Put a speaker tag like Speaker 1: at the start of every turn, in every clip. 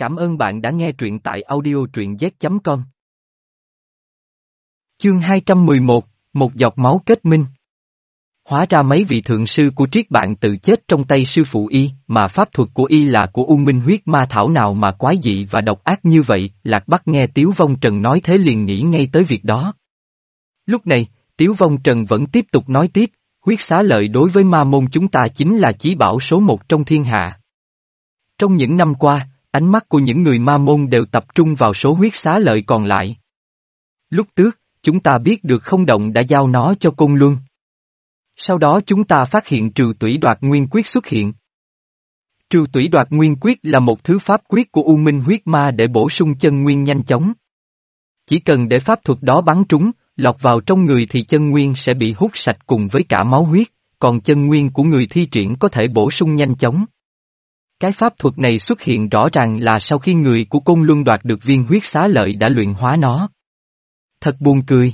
Speaker 1: Cảm ơn bạn đã nghe truyện tại audio truyện z.com. Chương 211, Một giọt máu kết minh. Hóa ra mấy vị thượng sư của triết bạn tự chết trong tay sư phụ y, mà pháp thuật của y là của U Minh huyết ma thảo nào mà quái dị và độc ác như vậy, Lạc Bắc nghe Tiếu Vong Trần nói thế liền nghĩ ngay tới việc đó. Lúc này, Tiếu Vong Trần vẫn tiếp tục nói tiếp, huyết xá lợi đối với ma môn chúng ta chính là chí bảo số một trong thiên hạ. Trong những năm qua, ánh mắt của những người ma môn đều tập trung vào số huyết xá lợi còn lại. Lúc trước, chúng ta biết được không động đã giao nó cho Côn Luân. Sau đó chúng ta phát hiện trừ tủy đoạt nguyên quyết xuất hiện. Trừ tủy đoạt nguyên quyết là một thứ pháp quyết của U Minh huyết ma để bổ sung chân nguyên nhanh chóng. Chỉ cần để pháp thuật đó bắn trúng, lọt vào trong người thì chân nguyên sẽ bị hút sạch cùng với cả máu huyết, còn chân nguyên của người thi triển có thể bổ sung nhanh chóng. Cái pháp thuật này xuất hiện rõ ràng là sau khi người của Côn Luân đoạt được viên huyết xá lợi đã luyện hóa nó. Thật buồn cười.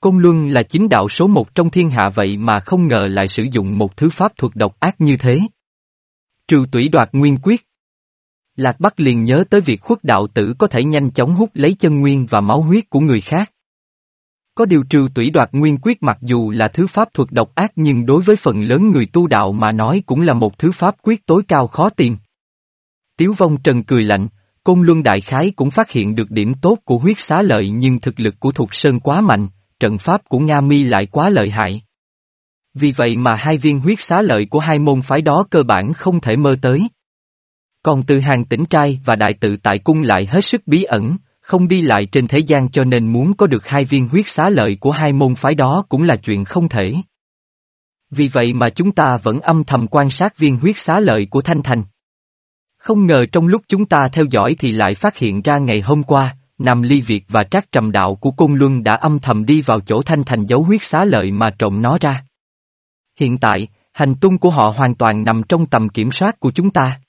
Speaker 1: Côn Luân là chính đạo số một trong thiên hạ vậy mà không ngờ lại sử dụng một thứ pháp thuật độc ác như thế. Trừ tủy đoạt nguyên quyết. Lạc Bắc liền nhớ tới việc khuất đạo tử có thể nhanh chóng hút lấy chân nguyên và máu huyết của người khác. Có điều trừ tủy đoạt nguyên quyết mặc dù là thứ pháp thuật độc ác nhưng đối với phần lớn người tu đạo mà nói cũng là một thứ pháp quyết tối cao khó tìm. Tiếu vong trần cười lạnh, Côn Luân Đại Khái cũng phát hiện được điểm tốt của huyết xá lợi nhưng thực lực của Thục Sơn quá mạnh, trận pháp của Nga Mi lại quá lợi hại. Vì vậy mà hai viên huyết xá lợi của hai môn phái đó cơ bản không thể mơ tới. Còn từ hàng tỉnh trai và đại tự tại cung lại hết sức bí ẩn, không đi lại trên thế gian cho nên muốn có được hai viên huyết xá lợi của hai môn phái đó cũng là chuyện không thể. Vì vậy mà chúng ta vẫn âm thầm quan sát viên huyết xá lợi của Thanh Thành. Không ngờ trong lúc chúng ta theo dõi thì lại phát hiện ra ngày hôm qua, Nam Ly Việt và Trác Trầm Đạo của Côn Luân đã âm thầm đi vào chỗ Thanh Thành giấu huyết xá lợi mà trộm nó ra. Hiện tại, hành tung của họ hoàn toàn nằm trong tầm kiểm soát của chúng ta.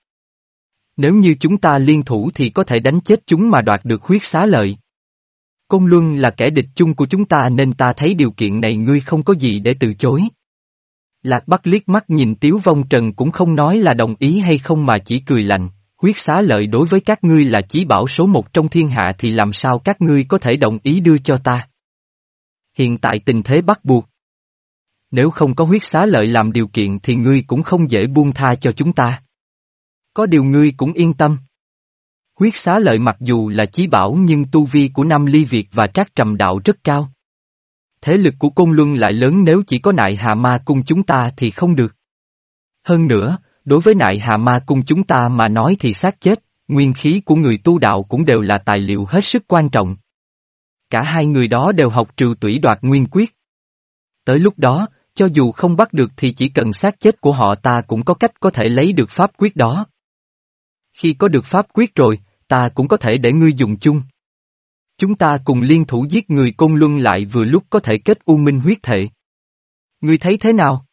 Speaker 1: Nếu như chúng ta liên thủ thì có thể đánh chết chúng mà đoạt được huyết xá lợi. Côn Luân là kẻ địch chung của chúng ta nên ta thấy điều kiện này ngươi không có gì để từ chối. Lạc Bắc liếc mắt nhìn Tiếu Vong Trần cũng không nói là đồng ý hay không mà chỉ cười lạnh, huyết xá lợi đối với các ngươi là chí bảo số một trong thiên hạ thì làm sao các ngươi có thể đồng ý đưa cho ta. Hiện tại tình thế bắt buộc. Nếu không có huyết xá lợi làm điều kiện thì ngươi cũng không dễ buông tha cho chúng ta. Có điều ngươi cũng yên tâm. Huyết xá lợi mặc dù là chí bảo nhưng tu vi của Nam Ly Việt và Trác Trầm Đạo rất cao. Thế lực của Côn Luân lại lớn nếu chỉ có nại Hà Ma cung chúng ta thì không được. Hơn nữa, đối với nại Hà Ma cung chúng ta mà nói thì xác chết, nguyên khí của người tu đạo cũng đều là tài liệu hết sức quan trọng. Cả hai người đó đều học trừ tủy đoạt nguyên quyết. Tới lúc đó, cho dù không bắt được thì chỉ cần xác chết của họ ta cũng có cách có thể lấy được pháp quyết đó. Khi có được pháp quyết rồi, ta cũng có thể để ngươi dùng chung. Chúng ta cùng liên thủ giết người côn luân lại vừa lúc có thể kết u minh huyết thể. Ngươi thấy thế nào?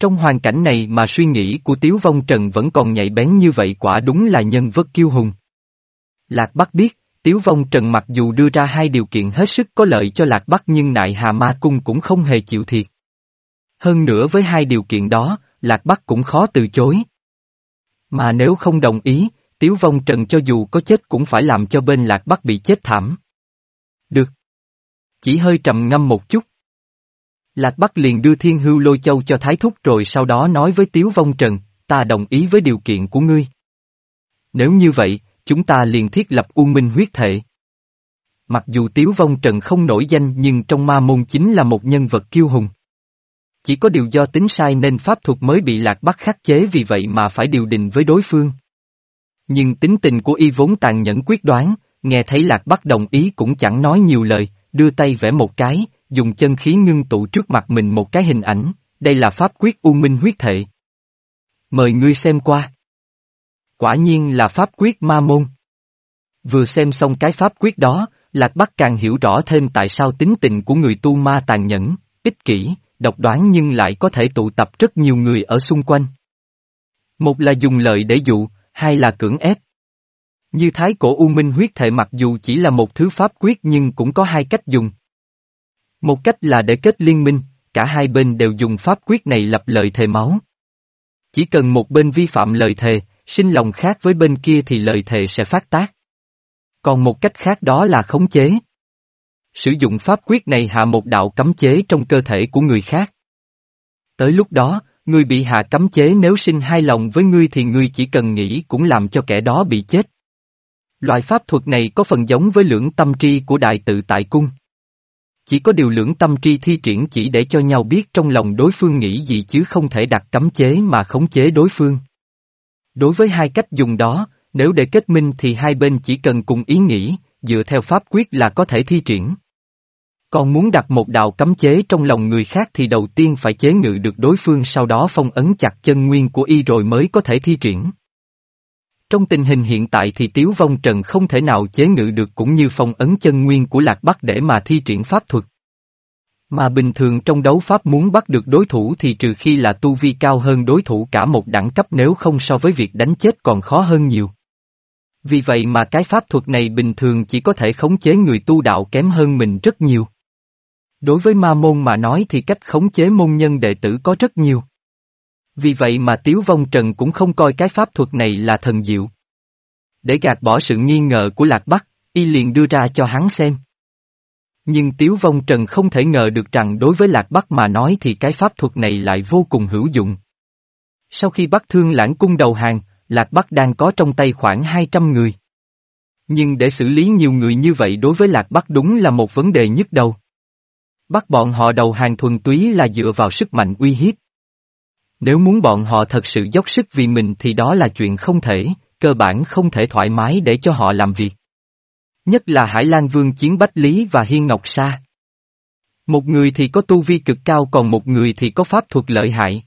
Speaker 1: Trong hoàn cảnh này mà suy nghĩ của Tiếu Vong Trần vẫn còn nhạy bén như vậy quả đúng là nhân vật kiêu hùng. Lạc Bắc biết, Tiếu Vong Trần mặc dù đưa ra hai điều kiện hết sức có lợi cho Lạc Bắc nhưng Nại Hà Ma Cung cũng không hề chịu thiệt. Hơn nữa với hai điều kiện đó, Lạc Bắc cũng khó từ chối. Mà nếu không đồng ý, Tiếu Vong Trần cho dù có chết cũng phải làm cho bên Lạc Bắc bị chết thảm. Được. Chỉ hơi trầm ngâm một chút. Lạc Bắc liền đưa thiên hưu lôi châu cho Thái Thúc rồi sau đó nói với Tiếu Vong Trần, ta đồng ý với điều kiện của ngươi. Nếu như vậy, chúng ta liền thiết lập U Minh huyết thể. Mặc dù Tiếu Vong Trần không nổi danh nhưng trong ma môn chính là một nhân vật kiêu hùng. Chỉ có điều do tính sai nên pháp thuật mới bị Lạc Bắc khắc chế vì vậy mà phải điều đình với đối phương. Nhưng tính tình của y vốn tàn nhẫn quyết đoán, nghe thấy Lạc Bắc đồng ý cũng chẳng nói nhiều lời, đưa tay vẽ một cái, dùng chân khí ngưng tụ trước mặt mình một cái hình ảnh, đây là pháp quyết U Minh huyết thệ. Mời ngươi xem qua. Quả nhiên là pháp quyết ma môn. Vừa xem xong cái pháp quyết đó, Lạc Bắc càng hiểu rõ thêm tại sao tính tình của người tu ma tàn nhẫn, ích kỷ, độc đoán nhưng lại có thể tụ tập rất nhiều người ở xung quanh. Một là dùng lợi để dụ, hai là cưỡng ép. Như thái cổ U Minh huyết thể mặc dù chỉ là một thứ pháp quyết nhưng cũng có hai cách dùng. Một cách là để kết liên minh, cả hai bên đều dùng pháp quyết này lập lời thề máu. Chỉ cần một bên vi phạm lời thề, sinh lòng khác với bên kia thì lời thề sẽ phát tác. Còn một cách khác đó là khống chế. Sử dụng pháp quyết này hạ một đạo cấm chế trong cơ thể của người khác. Tới lúc đó, người bị hạ cấm chế nếu sinh hai lòng với ngươi thì ngươi chỉ cần nghĩ cũng làm cho kẻ đó bị chết. Loại pháp thuật này có phần giống với lưỡng tâm tri của đại tự tại cung. Chỉ có điều lưỡng tâm tri thi triển chỉ để cho nhau biết trong lòng đối phương nghĩ gì chứ không thể đặt cấm chế mà khống chế đối phương. Đối với hai cách dùng đó, nếu để kết minh thì hai bên chỉ cần cùng ý nghĩ, dựa theo pháp quyết là có thể thi triển. Còn muốn đặt một đạo cấm chế trong lòng người khác thì đầu tiên phải chế ngự được đối phương, sau đó phong ấn chặt chân nguyên của y rồi mới có thể thi triển. Trong tình hình hiện tại thì Tiếu Vong Trần không thể nào chế ngự được cũng như phong ấn chân nguyên của Lạc Bắc để mà thi triển pháp thuật. Mà bình thường trong đấu pháp muốn bắt được đối thủ thì trừ khi là tu vi cao hơn đối thủ cả một đẳng cấp nếu không so với việc đánh chết còn khó hơn nhiều. Vì vậy mà cái pháp thuật này bình thường chỉ có thể khống chế người tu đạo kém hơn mình rất nhiều. Đối với ma môn mà nói thì cách khống chế môn nhân đệ tử có rất nhiều. Vì vậy mà Tiếu Vong Trần cũng không coi cái pháp thuật này là thần diệu. Để gạt bỏ sự nghi ngờ của Lạc Bắc, y liền đưa ra cho hắn xem. Nhưng Tiếu Vong Trần không thể ngờ được rằng đối với Lạc Bắc mà nói thì cái pháp thuật này lại vô cùng hữu dụng. Sau khi bắt thương lãng cung đầu hàng, Lạc Bắc đang có trong tay khoảng 200 người. Nhưng để xử lý nhiều người như vậy đối với Lạc Bắc đúng là một vấn đề nhức đầu. Bắt bọn họ đầu hàng thuần túy là dựa vào sức mạnh uy hiếp. Nếu muốn bọn họ thật sự dốc sức vì mình thì đó là chuyện không thể, cơ bản không thể thoải mái để cho họ làm việc. Nhất là Hải Lan Vương Chiến Bách Lý và Hiên Ngọc Sa. Một người thì có tu vi cực cao còn một người thì có pháp thuật lợi hại.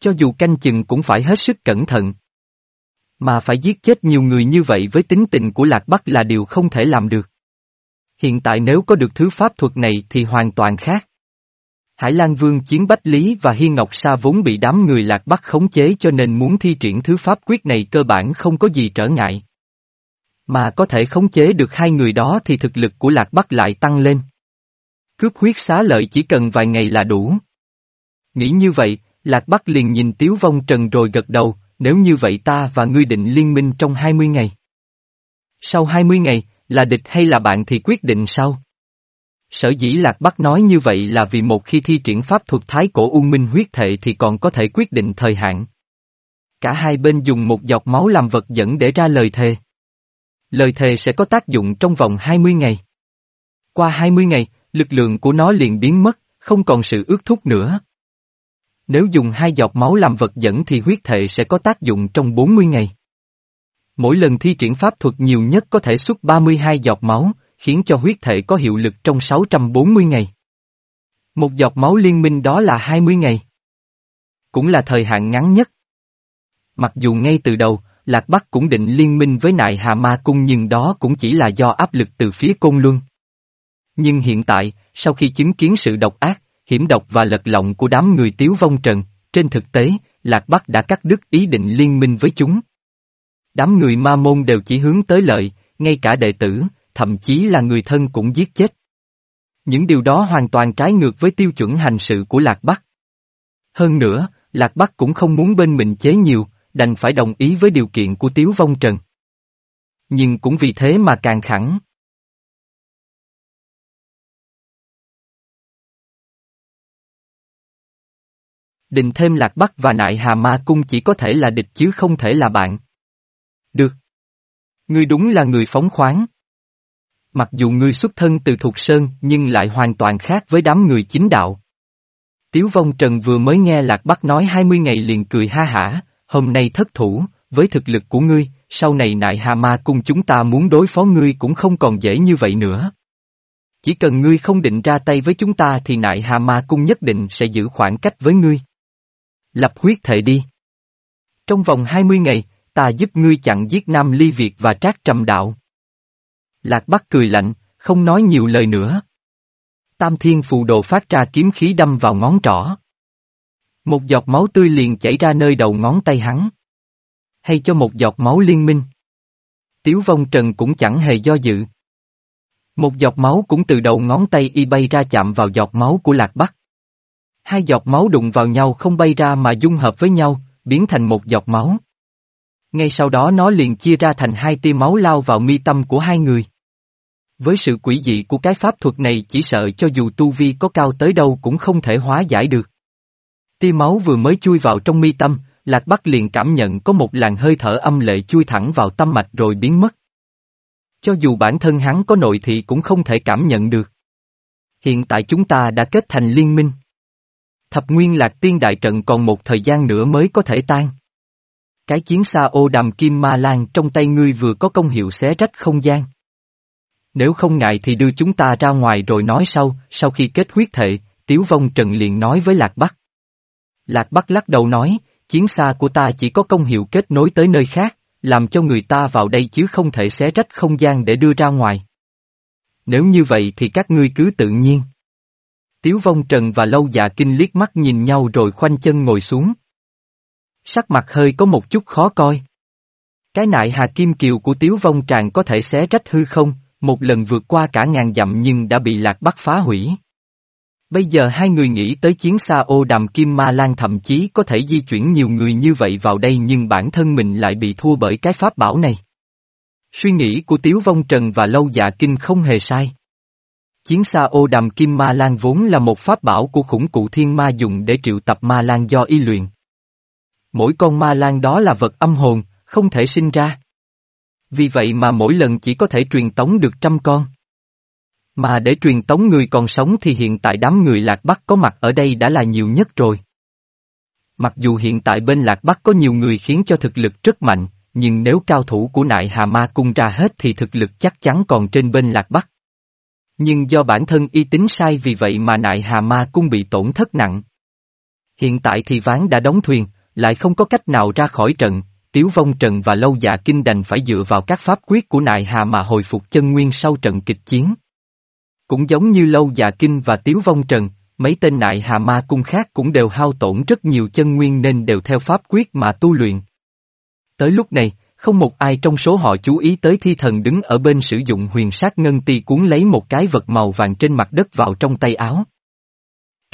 Speaker 1: Cho dù canh chừng cũng phải hết sức cẩn thận. Mà phải giết chết nhiều người như vậy với tính tình của Lạc Bắc là điều không thể làm được. Hiện tại nếu có được thứ pháp thuật này thì hoàn toàn khác. Hải Lan Vương chiến Bách Lý và Hiên Ngọc Sa vốn bị đám người Lạc Bắc khống chế cho nên muốn thi triển thứ pháp quyết này cơ bản không có gì trở ngại. Mà có thể khống chế được hai người đó thì thực lực của Lạc Bắc lại tăng lên. Cướp huyết xá lợi chỉ cần vài ngày là đủ. Nghĩ như vậy, Lạc Bắc liền nhìn Tiếu Vong Trần rồi gật đầu, nếu như vậy ta và ngươi định liên minh trong 20 ngày. Sau 20 ngày, là địch hay là bạn thì quyết định sau. Sở dĩ Lạc Bắc nói như vậy là vì một khi thi triển pháp thuật thái cổ u minh huyết thệ thì còn có thể quyết định thời hạn. Cả hai bên dùng một giọt máu làm vật dẫn để ra lời thề. Lời thề sẽ có tác dụng trong vòng 20 ngày. Qua 20 ngày, lực lượng của nó liền biến mất, không còn sự ước thúc nữa. Nếu dùng hai giọt máu làm vật dẫn thì huyết thệ sẽ có tác dụng trong 40 ngày. Mỗi lần thi triển pháp thuật nhiều nhất có thể xuất 32 giọt máu, khiến cho huyết thể có hiệu lực trong 640 ngày. Một giọt máu liên minh đó là 20 ngày. Cũng là thời hạn ngắn nhất. Mặc dù ngay từ đầu, Lạc Bắc cũng định liên minh với nại Hà Ma Cung nhưng đó cũng chỉ là do áp lực từ phía Côn Luân. Nhưng hiện tại, sau khi chứng kiến sự độc ác, hiểm độc và lật lọng của đám người tiếu vong trần, trên thực tế, Lạc Bắc đã cắt đứt ý định liên minh với chúng. Đám người ma môn đều chỉ hướng tới lợi, ngay cả đệ tử, thậm chí là người thân cũng giết chết. Những điều đó hoàn toàn trái ngược với tiêu chuẩn hành sự của Lạc Bắc. Hơn nữa, Lạc Bắc cũng không muốn bên mình chế nhiều, đành phải đồng ý với điều kiện của Tiếu Vong Trần. Nhưng cũng vì thế mà càng khẳng. Định thêm Lạc Bắc và Nại Hà Ma Cung chỉ có thể là địch chứ không thể là bạn. Được. Ngươi đúng là người phóng khoáng. Mặc dù ngươi xuất thân từ Thục Sơn nhưng lại hoàn toàn khác với đám người chính đạo. Tiếu Vong Trần vừa mới nghe Lạc Bắc nói 20 ngày liền cười ha hả, hôm nay thất thủ, với thực lực của ngươi, sau này nại Hà Ma cung chúng ta muốn đối phó ngươi cũng không còn dễ như vậy nữa. Chỉ cần ngươi không định ra tay với chúng ta thì nại Hà Ma cung nhất định sẽ giữ khoảng cách với ngươi. Lập huyết thệ đi. Trong vòng 20 ngày, ta giúp ngươi chặn giết Nam Ly Việt và Trác Trầm Đạo. Lạc Bắc cười lạnh, không nói nhiều lời nữa. Tam Thiên Phù Đồ phát ra kiếm khí đâm vào ngón trỏ. Một giọt máu tươi liền chảy ra nơi đầu ngón tay hắn. Hay cho một giọt máu liên minh. Tiếu vong trần cũng chẳng hề do dự. Một giọt máu cũng từ đầu ngón tay y bay ra chạm vào giọt máu của Lạc Bắc. Hai giọt máu đụng vào nhau không bay ra mà dung hợp với nhau, biến thành một giọt máu. Ngay sau đó nó liền chia ra thành hai tia máu lao vào mi tâm của hai người. Với sự quỷ dị của cái pháp thuật này chỉ sợ cho dù tu vi có cao tới đâu cũng không thể hóa giải được. Tia máu vừa mới chui vào trong mi tâm, Lạc Bắc liền cảm nhận có một làn hơi thở âm lệ chui thẳng vào tâm mạch rồi biến mất. Cho dù bản thân hắn có nội thị cũng không thể cảm nhận được. Hiện tại chúng ta đã kết thành liên minh. Thập nguyên lạc tiên đại trận còn một thời gian nữa mới có thể tan. Cái chiến xa ô đàm kim ma lan trong tay ngươi vừa có công hiệu xé rách không gian. Nếu không ngại thì đưa chúng ta ra ngoài rồi nói sau, sau khi kết huyết thệ, Tiếu Vong Trần liền nói với Lạc Bắc. Lạc Bắc lắc đầu nói, chiến xa của ta chỉ có công hiệu kết nối tới nơi khác, làm cho người ta vào đây chứ không thể xé rách không gian để đưa ra ngoài. Nếu như vậy thì các ngươi cứ tự nhiên. Tiếu Vong Trần và Lâu Dạ Kinh liếc mắt nhìn nhau rồi khoanh chân ngồi xuống. Sắc mặt hơi có một chút khó coi. Cái nại Hà Kim Kiều của Tiếu Vong Tràng có thể xé rách hư không, một lần vượt qua cả ngàn dặm nhưng đã bị Lạc Bắc phá hủy. Bây giờ hai người nghĩ tới chiến xa ô đàm Kim Ma Lan thậm chí có thể di chuyển nhiều người như vậy vào đây nhưng bản thân mình lại bị thua bởi cái pháp bảo này. Suy nghĩ của Tiếu Vong Trần và Lâu Dạ Kinh không hề sai. Chiến xa ô đàm Kim Ma Lan vốn là một pháp bảo của khủng cụ thiên ma dùng để triệu tập ma lan do y luyện. Mỗi con ma lan đó là vật âm hồn, không thể sinh ra. Vì vậy mà mỗi lần chỉ có thể truyền tống được trăm con. Mà để truyền tống người còn sống thì hiện tại đám người Lạc Bắc có mặt ở đây đã là nhiều nhất rồi. Mặc dù hiện tại bên Lạc Bắc có nhiều người khiến cho thực lực rất mạnh, nhưng nếu cao thủ của nại Hà Ma Cung ra hết thì thực lực chắc chắn còn trên bên Lạc Bắc. Nhưng do bản thân y tính sai vì vậy mà nại Hà Ma Cung bị tổn thất nặng. Hiện tại thì ván đã đóng thuyền, lại không có cách nào ra khỏi trận, Tiếu Vong Trần và Lâu Dạ Kinh đành phải dựa vào các pháp quyết của nại Hà mà hồi phục chân nguyên sau trận kịch chiến. Cũng giống như Lâu Dạ Kinh và Tiếu Vong Trần, mấy tên nại Hà Ma Cung khác cũng đều hao tổn rất nhiều chân nguyên nên đều theo pháp quyết mà tu luyện. Tới lúc này, không một ai trong số họ chú ý tới thi thần đứng ở bên sử dụng huyền sát ngân ti cuốn lấy một cái vật màu vàng trên mặt đất vào trong tay áo.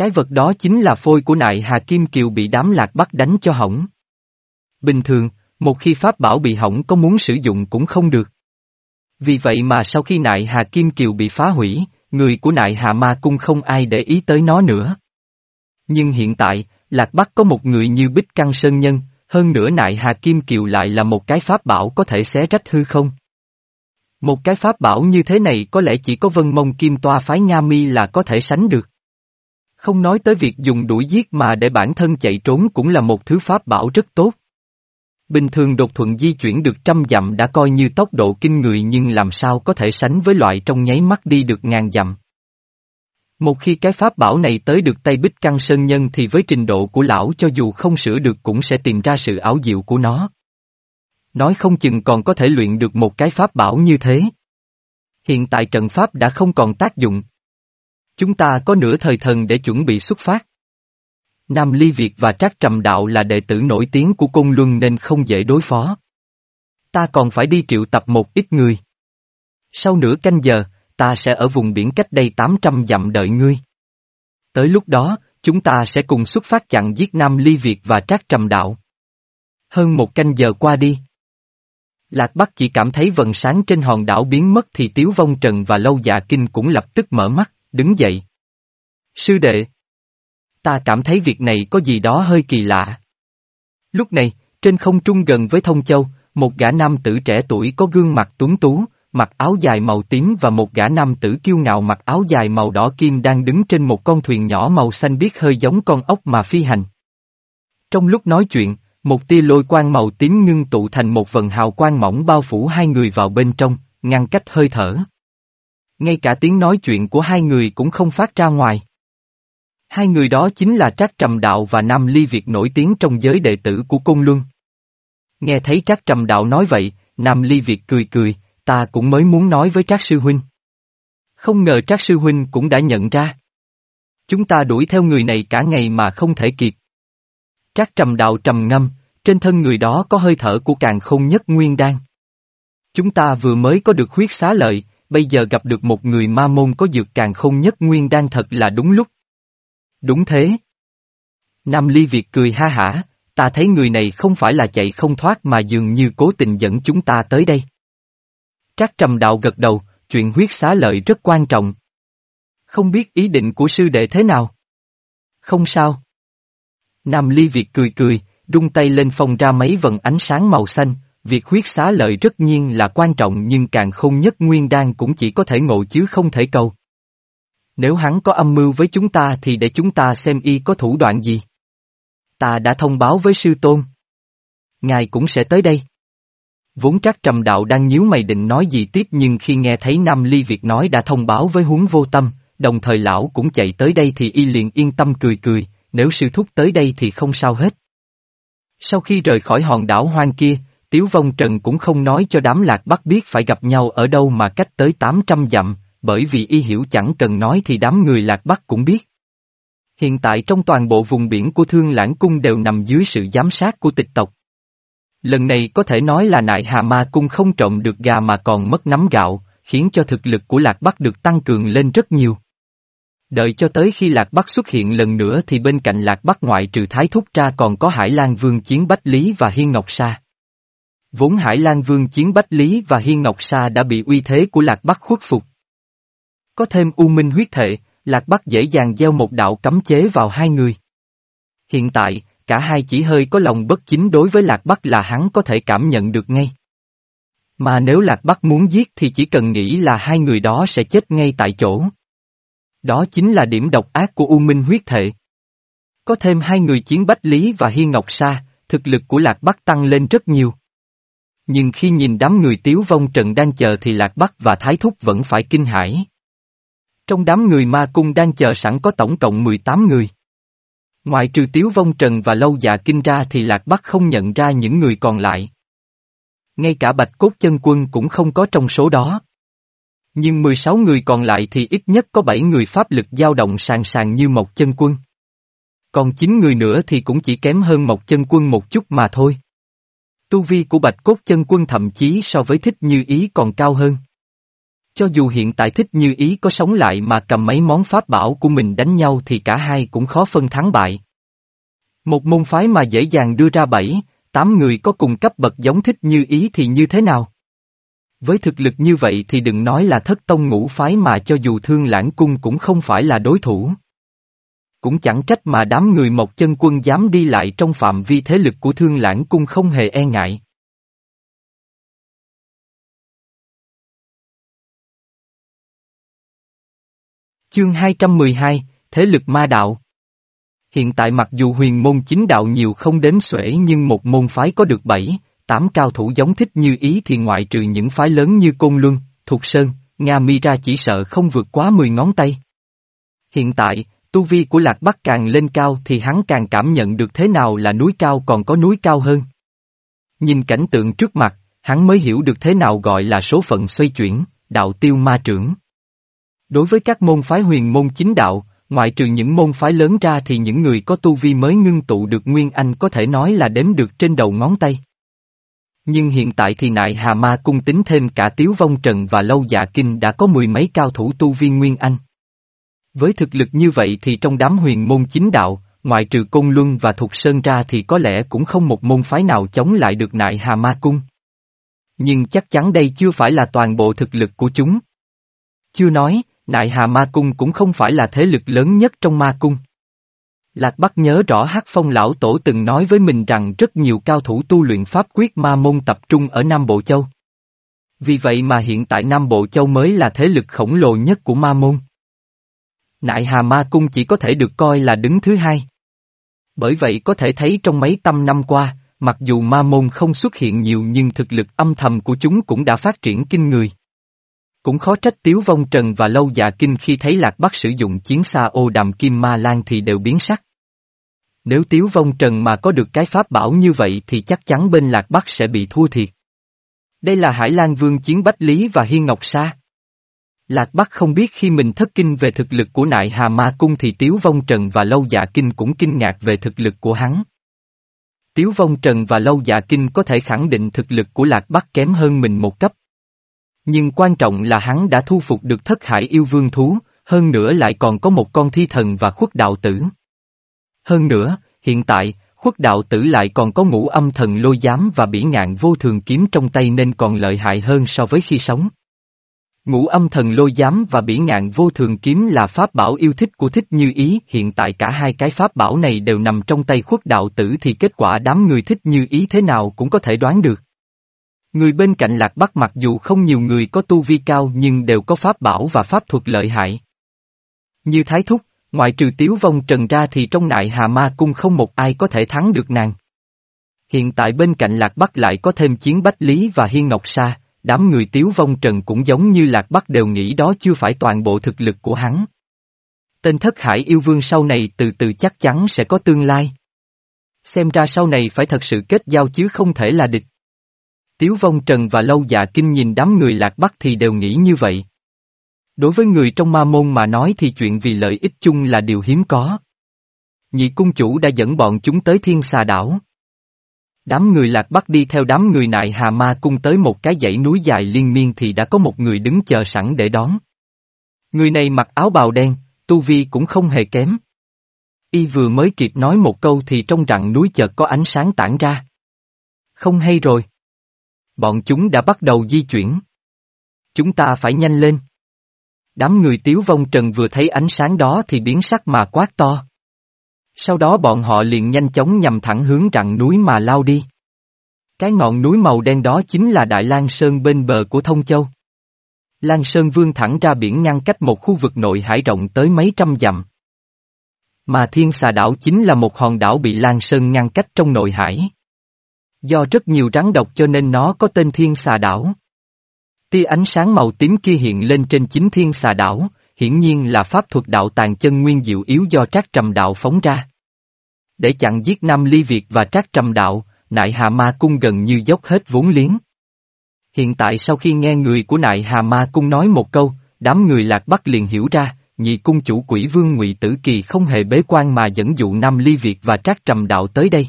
Speaker 1: Cái vật đó chính là phôi của nại Hà Kim Kiều bị đám lạc bắt đánh cho hỏng. Bình thường, một khi pháp bảo bị hỏng có muốn sử dụng cũng không được. Vì vậy mà sau khi nại Hà Kim Kiều bị phá hủy, người của nại Hà Ma Cung không ai để ý tới nó nữa. Nhưng hiện tại, Lạc Bắc có một người như Bích Căng Sơn Nhân, hơn nữa nại Hà Kim Kiều lại là một cái pháp bảo có thể xé rách hư không. Một cái pháp bảo như thế này có lẽ chỉ có vân mông kim toa phái Nha Mi là có thể sánh được. Không nói tới việc dùng đuổi giết mà để bản thân chạy trốn cũng là một thứ pháp bảo rất tốt. Bình thường đột thuận di chuyển được trăm dặm đã coi như tốc độ kinh người nhưng làm sao có thể sánh với loại trong nháy mắt đi được ngàn dặm. Một khi cái pháp bảo này tới được tay bích căng sơn nhân thì với trình độ của lão cho dù không sửa được cũng sẽ tìm ra sự ảo diệu của nó. Nói không chừng còn có thể luyện được một cái pháp bảo như thế. Hiện tại trận pháp đã không còn tác dụng. Chúng ta có nửa thời thần để chuẩn bị xuất phát. Nam Ly Việt và Trác Trầm Đạo là đệ tử nổi tiếng của Côn Luân nên không dễ đối phó. Ta còn phải đi triệu tập một ít người. Sau nửa canh giờ, ta sẽ ở vùng biển cách đây 800 dặm đợi ngươi. Tới lúc đó, chúng ta sẽ cùng xuất phát chặn giết Nam Ly Việt và Trác Trầm Đạo. Hơn một canh giờ qua đi. Lạc Bắc chỉ cảm thấy vần sáng trên hòn đảo biến mất thì Tiếu Vong Trần và Lâu Dạ Kinh cũng lập tức mở mắt, đứng dậy. Sư đệ! Ta cảm thấy việc này có gì đó hơi kỳ lạ. Lúc này, trên không trung gần với Thông Châu, một gã nam tử trẻ tuổi có gương mặt tuấn tú, mặc áo dài màu tím và một gã nam tử kiêu ngạo mặc áo dài màu đỏ kim đang đứng trên một con thuyền nhỏ màu xanh biếc hơi giống con ốc mà phi hành. Trong lúc nói chuyện, một tia lôi quang màu tím ngưng tụ thành một vần hào quang mỏng bao phủ hai người vào bên trong, ngăn cách hơi thở. Ngay cả tiếng nói chuyện của hai người cũng không phát ra ngoài. Hai người đó chính là Trác Trầm Đạo và Nam Ly Việt nổi tiếng trong giới đệ tử của Côn Luân. Nghe thấy Trác Trầm Đạo nói vậy, Nam Ly Việt cười cười, ta cũng mới muốn nói với Trác Sư Huynh. Không ngờ Trác Sư Huynh cũng đã nhận ra. Chúng ta đuổi theo người này cả ngày mà không thể kịp. Trác Trầm Đạo trầm ngâm, trên thân người đó có hơi thở của càng không nhất nguyên đan. Chúng ta vừa mới có được huyết xá lợi, bây giờ gặp được một người ma môn có dược càng không nhất nguyên đang thật là đúng lúc. Đúng thế. Nam Ly Việt cười ha hả, ta thấy người này không phải là chạy không thoát mà dường như cố tình dẫn chúng ta tới đây. Trác trầm đạo gật đầu, chuyện huyết xá lợi rất quan trọng. Không biết ý định của sư đệ thế nào? Không sao. Nam Ly Việt cười cười, rung tay lên phong ra mấy vần ánh sáng màu xanh, việc huyết xá lợi rất nhiên là quan trọng nhưng càng không nhất nguyên đan cũng chỉ có thể ngộ chứ không thể cầu. Nếu hắn có âm mưu với chúng ta thì để chúng ta xem y có thủ đoạn gì. Ta đã thông báo với sư tôn. Ngài cũng sẽ tới đây. Vốn trác trầm đạo đang nhíu mày định nói gì tiếp nhưng khi nghe thấy Nam Ly Việt nói đã thông báo với huống vô tâm, đồng thời lão cũng chạy tới đây thì y liền yên tâm cười cười, nếu sư thúc tới đây thì không sao hết. Sau khi rời khỏi hòn đảo hoang kia, Tiếu Vong Trần cũng không nói cho đám lạc bắc biết phải gặp nhau ở đâu mà cách tới 800 dặm, bởi vì y hiểu chẳng cần nói thì đám người lạc bắc cũng biết. Hiện tại trong toàn bộ vùng biển của Thương Lãng Cung đều nằm dưới sự giám sát của tịch tộc. Lần này có thể nói là nại Hà Ma Cung không trộm được gà mà còn mất nắm gạo, khiến cho thực lực của Lạc Bắc được tăng cường lên rất nhiều. Đợi cho tới khi Lạc Bắc xuất hiện lần nữa thì bên cạnh Lạc Bắc ngoại trừ Thái Thúc ra còn có Hải Lan Vương Chiến Bách Lý và Hiên Ngọc Sa. Vốn Hải Lan Vương Chiến Bách Lý và Hiên Ngọc Sa đã bị uy thế của Lạc Bắc khuất phục. Có thêm U Minh huyết thệ, Lạc Bắc dễ dàng gieo một đạo cấm chế vào hai người. Hiện tại, cả hai chỉ hơi có lòng bất chính đối với Lạc Bắc là hắn có thể cảm nhận được ngay. Mà nếu Lạc Bắc muốn giết thì chỉ cần nghĩ là hai người đó sẽ chết ngay tại chỗ. Đó chính là điểm độc ác của U Minh huyết thệ. Có thêm hai người chiến Bách Lý và Hiên Ngọc Sa, thực lực của Lạc Bắc tăng lên rất nhiều. Nhưng khi nhìn đám người tiếu vong trận đang chờ thì Lạc Bắc và Thái Thúc vẫn phải kinh hãi. Trong đám người ma cung đang chờ sẵn có tổng cộng 18 người. Ngoại trừ Tiếu Vong Trần và Lâu Dạ Kinh ra thì Lạc Bắc không nhận ra những người còn lại. Ngay cả Bạch Cốt Chân Quân cũng không có trong số đó. Nhưng 16 người còn lại thì ít nhất có 7 người pháp lực dao động sàng sàng như Mộc Chân Quân. Còn 9 người nữa thì cũng chỉ kém hơn Mộc Chân Quân một chút mà thôi. Tu vi của Bạch Cốt Chân Quân thậm chí so với thích như ý còn cao hơn. Cho dù hiện tại thích như ý có sống lại mà cầm mấy món pháp bảo của mình đánh nhau thì cả hai cũng khó phân thắng bại. Một môn phái mà dễ dàng đưa ra bảy, tám người có cùng cấp bậc giống thích như ý thì như thế nào? Với thực lực như vậy thì đừng nói là thất tông ngũ phái mà cho dù thương lãng cung cũng không phải là đối thủ. Cũng chẳng trách mà đám người một chân quân dám đi lại trong phạm vi thế lực của thương lãng cung không hề e ngại. Chương 212, Thế lực ma đạo Hiện tại mặc dù huyền môn chính đạo nhiều không đếm xuể nhưng một môn phái có được bảy, tám cao thủ giống thích như ý thì ngoại trừ những phái lớn như Côn Luân, Thục Sơn, Nga Mi ra chỉ sợ không vượt quá 10 ngón tay. Hiện tại, tu vi của Lạc Bắc càng lên cao thì hắn càng cảm nhận được thế nào là núi cao còn có núi cao hơn. Nhìn cảnh tượng trước mặt, hắn mới hiểu được thế nào gọi là số phận xoay chuyển, đạo tiêu ma trưởng. Đối với các môn phái huyền môn chính đạo, ngoại trừ những môn phái lớn ra thì những người có tu vi mới ngưng tụ được Nguyên Anh có thể nói là đếm được trên đầu ngón tay. Nhưng hiện tại thì nại Hà Ma cung tính thêm cả Tiếu Vong Trần và Lâu Dạ Kinh đã có mười mấy cao thủ tu viên Nguyên Anh. Với thực lực như vậy thì trong đám huyền môn chính đạo, ngoại trừ Côn Luân và Thục Sơn ra thì có lẽ cũng không một môn phái nào chống lại được nại Hà Ma cung. Nhưng chắc chắn đây chưa phải là toàn bộ thực lực của chúng. Chưa nói, Nại Hà Ma Cung cũng không phải là thế lực lớn nhất trong Ma Cung. Lạc Bắc nhớ rõ Hắc Phong Lão Tổ từng nói với mình rằng rất nhiều cao thủ tu luyện pháp quyết ma môn tập trung ở Nam Bộ Châu. Vì vậy mà hiện tại Nam Bộ Châu mới là thế lực khổng lồ nhất của ma môn. Nại Hà Ma Cung chỉ có thể được coi là đứng thứ hai. Bởi vậy có thể thấy trong mấy trăm năm qua, mặc dù ma môn không xuất hiện nhiều nhưng thực lực âm thầm của chúng cũng đã phát triển kinh người. Cũng khó trách Tiếu Vong Trần và Lâu Dạ Kinh khi thấy Lạc Bắc sử dụng chiến xa ô đàm kim ma lan thì đều biến sắc. Nếu Tiếu Vong Trần mà có được cái pháp bảo như vậy thì chắc chắn bên Lạc Bắc sẽ bị thua thiệt. Đây là Hải Lan Vương chiến Bách Lý và Hiên Ngọc Sa. Lạc Bắc không biết khi mình thất kinh về thực lực của nại Hà Ma Cung thì Tiếu Vong Trần và Lâu Dạ Kinh cũng kinh ngạc về thực lực của hắn. Tiếu Vong Trần và Lâu Dạ Kinh có thể khẳng định thực lực của Lạc Bắc kém hơn mình một cấp. Nhưng quan trọng là hắn đã thu phục được thất hải yêu vương thú, hơn nữa lại còn có một con thi thần và khuất đạo tử. Hơn nữa, hiện tại, khuất đạo tử lại còn có ngũ âm thần lôi giám và bỉ ngạn vô thường kiếm trong tay nên còn lợi hại hơn so với khi sống. Ngũ âm thần lôi giám và bỉ ngạn vô thường kiếm là pháp bảo yêu thích của thích như ý, hiện tại cả hai cái pháp bảo này đều nằm trong tay khuất đạo tử thì kết quả đám người thích như ý thế nào cũng có thể đoán được. Người bên cạnh lạc bắc mặc dù không nhiều người có tu vi cao nhưng đều có pháp bảo và pháp thuật lợi hại. Như thái thúc, ngoại trừ tiếu vong trần ra thì trong nại hà ma cung không một ai có thể thắng được nàng. Hiện tại bên cạnh lạc bắc lại có thêm chiến bách lý và hiên ngọc sa, đám người tiếu vong trần cũng giống như lạc bắc đều nghĩ đó chưa phải toàn bộ thực lực của hắn. Tên thất hải yêu vương sau này từ từ chắc chắn sẽ có tương lai. Xem ra sau này phải thật sự kết giao chứ không thể là địch. Tiếu vong trần và lâu dạ kinh nhìn đám người lạc bắc thì đều nghĩ như vậy. Đối với người trong ma môn mà nói thì chuyện vì lợi ích chung là điều hiếm có. Nhị cung chủ đã dẫn bọn chúng tới thiên xà đảo. Đám người lạc bắc đi theo đám người nại hà ma cung tới một cái dãy núi dài liên miên thì đã có một người đứng chờ sẵn để đón. Người này mặc áo bào đen, tu vi cũng không hề kém. Y vừa mới kịp nói một câu thì trong rặng núi chợt có ánh sáng tản ra. Không hay rồi. Bọn chúng đã bắt đầu di chuyển. Chúng ta phải nhanh lên. Đám người tiếu vong trần vừa thấy ánh sáng đó thì biến sắc mà quát to. Sau đó bọn họ liền nhanh chóng nhằm thẳng hướng rặng núi mà lao đi. Cái ngọn núi màu đen đó chính là Đại lan Sơn bên bờ của Thông Châu. Lan Sơn vươn thẳng ra biển ngăn cách một khu vực nội hải rộng tới mấy trăm dặm. Mà Thiên Xà Đảo chính là một hòn đảo bị Lan Sơn ngăn cách trong nội hải. Do rất nhiều rắn độc cho nên nó có tên Thiên Xà Đảo. Tia ánh sáng màu tím kia hiện lên trên chính Thiên Xà Đảo, hiển nhiên là pháp thuật đạo tàng chân nguyên diệu yếu do Trác Trầm Đạo phóng ra. Để chặn giết Nam Ly Việt và Trác Trầm Đạo, Nại Hà Ma Cung gần như dốc hết vốn liếng. Hiện tại sau khi nghe người của Nại Hà Ma Cung nói một câu, đám người lạc bắc liền hiểu ra, nhị cung chủ quỷ vương ngụy Tử Kỳ không hề bế quan mà dẫn dụ Nam Ly Việt và Trác Trầm Đạo tới đây.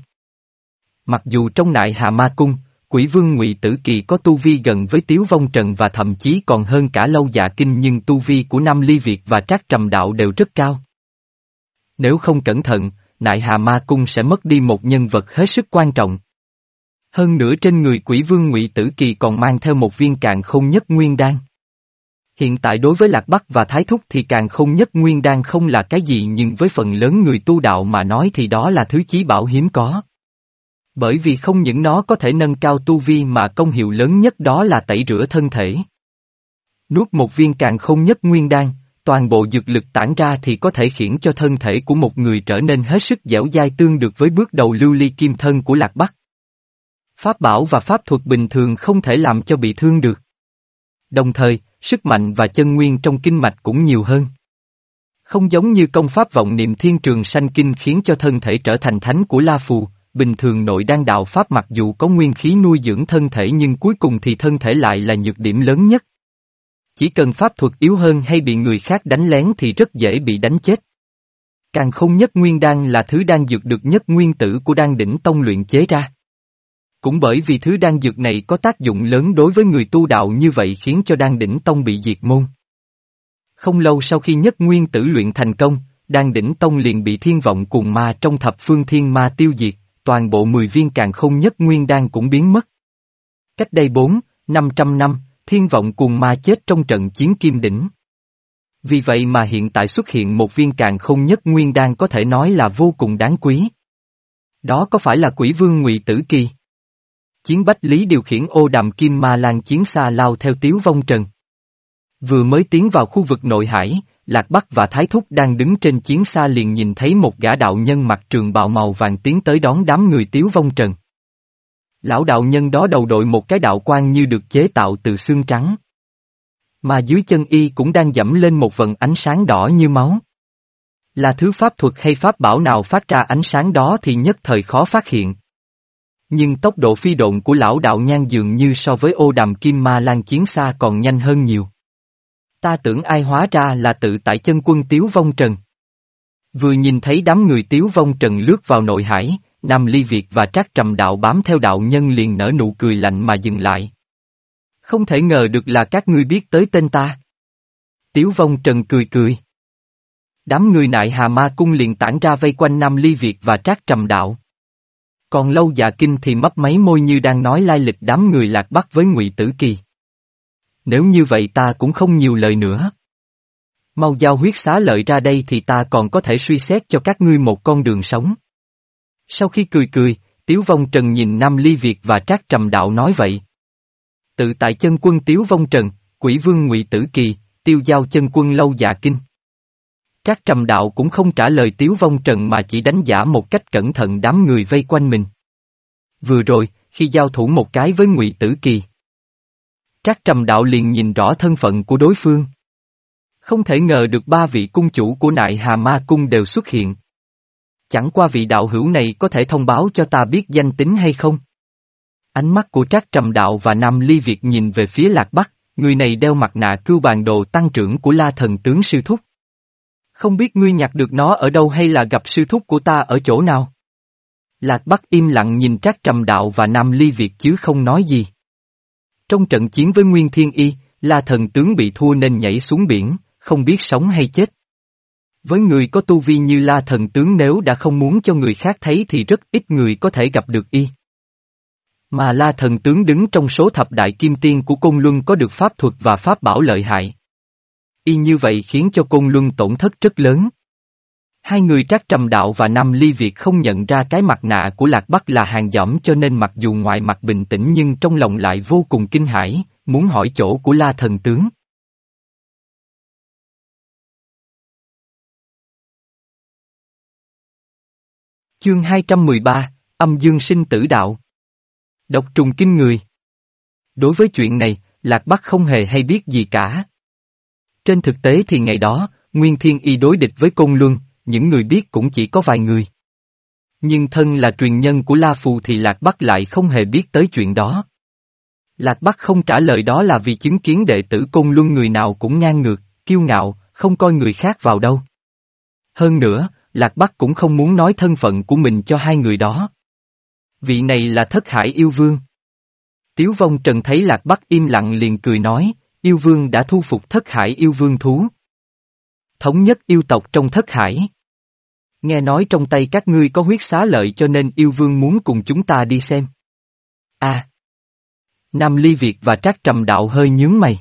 Speaker 1: Mặc dù trong Nại Hà Ma Cung, quỷ vương ngụy Tử Kỳ có tu vi gần với Tiếu Vong Trần và thậm chí còn hơn cả lâu dạ kinh nhưng tu vi của Nam Ly Việt và Trác Trầm Đạo đều rất cao. Nếu không cẩn thận, Nại Hà Ma Cung sẽ mất đi một nhân vật hết sức quan trọng. Hơn nữa trên người quỷ vương ngụy Tử Kỳ còn mang theo một viên càng không nhất nguyên đan. Hiện tại đối với Lạc Bắc và Thái Thúc thì càng không nhất nguyên đan không là cái gì nhưng với phần lớn người tu đạo mà nói thì đó là thứ chí bảo hiếm có. Bởi vì không những nó có thể nâng cao tu vi mà công hiệu lớn nhất đó là tẩy rửa thân thể. Nuốt một viên càng không nhất nguyên đan, toàn bộ dược lực tản ra thì có thể khiến cho thân thể của một người trở nên hết sức dẻo dai tương được với bước đầu lưu ly kim thân của Lạc Bắc. Pháp bảo và pháp thuật bình thường không thể làm cho bị thương được. Đồng thời, sức mạnh và chân nguyên trong kinh mạch cũng nhiều hơn. Không giống như công pháp vọng niệm thiên trường sanh kinh khiến cho thân thể trở thành thánh của La Phù, bình thường nội đan đạo pháp mặc dù có nguyên khí nuôi dưỡng thân thể nhưng cuối cùng thì thân thể lại là nhược điểm lớn nhất. Chỉ cần pháp thuật yếu hơn hay bị người khác đánh lén thì rất dễ bị đánh chết. Càng không nhất nguyên đan là thứ đan dược được nhất nguyên tử của đan đỉnh tông luyện chế ra. Cũng bởi vì thứ đan dược này có tác dụng lớn đối với người tu đạo như vậy khiến cho đan đỉnh tông bị diệt môn. Không lâu sau khi nhất nguyên tử luyện thành công, đan đỉnh tông liền bị thiên vọng cùng ma trong thập phương thiên ma tiêu diệt, toàn bộ 10 viên càng không nhất nguyên đan cũng biến mất. Cách đây 4, 500 năm, thiên vọng cùng ma chết trong trận chiến kim đỉnh. Vì vậy mà hiện tại xuất hiện một viên càng không nhất nguyên đan có thể nói là vô cùng đáng quý. Đó có phải là quỷ vương ngụy Tử Kỳ? Chiến Bách Lý điều khiển ô đàm kim ma lan chiến xa lao theo tiếu vong trần. Vừa mới tiến vào khu vực nội hải, Lạc Bắc và Thái Thúc đang đứng trên chiến xa liền nhìn thấy một gã đạo nhân mặc trường bào màu vàng tiến tới đón đám người tiếu vong trần. Lão đạo nhân đó đầu đội một cái đạo quan như được chế tạo từ xương trắng. Mà dưới chân y cũng đang dẫm lên một vần ánh sáng đỏ như máu. Là thứ pháp thuật hay pháp bảo nào phát ra ánh sáng đó thì nhất thời khó phát hiện. Nhưng tốc độ phi độn của lão đạo nhan dường như so với ô đàm kim ma lan chiến xa còn nhanh hơn nhiều. Ta tưởng ai hóa ra là tự tại chân quân Tiếu Vong Trần. Vừa nhìn thấy đám người Tiếu Vong Trần lướt vào nội hải, Nam Ly Việt và Trác Trầm Đạo bám theo đạo nhân liền nở nụ cười lạnh mà dừng lại. Không thể ngờ được là các ngươi biết tới tên ta. Tiếu Vong Trần cười cười. Đám người nại Hà Ma Cung liền tản ra vây quanh Nam Ly Việt và Trác Trầm Đạo. Còn lâu dạ kinh thì mấp máy môi như đang nói lai lịch đám người lạc bắc với ngụy Tử Kỳ. Nếu như vậy ta cũng không nhiều lời nữa. Mau giao huyết xá lợi ra đây thì ta còn có thể suy xét cho các ngươi một con đường sống. Sau khi cười cười, Tiếu Vong Trần nhìn Nam Ly Việt và Trác Trầm Đạo nói vậy. Tự tại chân quân Tiếu Vong Trần, quỷ vương ngụy Tử Kỳ, tiêu giao chân quân lâu dạ kinh. Trác Trầm Đạo cũng không trả lời Tiếu Vong Trần mà chỉ đánh giả một cách cẩn thận đám người vây quanh mình. Vừa rồi, khi giao thủ một cái với ngụy Tử Kỳ. Trác Trầm Đạo liền nhìn rõ thân phận của đối phương. Không thể ngờ được ba vị cung chủ của nại Hà Ma Cung đều xuất hiện. Chẳng qua vị đạo hữu này có thể thông báo cho ta biết danh tính hay không? Ánh mắt của Trác Trầm Đạo và Nam Ly Việt nhìn về phía Lạc Bắc, người này đeo mặt nạ cưu bàn đồ tăng trưởng của La Thần Tướng Sư Thúc. Không biết ngươi nhặt được nó ở đâu hay là gặp sư thúc của ta ở chỗ nào? Lạc Bắc im lặng nhìn Trác Trầm Đạo và Nam Ly Việt chứ không nói gì. Trong trận chiến với Nguyên Thiên Y, La Thần Tướng bị thua nên nhảy xuống biển, không biết sống hay chết. Với người có tu vi như La Thần Tướng nếu đã không muốn cho người khác thấy thì rất ít người có thể gặp được y. Mà La Thần Tướng đứng trong số thập đại kim tiên của Côn Luân có được pháp thuật và pháp bảo lợi hại. Y như vậy khiến cho Côn Luân tổn thất rất lớn. Hai người Trác Trầm Đạo và Nam Ly Việt không nhận ra cái mặt nạ của Lạc Bắc là hàng giỏm cho nên mặc dù ngoài mặt bình tĩnh nhưng trong lòng lại vô cùng kinh hãi, muốn hỏi chỗ của La Thần Tướng. Chương 213, Âm Dương Sinh Tử Đạo Độc trùng kinh người Đối với chuyện này, Lạc Bắc không hề hay biết gì cả. Trên thực tế thì ngày đó, Nguyên Thiên Y đối địch với Côn Luân, những người biết cũng chỉ có vài người. Nhưng thân là truyền nhân của La Phù thì Lạc Bắc lại không hề biết tới chuyện đó. Lạc Bắc không trả lời đó là vì chứng kiến đệ tử Côn Luân người nào cũng ngang ngược, kiêu ngạo, không coi người khác vào đâu. Hơn nữa, Lạc Bắc cũng không muốn nói thân phận của mình cho hai người đó. Vị này là thất hải yêu vương. Tiếu vong trần thấy Lạc Bắc im lặng liền cười nói, yêu vương đã thu phục thất hải yêu vương thú. Thống nhất yêu tộc trong thất hải. Nghe nói trong tay các ngươi có huyết xá lợi cho nên yêu vương muốn cùng chúng ta đi xem. À! Nam Ly Việt và Trác Trầm Đạo hơi nhướng mày.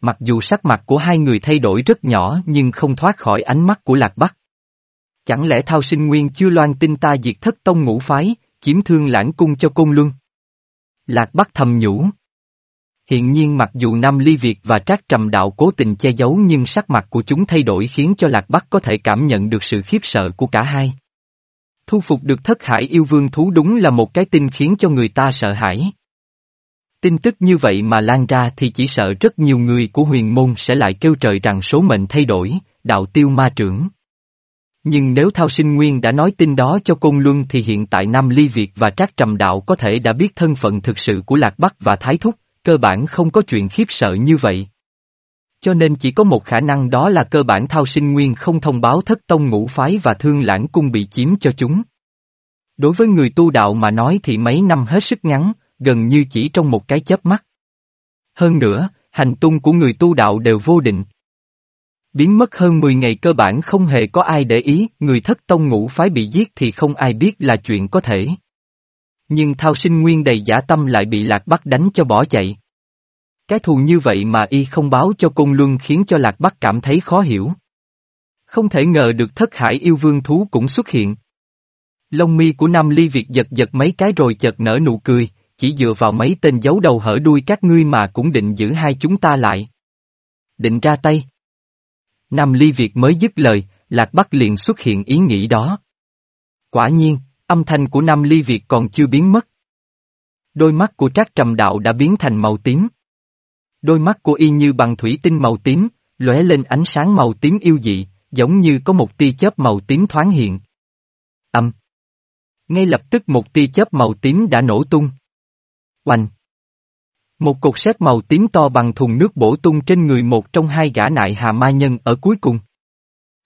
Speaker 1: Mặc dù sắc mặt của hai người thay đổi rất nhỏ nhưng không thoát khỏi ánh mắt của Lạc Bắc. Chẳng lẽ Thao Sinh Nguyên chưa loan tin ta diệt thất tông ngũ phái, chiếm thương lãng cung cho Côn Luân? Lạc Bắc thầm nhủ. Hiện nhiên mặc dù Nam Ly Việt và Trác Trầm Đạo cố tình che giấu nhưng sắc mặt của chúng thay đổi khiến cho Lạc Bắc có thể cảm nhận được sự khiếp sợ của cả hai. Thu phục được thất hải yêu vương thú đúng là một cái tin khiến cho người ta sợ hãi. Tin tức như vậy mà lan ra thì chỉ sợ rất nhiều người của huyền môn sẽ lại kêu trời rằng số mệnh thay đổi, đạo tiêu ma trưởng. Nhưng nếu Thao Sinh Nguyên đã nói tin đó cho Côn Luân thì hiện tại Nam Ly Việt và Trác Trầm Đạo có thể đã biết thân phận thực sự của Lạc Bắc và Thái Thúc, cơ bản không có chuyện khiếp sợ như vậy. Cho nên chỉ có một khả năng đó là cơ bản Thao Sinh Nguyên không thông báo thất tông ngũ phái và thương lãng cung bị chiếm cho chúng. Đối với người tu đạo mà nói thì mấy năm hết sức ngắn, gần như chỉ trong một cái chớp mắt. Hơn nữa, hành tung của người tu đạo đều vô định, Biến mất hơn 10 ngày cơ bản không hề có ai để ý, người thất tông ngũ phái bị giết thì không ai biết là chuyện có thể. Nhưng thao sinh nguyên đầy giả tâm lại bị Lạc Bắc đánh cho bỏ chạy. Cái thù như vậy mà y không báo cho Côn Luân khiến cho Lạc Bắc cảm thấy khó hiểu. Không thể ngờ được thất hải yêu vương thú cũng xuất hiện. Lông mi của Nam Ly Việt giật giật mấy cái rồi chợt nở nụ cười, chỉ dựa vào mấy tên giấu đầu hở đuôi các ngươi mà cũng định giữ hai chúng ta lại. Định ra tay. Nam Ly Việt mới dứt lời, Lạc Bắc liền xuất hiện ý nghĩ đó. Quả nhiên, âm thanh của Nam Ly Việt còn chưa biến mất. Đôi mắt của Trác Trầm Đạo đã biến thành màu tím. Đôi mắt của y như bằng thủy tinh màu tím, lóe lên ánh sáng màu tím yêu dị, giống như có một tia chớp màu tím thoáng hiện. Âm. Ngay lập tức một tia chớp màu tím đã nổ tung. Oanh. Một cột sét màu tím to bằng thùng nước bổ tung trên người một trong hai gã nại hà ma nhân ở cuối cùng.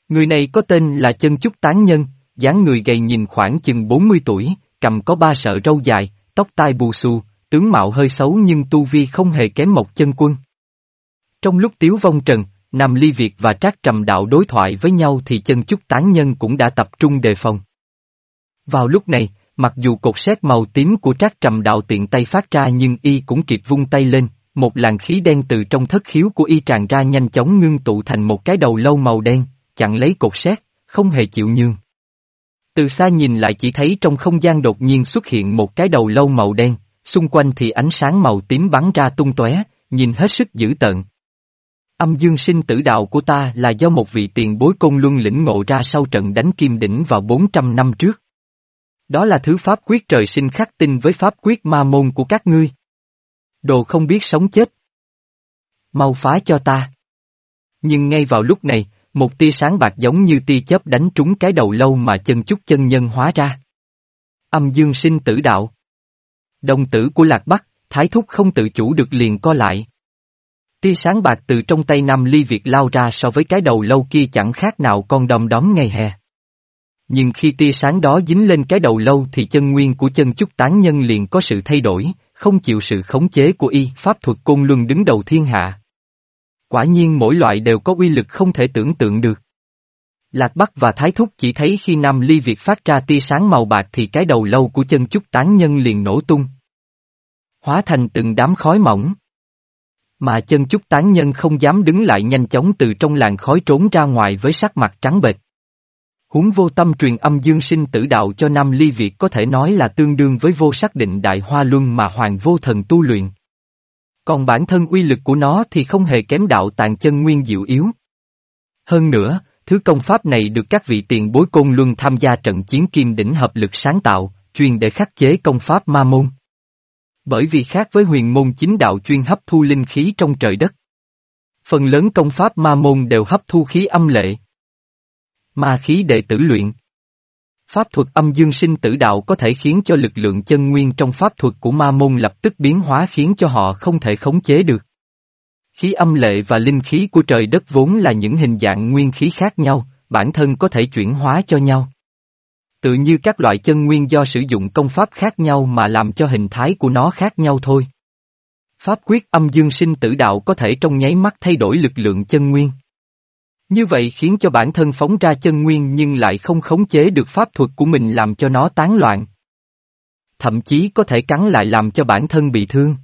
Speaker 1: Người này có tên là chân chúc tán nhân, dáng người gầy nhìn khoảng chừng 40 tuổi, cầm có ba sợi râu dài, tóc tai bù xù, tướng mạo hơi xấu nhưng tu vi không hề kém một chân quân. Trong lúc tiếu vong trần, Nam Ly Việt và Trác Trầm Đạo đối thoại với nhau thì chân chúc tán nhân cũng đã tập trung đề phòng. Vào lúc này, mặc dù cột sét màu tím của trác trầm đạo tiện tay phát ra nhưng y cũng kịp vung tay lên, một làn khí đen từ trong thất khiếu của y tràn ra nhanh chóng ngưng tụ thành một cái đầu lâu màu đen, chặn lấy cột sét, không hề chịu nhường. Từ xa nhìn lại chỉ thấy trong không gian đột nhiên xuất hiện một cái đầu lâu màu đen, xung quanh thì ánh sáng màu tím bắn ra tung tóe, nhìn hết sức dữ tợn. Âm dương sinh tử đạo của ta là do một vị tiền bối công luân lĩnh ngộ ra sau trận đánh kim đỉnh vào 400 năm trước. Đó là thứ pháp quyết trời sinh khắc tinh với pháp quyết ma môn của các ngươi. Đồ không biết sống chết. Mau phá cho ta. Nhưng ngay vào lúc này, một tia sáng bạc giống như tia chớp đánh trúng cái đầu lâu mà chân chúc chân nhân hóa ra. Âm dương sinh tử đạo. Đồng tử của Lạc Bắc, Thái Thúc không tự chủ được liền co lại. Tia sáng bạc từ trong tay Nam Ly Việt lao ra so với cái đầu lâu kia chẳng khác nào con đom đóm ngày hè. Nhưng khi tia sáng đó dính lên cái đầu lâu thì chân nguyên của chân chúc tán nhân liền có sự thay đổi, không chịu sự khống chế của y, pháp thuật côn luân đứng đầu thiên hạ. Quả nhiên mỗi loại đều có uy lực không thể tưởng tượng được. Lạc Bắc và Thái Thúc chỉ thấy khi Nam Ly Việt phát ra tia sáng màu bạc thì cái đầu lâu của chân chúc tán nhân liền nổ tung. Hóa thành từng đám khói mỏng. Mà chân chúc tán nhân không dám đứng lại nhanh chóng từ trong làn khói trốn ra ngoài với sắc mặt trắng bệch. Huống vô tâm truyền âm dương sinh tử đạo cho Nam Ly Việt có thể nói là tương đương với vô xác định đại hoa luân mà hoàng vô thần tu luyện. Còn bản thân uy lực của nó thì không hề kém đạo tàn chân nguyên diệu yếu. Hơn nữa, thứ công pháp này được các vị tiền bối côn luân tham gia trận chiến kim đỉnh hợp lực sáng tạo, chuyên để khắc chế công pháp ma môn. Bởi vì khác với huyền môn chính đạo chuyên hấp thu linh khí trong trời đất. Phần lớn công pháp ma môn đều hấp thu khí âm lệ. Ma khí đệ tử luyện. Pháp thuật âm dương sinh tử đạo có thể khiến cho lực lượng chân nguyên trong pháp thuật của ma môn lập tức biến hóa khiến cho họ không thể khống chế được. Khí âm lệ và linh khí của trời đất vốn là những hình dạng nguyên khí khác nhau, bản thân có thể chuyển hóa cho nhau. Tự như các loại chân nguyên do sử dụng công pháp khác nhau mà làm cho hình thái của nó khác nhau thôi. Pháp quyết âm dương sinh tử đạo có thể trong nháy mắt thay đổi lực lượng chân nguyên. Như vậy khiến cho bản thân phóng ra chân nguyên nhưng lại không khống chế được pháp thuật của mình làm cho nó tán loạn. Thậm chí có thể cắn lại làm cho bản thân bị thương.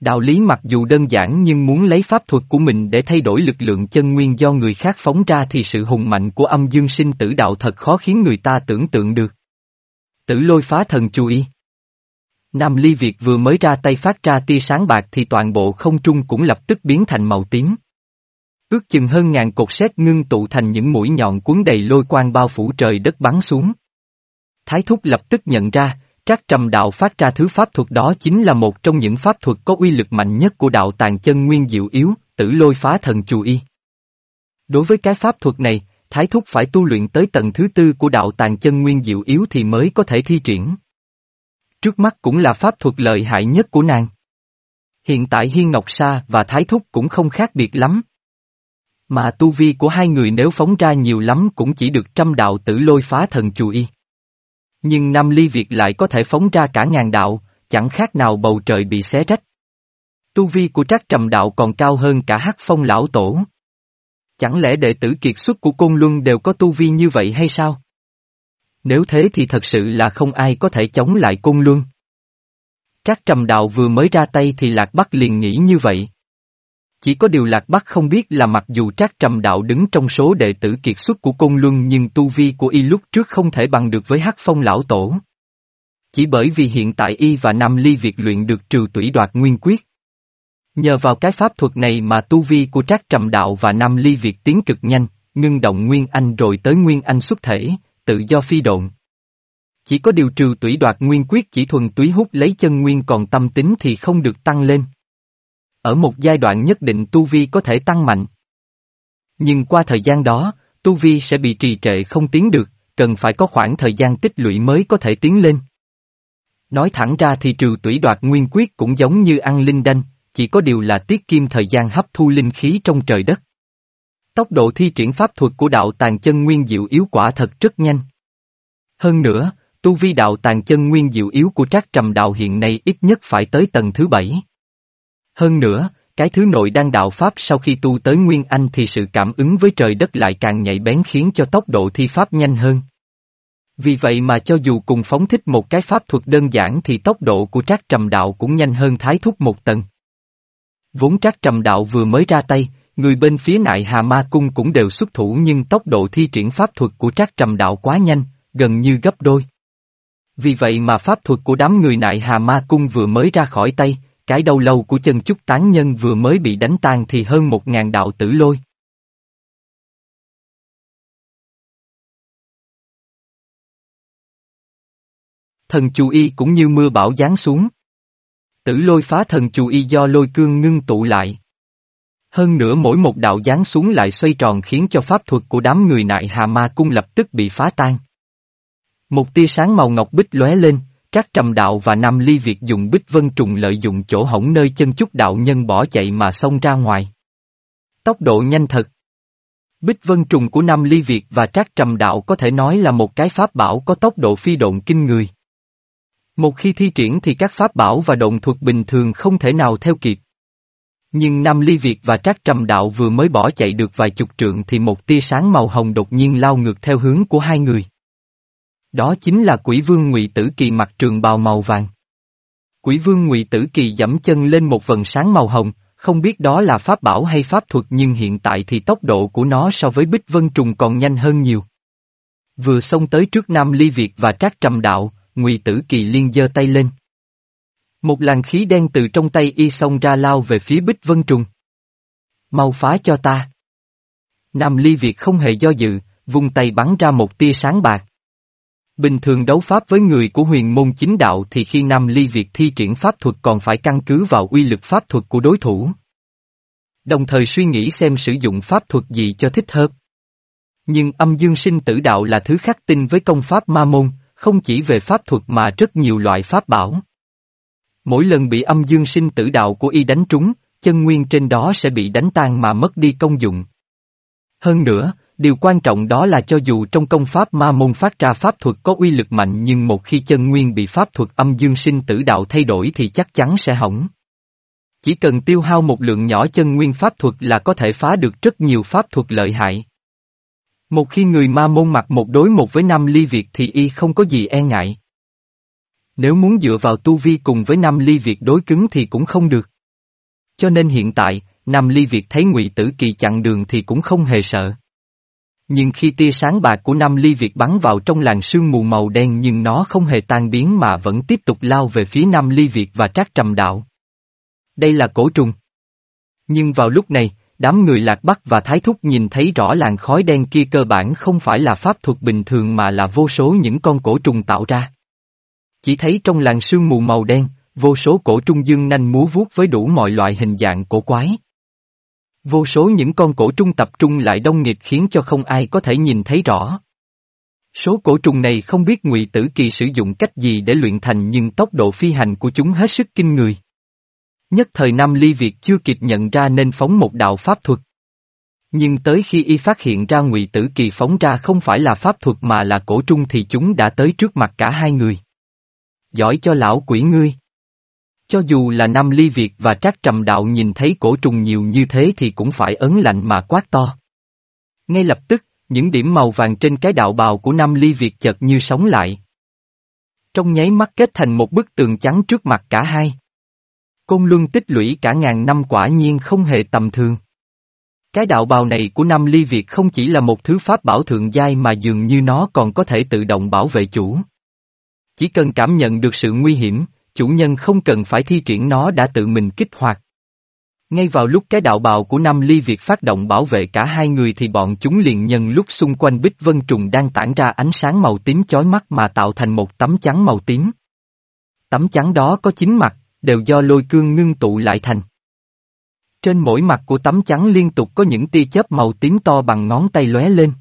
Speaker 1: Đạo lý mặc dù đơn giản nhưng muốn lấy pháp thuật của mình để thay đổi lực lượng chân nguyên do người khác phóng ra thì sự hùng mạnh của âm dương sinh tử đạo thật khó khiến người ta tưởng tượng được. Tử lôi phá thần chú ý. Nam Ly Việt vừa mới ra tay phát ra tia sáng bạc thì toàn bộ không trung cũng lập tức biến thành màu tím. Ước chừng hơn ngàn cột sét ngưng tụ thành những mũi nhọn cuốn đầy lôi quang bao phủ trời đất bắn xuống. Thái thúc lập tức nhận ra, Trác trầm đạo phát ra thứ pháp thuật đó chính là một trong những pháp thuật có uy lực mạnh nhất của đạo tàng chân nguyên diệu yếu, tử lôi phá thần chù y. Đối với cái pháp thuật này, Thái thúc phải tu luyện tới tầng thứ tư của đạo tàng chân nguyên diệu yếu thì mới có thể thi triển. Trước mắt cũng là pháp thuật lợi hại nhất của nàng. Hiện tại Hiên Ngọc Sa và Thái Thúc cũng không khác biệt lắm, mà tu vi của hai người nếu phóng ra nhiều lắm cũng chỉ được trăm đạo tử lôi phá thần chù y. Nhưng Nam Ly Việt lại có thể phóng ra cả ngàn đạo, chẳng khác nào bầu trời bị xé rách. Tu vi của Trác Trầm Đạo còn cao hơn cả Hắc Phong Lão Tổ. Chẳng lẽ đệ tử kiệt xuất của Côn Luân đều có tu vi như vậy hay sao? Nếu thế thì thật sự là không ai có thể chống lại Côn Luân. Trác Trầm Đạo vừa mới ra tay thì Lạc Bắc liền nghĩ như vậy. Chỉ có điều Lạc Bắc không biết là mặc dù Trác Trầm Đạo đứng trong số đệ tử kiệt xuất của Côn Luân nhưng tu vi của y lúc trước không thể bằng được với Hắc Phong Lão Tổ. Chỉ bởi vì hiện tại y và Nam Ly Việt luyện được trừ tủy đoạt nguyên quyết. Nhờ vào cái pháp thuật này mà tu vi của Trác Trầm Đạo và Nam Ly Việt tiến cực nhanh, ngưng động Nguyên Anh rồi tới Nguyên Anh xuất thể, tự do phi độn. Chỉ có điều trừ tủy đoạt nguyên quyết chỉ thuần túy hút lấy chân nguyên còn tâm tính thì không được tăng lên. Ở một giai đoạn nhất định tu vi có thể tăng mạnh. Nhưng qua thời gian đó, tu vi sẽ bị trì trệ không tiến được, cần phải có khoảng thời gian tích lũy mới có thể tiến lên. Nói thẳng ra thì trừ tủy đoạt nguyên quyết cũng giống như ăn linh đanh, chỉ có điều là tiết kiêm thời gian hấp thu linh khí trong trời đất. Tốc độ thi triển pháp thuật của đạo tàn chân nguyên diệu yếu quả thật rất nhanh. Hơn nữa, tu vi đạo tàn chân nguyên diệu yếu của trác trầm đạo hiện nay ít nhất phải tới tầng thứ bảy. Hơn nữa, cái thứ nội đang đạo Pháp sau khi tu tới Nguyên Anh thì sự cảm ứng với trời đất lại càng nhạy bén khiến cho tốc độ thi Pháp nhanh hơn. Vì vậy mà cho dù cùng phóng thích một cái pháp thuật đơn giản thì tốc độ của trác trầm đạo cũng nhanh hơn thái thúc một tầng. Vốn trác trầm đạo vừa mới ra tay, người bên phía nại hà ma cung cũng đều xuất thủ nhưng tốc độ thi triển pháp thuật của trác trầm đạo quá nhanh, gần như gấp đôi. Vì vậy mà pháp thuật của đám người nại hà ma cung vừa mới ra khỏi tay, cái đầu lâu của chân chúc tán nhân vừa mới bị đánh tan thì hơn một ngàn đạo tử lôi. Thần chú y cũng như mưa bão giáng xuống. Tử lôi phá thần chú y do lôi cương ngưng tụ lại. Hơn nữa mỗi một đạo giáng xuống lại xoay tròn khiến cho pháp thuật của đám người nại hà ma cung lập tức bị phá tan. Một tia sáng màu ngọc bích lóe lên, Trác Trầm Đạo và Nam Ly Việt dùng bích vân trùng lợi dụng chỗ hổng nơi chân chúc đạo nhân bỏ chạy mà xông ra ngoài. Tốc độ nhanh thật. Bích vân trùng của Nam Ly Việt và Trác Trầm Đạo có thể nói là một cái pháp bảo có tốc độ phi độn kinh người. Một khi thi triển thì các pháp bảo và động thuật bình thường không thể nào theo kịp. Nhưng Nam Ly Việt và Trác Trầm Đạo vừa mới bỏ chạy được vài chục trượng thì một tia sáng màu hồng đột nhiên lao ngược theo hướng của hai người. Đó chính là quỷ vương ngụy Tử Kỳ mặc trường bào màu vàng. Quỷ vương ngụy Tử Kỳ dẫm chân lên một vần sáng màu hồng, không biết đó là pháp bảo hay pháp thuật nhưng hiện tại thì tốc độ của nó so với Bích Vân Trùng còn nhanh hơn nhiều. Vừa xông tới trước Nam Ly Việt và Trác Trầm Đạo, ngụy Tử Kỳ liên giơ tay lên. Một làn khí đen từ trong tay y xông ra lao về phía Bích Vân Trùng. Mau phá cho ta. Nam Ly Việt không hề do dự, vung tay bắn ra một tia sáng bạc. Bình thường đấu pháp với người của huyền môn chính đạo thì khi Nam Ly Việt thi triển pháp thuật còn phải căn cứ vào uy lực pháp thuật của đối thủ. Đồng thời suy nghĩ xem sử dụng pháp thuật gì cho thích hợp. Nhưng âm dương sinh tử đạo là thứ khắc tinh với công pháp ma môn, không chỉ về pháp thuật mà rất nhiều loại pháp bảo. Mỗi lần bị âm dương sinh tử đạo của y đánh trúng, chân nguyên trên đó sẽ bị đánh tan mà mất đi công dụng. Hơn nữa, điều quan trọng đó là cho dù trong công pháp ma môn phát ra pháp thuật có uy lực mạnh nhưng một khi chân nguyên bị pháp thuật âm dương sinh tử đạo thay đổi thì chắc chắn sẽ hỏng. Chỉ cần tiêu hao một lượng nhỏ chân nguyên pháp thuật là có thể phá được rất nhiều pháp thuật lợi hại. Một khi người ma môn mặc một đối một với năm Ly Việt thì y không có gì e ngại. Nếu muốn dựa vào tu vi cùng với năm Ly Việt đối cứng thì cũng không được. Cho nên hiện tại, năm Ly Việt thấy ngụy Tử Kỳ chặn đường thì cũng không hề sợ. Nhưng khi tia sáng bạc của năm Ly Việt bắn vào trong làn sương mù màu đen nhưng nó không hề tan biến mà vẫn tiếp tục lao về phía năm Ly Việt và Trác Trầm Đạo. Đây là cổ trùng. Nhưng vào lúc này, đám người Lạc Bắc và Thái Thúc nhìn thấy rõ làn khói đen kia cơ bản không phải là pháp thuật bình thường mà là vô số những con cổ trùng tạo ra. Chỉ thấy trong làn sương mù màu đen, vô số cổ trung dương nanh múa vuốt với đủ mọi loại hình dạng cổ quái. Vô số những con cổ trùng tập trung lại đông nghịch khiến cho không ai có thể nhìn thấy rõ. Số cổ trùng này không biết ngụy Tử Kỳ sử dụng cách gì để luyện thành nhưng tốc độ phi hành của chúng hết sức kinh người. Nhất thời Nam Ly Việt chưa kịp nhận ra nên phóng một đạo pháp thuật. Nhưng tới khi y phát hiện ra ngụy Tử Kỳ phóng ra không phải là pháp thuật mà là cổ trung thì chúng đã tới trước mặt cả hai người. Giỏi cho lão quỷ ngươi. Cho dù là Nam Ly Việt và Trác Trầm Đạo nhìn thấy cổ trùng nhiều như thế thì cũng phải ấn lạnh mà quát to. Ngay lập tức, những điểm màu vàng trên cái đạo bào của Nam Ly Việt chợt như sống lại. Trong nháy mắt kết thành một bức tường trắng trước mặt cả hai. Côn Luân tích lũy cả ngàn năm quả nhiên không hề tầm thường. Cái đạo bào này của Nam Ly Việt không chỉ là một thứ pháp bảo thượng giai mà dường như nó còn có thể tự động bảo vệ chủ. Chỉ cần cảm nhận được sự nguy hiểm, chủ nhân không cần phải thi triển nó đã tự mình kích hoạt. Ngay vào lúc cái đạo bào của Nam Ly Việt phát động bảo vệ cả hai người thì bọn chúng liền nhân lúc xung quanh Bích Vân Trùng đang tản ra ánh sáng màu tím chói mắt mà tạo thành một tấm chắn màu tím. Tấm chắn đó có chín mặt, đều do lôi cương ngưng tụ lại thành. Trên mỗi mặt của tấm chắn liên tục có những tia chớp màu tím to bằng ngón tay lóe lên.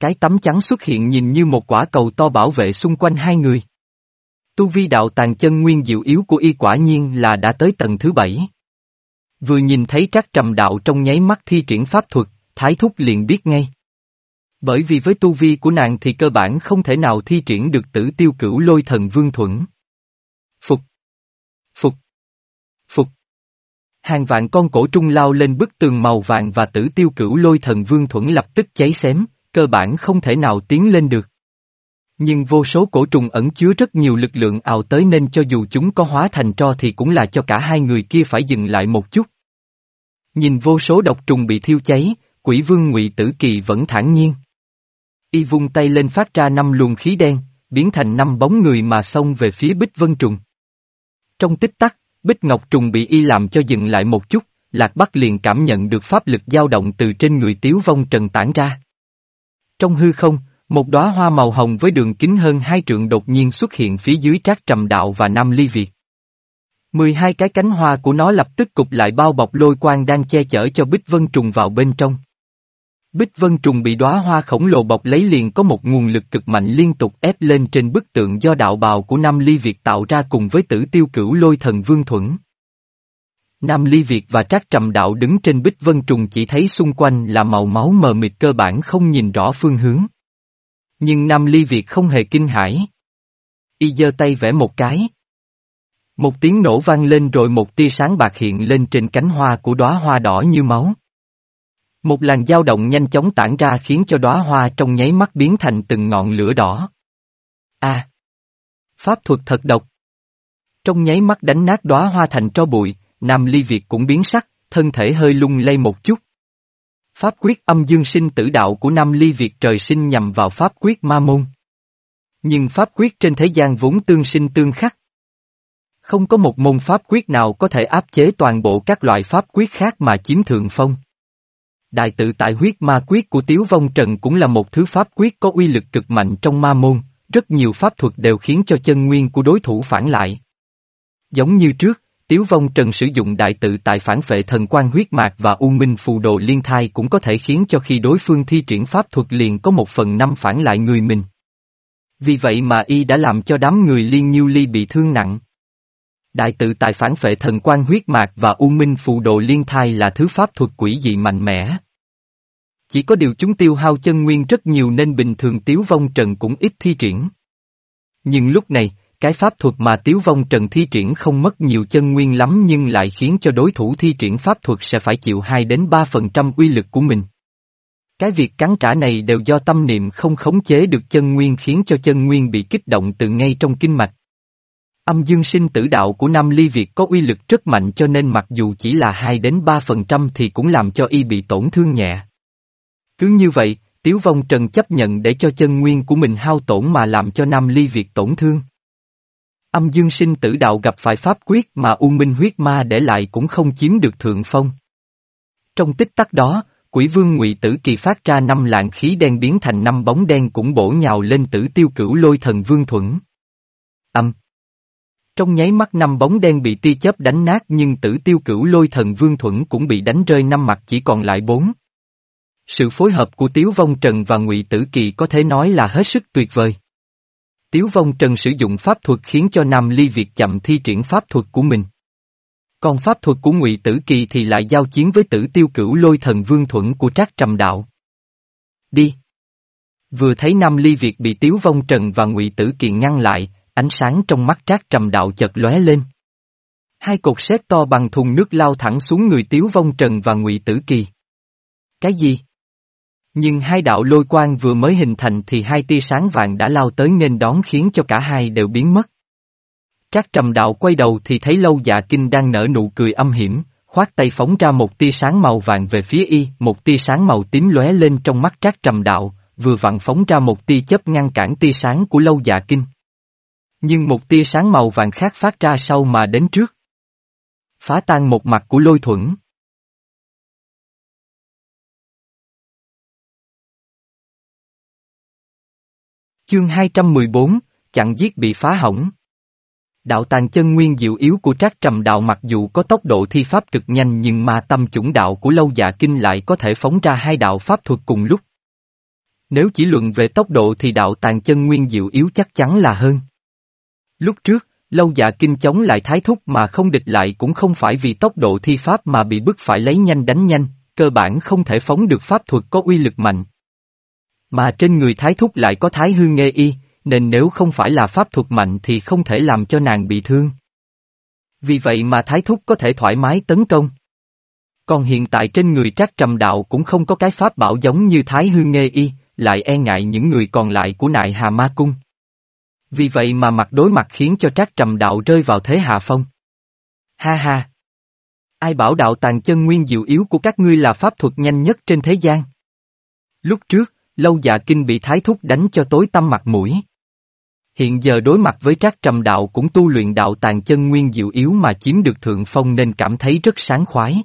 Speaker 1: Cái tấm chắn xuất hiện nhìn như một quả cầu to bảo vệ xung quanh hai người. Tu vi đạo tàn chân nguyên diệu yếu của y quả nhiên là đã tới tầng thứ bảy. Vừa nhìn thấy Trác trầm đạo trong nháy mắt thi triển pháp thuật, thái thúc liền biết ngay. Bởi vì với tu vi của nàng thì cơ bản không thể nào thi triển được tử tiêu cửu lôi thần vương thuẫn. Phục. Phục. Phục. Hàng vạn con cổ trung lao lên bức tường màu vàng và tử tiêu cửu lôi thần vương thuẫn lập tức cháy xém, cơ bản không thể nào tiến lên được. Nhưng vô số cổ trùng ẩn chứa rất nhiều lực lượng ảo tới nên cho dù chúng có hóa thành tro thì cũng là cho cả hai người kia phải dừng lại một chút. Nhìn vô số độc trùng bị thiêu cháy, quỷ vương ngụy Tử Kỳ vẫn thản nhiên. Y vung tay lên phát ra năm luồng khí đen, biến thành năm bóng người mà xông về phía Bích Vân Trùng. Trong tích tắc, Bích Ngọc Trùng bị y làm cho dừng lại một chút, Lạc Bắc liền cảm nhận được pháp lực dao động từ trên người Tiếu Vong Trần tản ra. Trong hư không, một đóa hoa màu hồng với đường kính hơn hai trượng đột nhiên xuất hiện phía dưới trác trầm đạo và Nam Ly Việt. Mười hai cái cánh hoa của nó lập tức cục lại bao bọc lôi quang đang che chở cho Bích Vân Trùng vào bên trong. Bích Vân Trùng bị đóa hoa khổng lồ bọc lấy liền có một nguồn lực cực mạnh liên tục ép lên trên bức tượng do đạo bào của Nam Ly Việt tạo ra cùng với tử tiêu cửu lôi thần vương thuẫn. Nam Ly Việt và Trác Trầm Đạo đứng trên Bích Vân Trùng chỉ thấy xung quanh là màu máu mờ mịt cơ bản không nhìn rõ phương hướng. Nhưng Nam Ly Việt không hề kinh hãi. Y giơ tay vẽ một cái. Một tiếng nổ vang lên rồi một tia sáng bạc hiện lên trên cánh hoa của đóa hoa đỏ như máu. Một làn dao động nhanh chóng tản ra khiến cho đóa hoa trong nháy mắt biến thành từng ngọn lửa đỏ. A, Pháp thuật thật độc. Trong nháy mắt đánh nát đóa hoa thành tro bụi, Nam Ly Việt cũng biến sắc, thân thể hơi lung lay một chút. Pháp quyết âm dương sinh tử đạo của Nam Ly Việt trời sinh nhằm vào pháp quyết ma môn. Nhưng pháp quyết trên thế gian vốn tương sinh tương khắc. Không có một môn pháp quyết nào có thể áp chế toàn bộ các loại pháp quyết khác mà chiếm thượng phong. Đại tự tại huyết ma quyết của Tiếu Vong Trần cũng là một thứ pháp quyết có uy lực cực mạnh trong ma môn, rất nhiều pháp thuật đều khiến cho chân nguyên của đối thủ phản lại. Giống như trước, Tiếu Vong Trần sử dụng đại tự tại phản vệ thần quan huyết mạc và u minh phù đồ liên thai cũng có thể khiến cho khi đối phương thi triển pháp thuật liền có một phần năm phản lại người mình. Vì vậy mà y đã làm cho đám người liên nhiêu ly bị thương nặng. Đại tự tại phản phệ thần quan huyết mạc và u minh phù đồ liên thai là thứ pháp thuật quỷ dị mạnh mẽ. Chỉ có điều chúng tiêu hao chân nguyên rất nhiều nên bình thường Tiếu Vong Trần cũng ít thi triển. Nhưng lúc này, cái pháp thuật mà Tiếu Vong Trần thi triển không mất nhiều chân nguyên lắm nhưng lại khiến cho đối thủ thi triển pháp thuật sẽ phải chịu 2 đến 3% uy lực của mình. Cái việc cắn trả này đều do tâm niệm không khống chế được chân nguyên khiến cho chân nguyên bị kích động từ ngay trong kinh mạch. Âm dương sinh tử đạo của Nam Ly Việt có uy lực rất mạnh cho nên mặc dù chỉ là 2 đến 3% thì cũng làm cho y bị tổn thương nhẹ. Cứ như vậy, Tiếu Vong Trần chấp nhận để cho chân nguyên của mình hao tổn mà làm cho Nam Ly Việt tổn thương. Âm dương sinh tử đạo gặp phải pháp quyết mà U Minh huyết ma để lại cũng không chiếm được thượng phong. Trong tích tắc đó, quỷ vương ngụy tử kỳ phát ra năm lạng khí đen biến thành năm bóng đen cũng bổ nhào lên tử tiêu cửu lôi thần vương thuẫn. Âm. Trong nháy mắt năm bóng đen bị tia chớp đánh nát nhưng tử tiêu cửu lôi thần vương thuẫn cũng bị đánh rơi năm mặt chỉ còn lại bốn. Sự phối hợp của Tiếu Vong Trần và Ngụy Tử Kỳ có thể nói là hết sức tuyệt vời. Tiếu Vong Trần sử dụng pháp thuật khiến cho Nam Ly Việt chậm thi triển pháp thuật của mình. Còn pháp thuật của Ngụy Tử Kỳ thì lại giao chiến với tử tiêu cửu lôi thần vương thuẫn của Trác Trầm Đạo. Đi! Vừa thấy Nam Ly Việt bị Tiếu Vong Trần và Ngụy Tử Kỳ ngăn lại, ánh sáng trong mắt Trác Trầm Đạo chợt lóe lên. Hai cột sét to bằng thùng nước lao thẳng xuống người Tiếu Vong Trần và Ngụy Tử Kỳ. Cái gì? Nhưng hai đạo lôi quang vừa mới hình thành thì hai tia sáng vàng đã lao tới nghênh đón khiến cho cả hai đều biến mất. Trác trầm đạo quay đầu thì thấy lâu dạ kinh đang nở nụ cười âm hiểm, khoát tay phóng ra một tia sáng màu vàng về phía y, một tia sáng màu tím lóe lên trong mắt trác trầm đạo, vừa vặn phóng ra một tia chớp ngăn cản tia sáng của lâu dạ kinh. Nhưng một tia sáng màu vàng khác phát ra sau mà đến trước. Phá tan một mặt của lôi thuẫn. Chương 214, chặn giết bị phá hỏng. Đạo tàn chân nguyên diệu yếu của trác trầm đạo mặc dù có tốc độ thi pháp cực nhanh nhưng mà tâm chủng đạo của lâu dạ kinh lại có thể phóng ra hai đạo pháp thuật cùng lúc. Nếu chỉ luận về tốc độ thì đạo tàn chân nguyên diệu yếu chắc chắn là hơn. Lúc trước, lâu dạ kinh chống lại thái thúc mà không địch lại cũng không phải vì tốc độ thi pháp mà bị bức phải lấy nhanh đánh nhanh, cơ bản không thể phóng được pháp thuật có uy lực mạnh. Mà trên người thái thúc lại có thái hư nghe y, nên nếu không phải là pháp thuật mạnh thì không thể làm cho nàng bị thương. Vì vậy mà thái thúc có thể thoải mái tấn công. Còn hiện tại trên người trác trầm đạo cũng không có cái pháp bảo giống như thái hư nghe y, lại e ngại những người còn lại của nại hà ma cung, Vì vậy mà mặt đối mặt khiến cho trác trầm đạo rơi vào thế hạ phong. Ha ha! Ai bảo đạo tàn chân nguyên diệu yếu của các ngươi là pháp thuật nhanh nhất trên thế gian? Lúc trước, lâu dạ kinh bị thái thúc đánh cho tối tâm mặt mũi. Hiện giờ đối mặt với trác trầm đạo cũng tu luyện đạo tàn chân nguyên diệu yếu mà chiếm được thượng phong nên cảm thấy rất sáng khoái.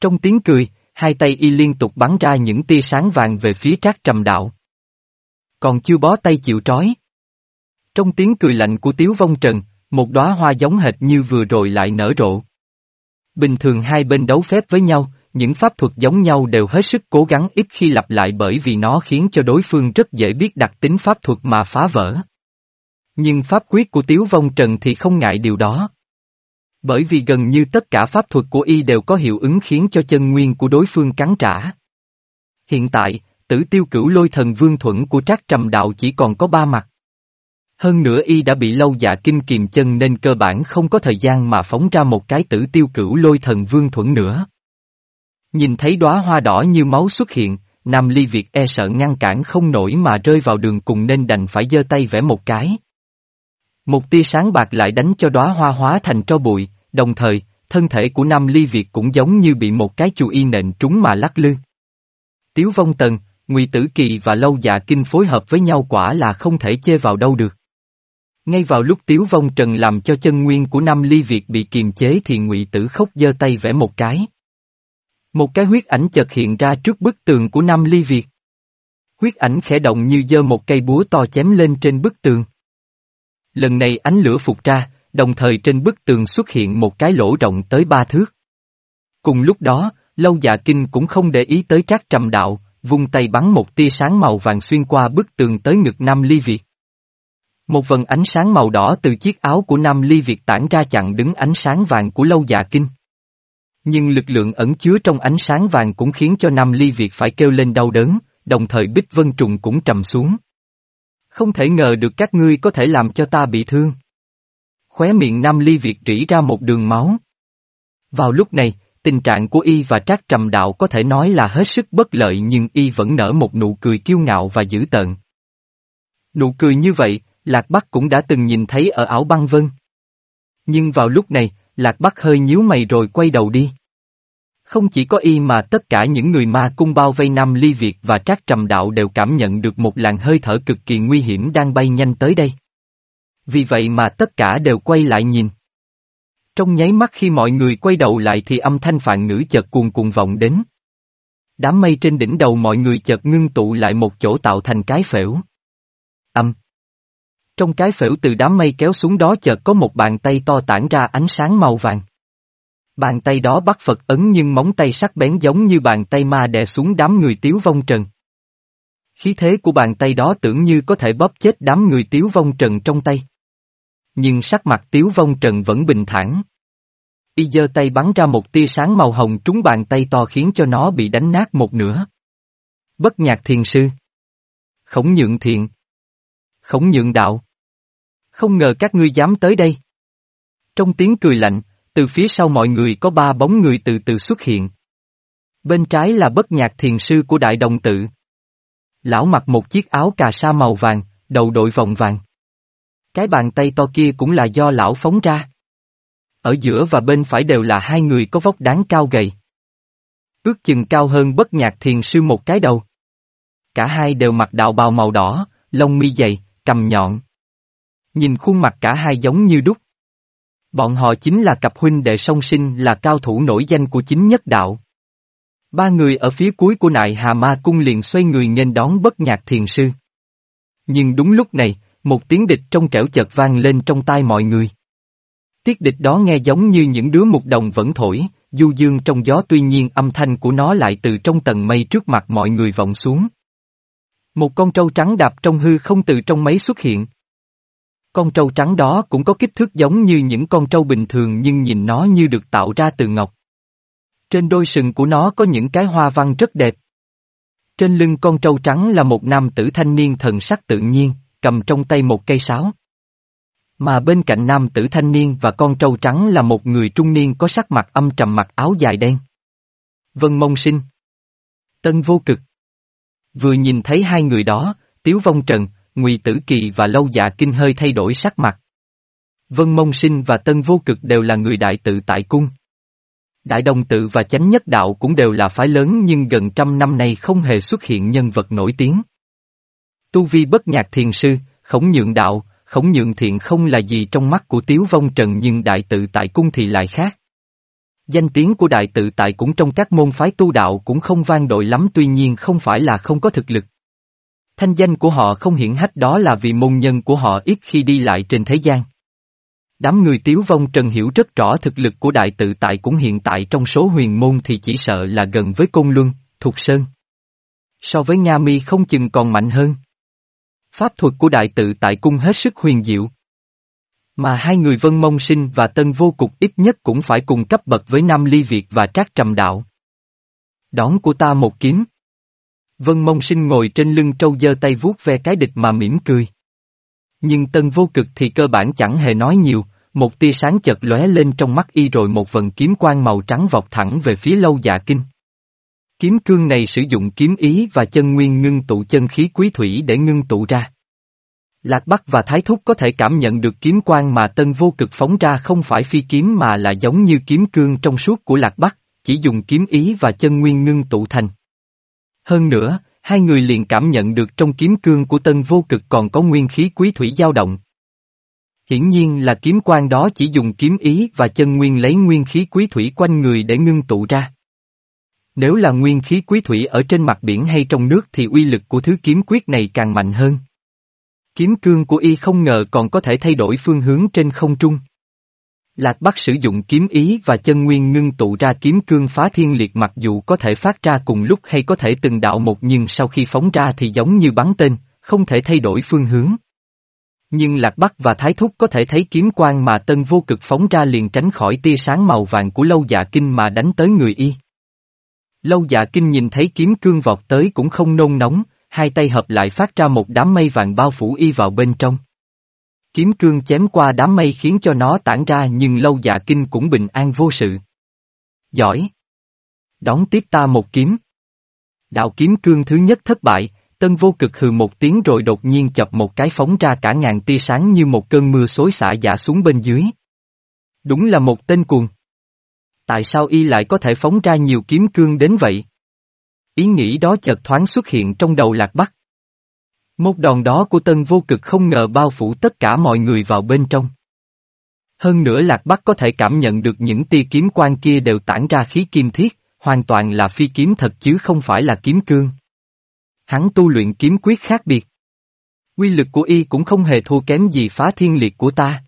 Speaker 1: Trong tiếng cười, hai tay y liên tục bắn ra những tia sáng vàng về phía trác trầm đạo. Còn chưa bó tay chịu trói. Trong tiếng cười lạnh của Tiếu Vong Trần, một đóa hoa giống hệt như vừa rồi lại nở rộ. Bình thường hai bên đấu phép với nhau, những pháp thuật giống nhau đều hết sức cố gắng ít khi lặp lại bởi vì nó khiến cho đối phương rất dễ biết đặc tính pháp thuật mà phá vỡ. Nhưng pháp quyết của Tiếu Vong Trần thì không ngại điều đó. Bởi vì gần như tất cả pháp thuật của y đều có hiệu ứng khiến cho chân nguyên của đối phương cắn trả. Hiện tại, tử tiêu cửu lôi thần vương thuẫn của trác trầm đạo chỉ còn có ba mặt. Hơn nữa y đã bị lâu dạ kinh kiềm chân nên cơ bản không có thời gian mà phóng ra một cái tử tiêu cửu lôi thần vương thuẫn nữa. Nhìn thấy đóa hoa đỏ như máu xuất hiện, Nam Ly Việt e sợ ngăn cản không nổi mà rơi vào đường cùng nên đành phải giơ tay vẽ một cái. Một tia sáng bạc lại đánh cho đóa hoa hóa thành tro bụi, đồng thời, thân thể của Nam Ly Việt cũng giống như bị một cái chù y nện trúng mà lắc lư. Tiếu Vong Tần, Ngụy Tử Kỳ và Lâu Dạ Kinh phối hợp với nhau quả là không thể chê vào đâu được. Ngay vào lúc Tiếu Vong Trần làm cho chân nguyên của Nam Ly Việt bị kiềm chế thì Ngụy Tử Khốc giơ tay vẽ một cái. Một cái huyết ảnh chợt hiện ra trước bức tường của Nam Ly Việt. Huyết ảnh khẽ động như giơ một cây búa to chém lên trên bức tường. Lần này ánh lửa phục ra, đồng thời trên bức tường xuất hiện một cái lỗ rộng tới ba thước. Cùng lúc đó, Lâu Dạ Kinh cũng không để ý tới trác trầm đạo, vung tay bắn một tia sáng màu vàng xuyên qua bức tường tới ngực Nam Ly Việt. Một vần ánh sáng màu đỏ từ chiếc áo của Nam Ly Việt tản ra chặn đứng ánh sáng vàng của Lâu Dạ Kinh. Nhưng lực lượng ẩn chứa trong ánh sáng vàng cũng khiến cho Nam Ly Việt phải kêu lên đau đớn, đồng thời Bích Vân Trùng cũng trầm xuống. Không thể ngờ được các ngươi có thể làm cho ta bị thương. Khóe miệng Nam Ly Việt rỉ ra một đường máu. Vào lúc này, tình trạng của y và Trác Trầm Đạo có thể nói là hết sức bất lợi nhưng y vẫn nở một nụ cười kiêu ngạo và dữ tợn. Nụ cười như vậy, Lạc Bắc cũng đã từng nhìn thấy ở ảo băng vân. Nhưng vào lúc này, Lạc Bắc hơi nhíu mày rồi quay đầu đi. Không chỉ có y mà tất cả những người ma cung bao vây Nam Ly Việt và Trác Trầm Đạo đều cảm nhận được một làn hơi thở cực kỳ nguy hiểm đang bay nhanh tới đây. Vì vậy mà tất cả đều quay lại nhìn. Trong nháy mắt khi mọi người quay đầu lại thì âm thanh phạn ngữ chợt cuồng cuồng vọng đến. Đám mây trên đỉnh đầu mọi người chợt ngưng tụ lại một chỗ tạo thành cái phễu. Âm. Trong cái phễu từ đám mây kéo xuống đó chợt có một bàn tay to tản ra ánh sáng màu vàng. Bàn tay đó bắt Phật ấn nhưng móng tay sắc bén giống như bàn tay ma đè xuống đám người tiếu vong trần. Khí thế của bàn tay đó tưởng như có thể bóp chết đám người tiếu vong trần trong tay. Nhưng sắc mặt tiếu vong trần vẫn bình thản. Y giơ tay bắn ra một tia sáng màu hồng trúng bàn tay to khiến cho nó bị đánh nát một nửa. Bất nhạc thiền sư. Khổng nhượng thiện. Khổng nhượng đạo. Không ngờ các ngươi dám tới đây. Trong tiếng cười lạnh, từ phía sau mọi người có ba bóng người từ từ xuất hiện. Bên trái là bất nhạc thiền sư của đại đồng tự. Lão mặc một chiếc áo cà sa màu vàng, đầu đội vòng vàng. Cái bàn tay to kia cũng là do lão phóng ra. Ở giữa và bên phải đều là hai người có vóc đáng cao gầy. Ước chừng cao hơn bất nhạc thiền sư một cái đầu. Cả hai đều mặc đạo bào màu đỏ, lông mi dày, cầm nhọn. Nhìn khuôn mặt cả hai giống như đúc. Bọn họ chính là cặp huynh đệ song sinh là cao thủ nổi danh của chính nhất đạo. Ba người ở phía cuối của nại Hà Ma Cung liền xoay người nghênh đón bất nhạc thiền sư. Nhưng đúng lúc này, một tiếng địch trong trẻo chợt vang lên trong tai mọi người. Tiết địch đó nghe giống như những đứa mục đồng vẫn thổi, du dương trong gió tuy nhiên âm thanh của nó lại từ trong tầng mây trước mặt mọi người vọng xuống. Một con trâu trắng đạp trong hư không từ trong mấy xuất hiện. Con trâu trắng đó cũng có kích thước giống như những con trâu bình thường nhưng nhìn nó như được tạo ra từ ngọc. Trên đôi sừng của nó có những cái hoa văn rất đẹp. Trên lưng con trâu trắng là một nam tử thanh niên thần sắc tự nhiên, cầm trong tay một cây sáo. Mà bên cạnh nam tử thanh niên và con trâu trắng là một người trung niên có sắc mặt âm trầm mặc áo dài đen. Vân mông sinh. Tân vô cực. Vừa nhìn thấy hai người đó, Tiếu Vong Trần, Ngụy Tử Kỳ và Lâu Dạ Kinh hơi thay đổi sắc mặt. Vân Mông Sinh và Tân Vô Cực đều là người đại tự tại cung. Đại đồng tự và chánh nhất đạo cũng đều là phái lớn nhưng gần trăm năm nay không hề xuất hiện nhân vật nổi tiếng. Tu vi bất nhạc thiền sư, khổng nhượng đạo, khổng nhượng thiện không là gì trong mắt của Tiếu Vong Trần nhưng đại tự tại cung thì lại khác. Danh tiếng của đại tự tại cũng trong các môn phái tu đạo cũng không vang đội lắm tuy nhiên không phải là không có thực lực. Thanh danh của họ không hiển hách đó là vì môn nhân của họ ít khi đi lại trên thế gian. Đám người tiếu vong trần hiểu rất rõ thực lực của đại tự tại cũng hiện tại trong số huyền môn thì chỉ sợ là gần với Côn Luân, Thục Sơn. So với Nga Mi không chừng còn mạnh hơn. Pháp thuật của đại tự tại cung hết sức huyền diệu. Mà hai người Vân Mông Sinh và Tân Vô Cục ít nhất cũng phải cùng cấp bậc với Nam Ly Việt và Trác Trầm Đạo. Đón của ta một kiếm. Vân Mông Sinh ngồi trên lưng trâu giơ tay vuốt ve cái địch mà mỉm cười. Nhưng Tân Vô Cực thì cơ bản chẳng hề nói nhiều, một tia sáng chợt lóe lên trong mắt y rồi một vần kiếm quang màu trắng vọt thẳng về phía lâu dạ kinh. Kiếm cương này sử dụng kiếm ý và chân nguyên ngưng tụ chân khí quý thủy để ngưng tụ ra. Lạc Bắc và Thái Thúc có thể cảm nhận được kiếm quang mà tân vô cực phóng ra không phải phi kiếm mà là giống như kiếm cương trong suốt của Lạc Bắc, chỉ dùng kiếm ý và chân nguyên ngưng tụ thành. Hơn nữa, hai người liền cảm nhận được trong kiếm cương của tân vô cực còn có nguyên khí quý thủy dao động. Hiển nhiên là kiếm quan đó chỉ dùng kiếm ý và chân nguyên lấy nguyên khí quý thủy quanh người để ngưng tụ ra. Nếu là nguyên khí quý thủy ở trên mặt biển hay trong nước thì uy lực của thứ kiếm quyết này càng mạnh hơn. Kiếm cương của y không ngờ còn có thể thay đổi phương hướng trên không trung. Lạc Bắc sử dụng kiếm ý và chân nguyên ngưng tụ ra kiếm cương phá thiên liệt mặc dù có thể phát ra cùng lúc hay có thể từng đạo một nhưng sau khi phóng ra thì giống như bắn tên, không thể thay đổi phương hướng. Nhưng Lạc Bắc và Thái Thúc có thể thấy kiếm quang mà tân vô cực phóng ra liền tránh khỏi tia sáng màu vàng của lâu dạ kinh mà đánh tới người y. Lâu dạ kinh nhìn thấy kiếm cương vọt tới cũng không nôn nóng, hai tay hợp lại phát ra một đám mây vàng bao phủ y vào bên trong. Kiếm cương chém qua đám mây khiến cho nó tản ra nhưng lâu dạ kinh cũng bình an vô sự. Giỏi! Đón tiếp ta một kiếm. Đạo kiếm cương thứ nhất thất bại, tân vô cực hừ một tiếng rồi đột nhiên chập một cái phóng ra cả ngàn tia sáng như một cơn mưa xối xả giả xuống bên dưới. Đúng là một tên cuồng. Tại sao y lại có thể phóng ra nhiều kiếm cương đến vậy? Ý nghĩ đó chợt thoáng xuất hiện trong đầu lạc bắc. Một đòn đó của tân vô cực không ngờ bao phủ tất cả mọi người vào bên trong. Hơn nữa lạc bắc có thể cảm nhận được những tia kiếm quan kia đều tản ra khí kim thiết, hoàn toàn là phi kiếm thật chứ không phải là kiếm cương. Hắn tu luyện kiếm quyết khác biệt. Quy lực của y cũng không hề thua kém gì phá thiên liệt của ta.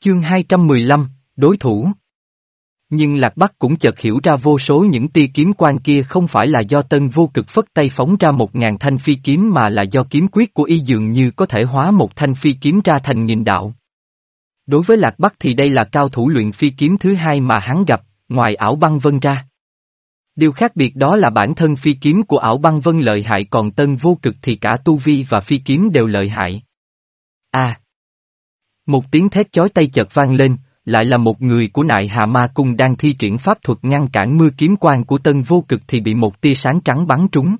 Speaker 1: Chương 215, Đối thủ nhưng Lạc Bắc cũng chợt hiểu ra vô số những tia kiếm quan kia không phải là do tân vô cực phất tay phóng ra một ngàn thanh phi kiếm mà là do kiếm quyết của y dường như có thể hóa một thanh phi kiếm ra thành nghìn đạo. Đối với Lạc Bắc thì đây là cao thủ luyện phi kiếm thứ hai mà hắn gặp, ngoài ảo băng vân ra. Điều khác biệt đó là bản thân phi kiếm của ảo băng vân lợi hại còn tân vô cực thì cả tu vi và phi kiếm đều lợi hại. À! Một tiếng thét chói tay chợt vang lên, lại là một người của nại Hà Ma Cung đang thi triển pháp thuật ngăn cản mưa kiếm quan của tân vô cực thì bị một tia sáng trắng bắn trúng.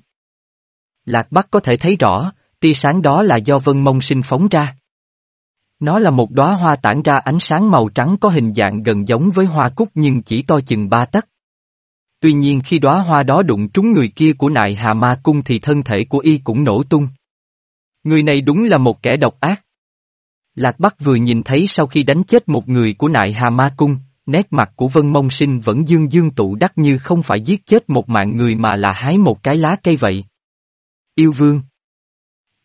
Speaker 1: Lạc Bắc có thể thấy rõ, tia sáng đó là do vân mông sinh phóng ra. Nó là một đóa hoa tản ra ánh sáng màu trắng có hình dạng gần giống với hoa cúc nhưng chỉ to chừng ba tấc. Tuy nhiên khi đóa hoa đó đụng trúng người kia của nại Hà Ma Cung thì thân thể của y cũng nổ tung. Người này đúng là một kẻ độc ác. Lạc Bắc vừa nhìn thấy sau khi đánh chết một người của nại Hà Ma Cung, nét mặt của Vân Mông Sinh vẫn dương dương tụ đắc như không phải giết chết một mạng người mà là hái một cái lá cây vậy. Yêu vương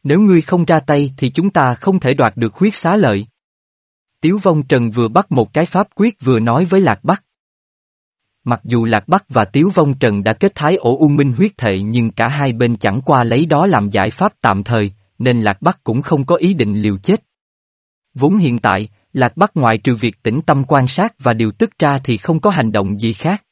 Speaker 1: Nếu ngươi không ra tay thì chúng ta không thể đoạt được huyết xá lợi. Tiếu Vong Trần vừa bắt một cái pháp quyết vừa nói với Lạc Bắc. Mặc dù Lạc Bắc và Tiếu Vong Trần đã kết thái ổ u minh huyết thệ nhưng cả hai bên chẳng qua lấy đó làm giải pháp tạm thời, nên Lạc Bắc cũng không có ý định liều chết. Vốn hiện tại, Lạc Bắc ngoại trừ việc tĩnh tâm quan sát và điều tức ra thì không có hành động gì khác.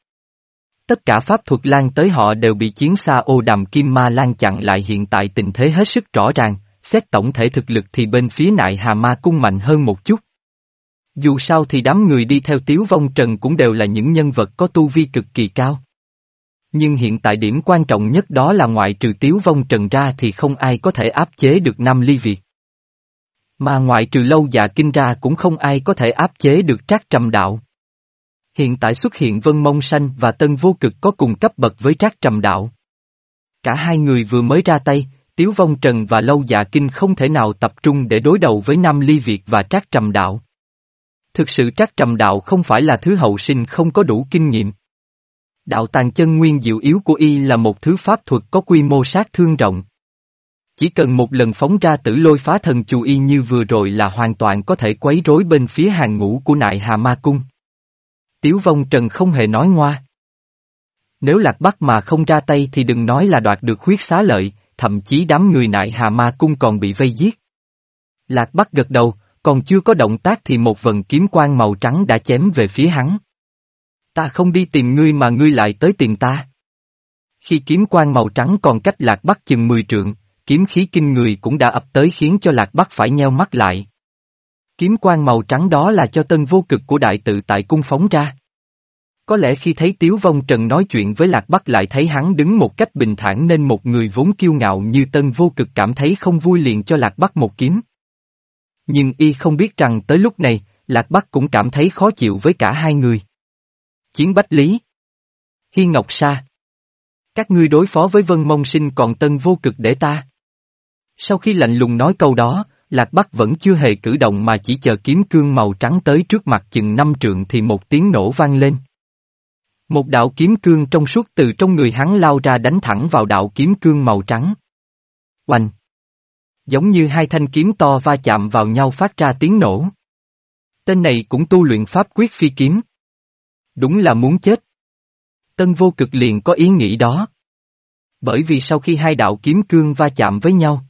Speaker 1: Tất cả pháp thuật lan tới họ đều bị chiến xa ô đàm kim ma lan chặn lại hiện tại tình thế hết sức rõ ràng, xét tổng thể thực lực thì bên phía nại hà ma cung mạnh hơn một chút. Dù sao thì đám người đi theo tiếu vong trần cũng đều là những nhân vật có tu vi cực kỳ cao. Nhưng hiện tại điểm quan trọng nhất đó là ngoại trừ tiếu vong trần ra thì không ai có thể áp chế được Nam Ly Việt. Mà ngoại trừ lâu dạ kinh ra cũng không ai có thể áp chế được trác trầm đạo. Hiện tại xuất hiện Vân Mông Xanh và Tân Vô Cực có cùng cấp bậc với trác trầm đạo. Cả hai người vừa mới ra tay, Tiếu Vong Trần và Lâu Dạ Kinh không thể nào tập trung để đối đầu với Nam Ly Việt và Trác Trầm Đạo. Thực sự Trác Trầm Đạo không phải là thứ hậu sinh không có đủ kinh nghiệm. Đạo tàn chân nguyên diệu yếu của y là một thứ pháp thuật có quy mô sát thương rộng. Chỉ cần một lần phóng ra tử lôi phá thần chù y như vừa rồi là hoàn toàn có thể quấy rối bên phía hàng ngũ của nại Hà Ma Cung. Tiếu Vong Trần không hề nói ngoa. Nếu Lạc Bắc mà không ra tay thì đừng nói là đoạt được huyết xá lợi, thậm chí đám người nại Hà Ma Cung còn bị vây giết. Lạc Bắc gật đầu, còn chưa có động tác thì một vần kiếm quang màu trắng đã chém về phía hắn. Ta không đi tìm ngươi mà ngươi lại tới tìm ta. Khi kiếm quang màu trắng còn cách Lạc Bắc chừng 10 trượng, kiếm khí kinh người cũng đã ập tới khiến cho Lạc Bắc phải nheo mắt lại. Kiếm quang màu trắng đó là cho tân vô cực của đại tự tại cung phóng ra. Có lẽ khi thấy Tiếu Vong Trần nói chuyện với Lạc Bắc lại thấy hắn đứng một cách bình thản nên một người vốn kiêu ngạo như tân vô cực cảm thấy không vui liền cho Lạc Bắc một kiếm. Nhưng y không biết rằng tới lúc này, Lạc Bắc cũng cảm thấy khó chịu với cả hai người. Chiến Bách Lý Hi Ngọc Sa Các ngươi đối phó với Vân Mông Sinh còn tân vô cực để ta. Sau khi lạnh lùng nói câu đó, Lạc Bắc vẫn chưa hề cử động mà chỉ chờ kiếm cương màu trắng tới trước mặt chừng năm trượng thì một tiếng nổ vang lên. Một đạo kiếm cương trong suốt từ trong người hắn lao ra đánh thẳng vào đạo kiếm cương màu trắng. Oanh! Giống như hai thanh kiếm to va chạm vào nhau phát ra tiếng nổ. Tên này cũng tu luyện pháp quyết phi kiếm. Đúng là muốn chết. Tân vô cực liền có ý nghĩ đó. Bởi vì sau khi hai đạo kiếm cương va chạm với nhau,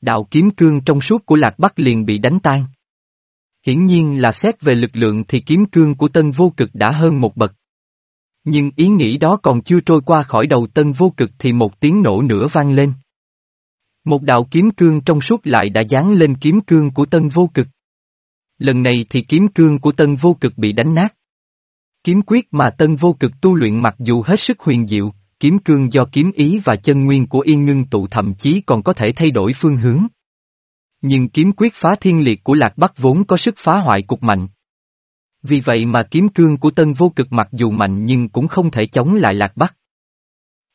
Speaker 1: đạo kiếm cương trong suốt của Lạc Bắc liền bị đánh tan. Hiển nhiên là xét về lực lượng thì kiếm cương của tân vô cực đã hơn một bậc. Nhưng ý nghĩ đó còn chưa trôi qua khỏi đầu tân vô cực thì một tiếng nổ nữa vang lên. Một đạo kiếm cương trong suốt lại đã dán lên kiếm cương của tân vô cực. Lần này thì kiếm cương của tân vô cực bị đánh nát. Kiếm quyết mà tân vô cực tu luyện mặc dù hết sức huyền diệu, kiếm cương do kiếm ý và chân nguyên của yên ngưng tụ thậm chí còn có thể thay đổi phương hướng. Nhưng kiếm quyết phá thiên liệt của Lạc Bắc vốn có sức phá hoại cục mạnh. Vì vậy mà kiếm cương của tân vô cực mặc dù mạnh nhưng cũng không thể chống lại Lạc Bắc.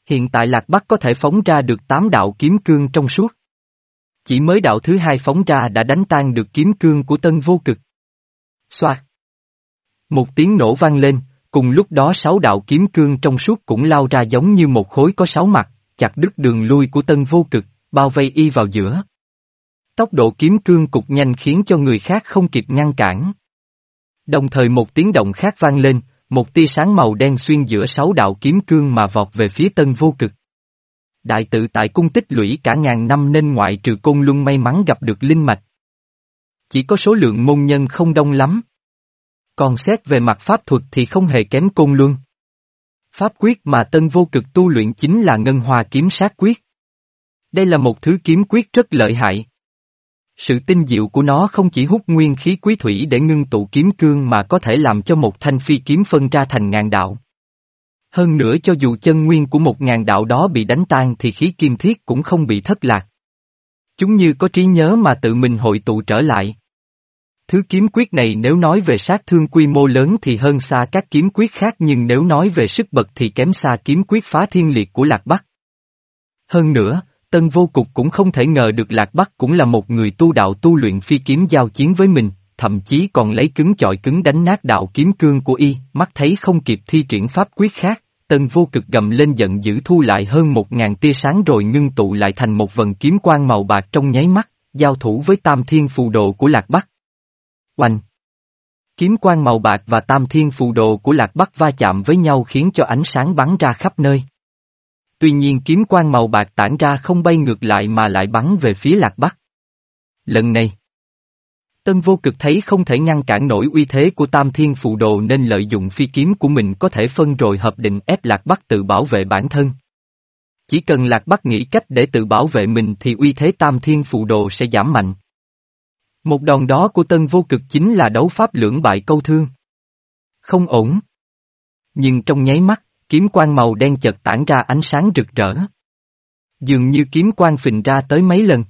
Speaker 1: Hiện tại Lạc Bắc có thể phóng ra được tám đạo kiếm cương trong suốt. Chỉ mới đạo thứ hai phóng ra đã đánh tan được kiếm cương của tân vô cực. Xoạt. Một tiếng nổ vang lên, cùng lúc đó sáu đạo kiếm cương trong suốt cũng lao ra giống như một khối có sáu mặt, chặt đứt đường lui của tân vô cực, bao vây y vào giữa. Tốc độ kiếm cương cục nhanh khiến cho người khác không kịp ngăn cản. Đồng thời một tiếng động khác vang lên, một tia sáng màu đen xuyên giữa sáu đạo kiếm cương mà vọt về phía tân vô cực. Đại tự tại cung tích lũy cả ngàn năm nên ngoại trừ côn luân may mắn gặp được linh mạch. Chỉ có số lượng môn nhân không đông lắm. Còn xét về mặt pháp thuật thì không hề kém côn luân. Pháp quyết mà tân vô cực tu luyện chính là ngân hòa kiếm sát quyết. Đây là một thứ kiếm quyết rất lợi hại. Sự tinh diệu của nó không chỉ hút nguyên khí quý thủy để ngưng tụ kiếm cương mà có thể làm cho một thanh phi kiếm phân ra thành ngàn đạo. Hơn nữa cho dù chân nguyên của một ngàn đạo đó bị đánh tan thì khí kim thiết cũng không bị thất lạc. Chúng như có trí nhớ mà tự mình hội tụ trở lại. Thứ kiếm quyết này nếu nói về sát thương quy mô lớn thì hơn xa các kiếm quyết khác nhưng nếu nói về sức bật thì kém xa kiếm quyết phá thiên liệt của Lạc Bắc. Hơn nữa, Tân vô cục cũng không thể ngờ được Lạc Bắc cũng là một người tu đạo tu luyện phi kiếm giao chiến với mình, thậm chí còn lấy cứng chọi cứng đánh nát đạo kiếm cương của y, mắt thấy không kịp thi triển pháp quyết khác, tân vô cực gầm lên giận dữ thu lại hơn một ngàn tia sáng rồi ngưng tụ lại thành một vần kiếm quang màu bạc trong nháy mắt, giao thủ với tam thiên phù đồ của Lạc Bắc. Oanh! Kiếm quang màu bạc và tam thiên phù đồ của Lạc Bắc va chạm với nhau khiến cho ánh sáng bắn ra khắp nơi. Tuy nhiên kiếm quang màu bạc tản ra không bay ngược lại mà lại bắn về phía lạc bắc. Lần này, Tân vô cực thấy không thể ngăn cản nổi uy thế của tam thiên phù đồ nên lợi dụng phi kiếm của mình có thể phân rồi hợp định ép lạc bắc tự bảo vệ bản thân. Chỉ cần lạc bắc nghĩ cách để tự bảo vệ mình thì uy thế tam thiên phù đồ sẽ giảm mạnh. Một đòn đó của tân vô cực chính là đấu pháp lưỡng bại câu thương. Không ổn. Nhưng trong nháy mắt, kiếm quang màu đen chợt tản ra ánh sáng rực rỡ. Dường như kiếm quang phình ra tới mấy lần.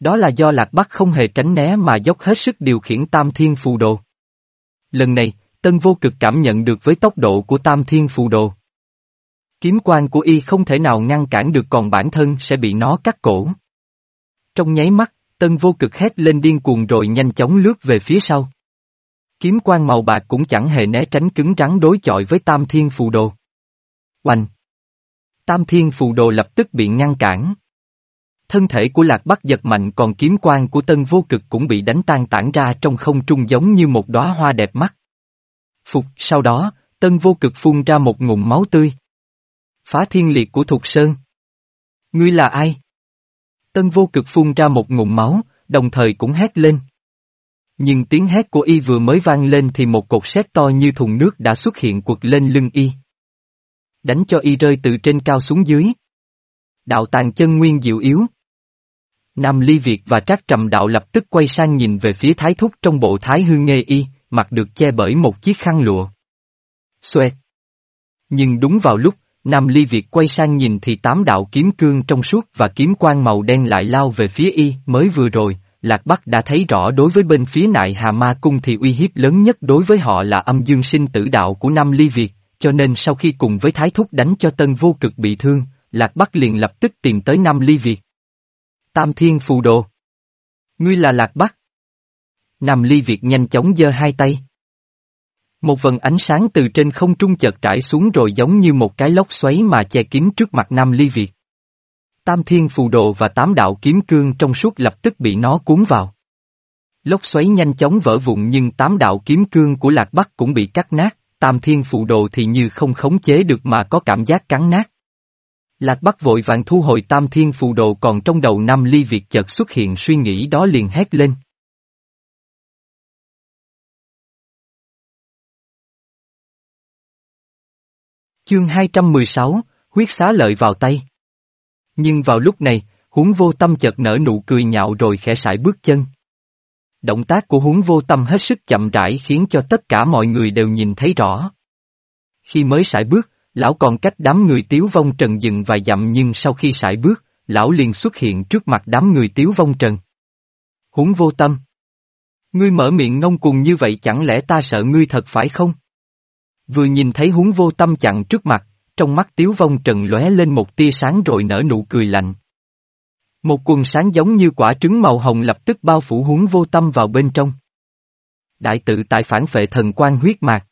Speaker 1: Đó là do Lạc Bắc không hề tránh né mà dốc hết sức điều khiển Tam Thiên Phù Đồ. Lần này, Tân Vô Cực cảm nhận được với tốc độ của Tam Thiên Phù Đồ. Kiếm quan của y không thể nào ngăn cản được còn bản thân sẽ bị nó cắt cổ. Trong nháy mắt, Tân Vô Cực hét lên điên cuồng rồi nhanh chóng lướt về phía sau. Kiếm quan màu bạc cũng chẳng hề né tránh cứng rắn đối chọi với Tam Thiên Phù Đồ. Oanh! Tam Thiên Phù Đồ lập tức bị ngăn cản. Thân thể của Lạc Bắc giật mạnh còn kiếm quan của Tân Vô Cực cũng bị đánh tan tản ra trong không trung giống như một đóa hoa đẹp mắt. Phục, sau đó, Tân Vô Cực phun ra một ngụm máu tươi. Phá thiên liệt của Thục Sơn. Ngươi là ai? Tân Vô Cực phun ra một ngụm máu, đồng thời cũng hét lên. Nhưng tiếng hét của y vừa mới vang lên thì một cột sét to như thùng nước đã xuất hiện quật lên lưng y. Đánh cho y rơi từ trên cao xuống dưới. Đạo tàn chân nguyên diệu yếu. Nam Ly Việt và Trác Trầm Đạo lập tức quay sang nhìn về phía thái thúc trong bộ thái hư nghê y, mặt được che bởi một chiếc khăn lụa. Xoẹt. Nhưng đúng vào lúc, Nam Ly Việt quay sang nhìn thì tám đạo kiếm cương trong suốt và kiếm quang màu đen lại lao về phía y, mới vừa rồi, Lạc Bắc đã thấy rõ đối với bên phía nại Hà Ma Cung thì uy hiếp lớn nhất đối với họ là âm dương sinh tử đạo của Nam Ly Việt, cho nên sau khi cùng với Thái Thúc đánh cho Tân Vô Cực bị thương, Lạc Bắc liền lập tức tìm tới Nam Ly Việt. Tam Thiên Phù Đồ Ngươi là Lạc Bắc. Nam Ly Việt nhanh chóng giơ hai tay. Một vần ánh sáng từ trên không trung chợt trải xuống rồi giống như một cái lốc xoáy mà che kín trước mặt Nam Ly Việt. Tam thiên phù độ và tám đạo kiếm cương trong suốt lập tức bị nó cuốn vào. Lốc xoáy nhanh chóng vỡ vụn nhưng tám đạo kiếm cương của Lạc Bắc cũng bị cắt nát, tam thiên phù đồ thì như không khống chế được mà có cảm giác cắn nát. Lạc Bắc vội vàng thu hồi tam thiên phù đồ còn trong đầu Nam ly Việt chợt xuất hiện suy nghĩ đó liền hét lên. Chương 216, huyết xá lợi vào tay. Nhưng vào lúc này, huống vô tâm chợt nở nụ cười nhạo rồi khẽ sải bước chân. Động tác của huống vô tâm hết sức chậm rãi khiến cho tất cả mọi người đều nhìn thấy rõ. Khi mới sải bước, lão còn cách đám người tiếu vong trần dừng vài dặm nhưng sau khi sải bước, lão liền xuất hiện trước mặt đám người tiếu vong trần. Huống vô tâm. Ngươi mở miệng ngông cùng như vậy chẳng lẽ ta sợ ngươi thật phải không? Vừa nhìn thấy huống vô tâm chặn trước mặt, trong mắt tiếu vong trần lóe lên một tia sáng rồi nở nụ cười lạnh. Một quần sáng giống như quả trứng màu hồng lập tức bao phủ huống vô tâm vào bên trong. Đại tự tại phản phệ thần quan huyết mạc.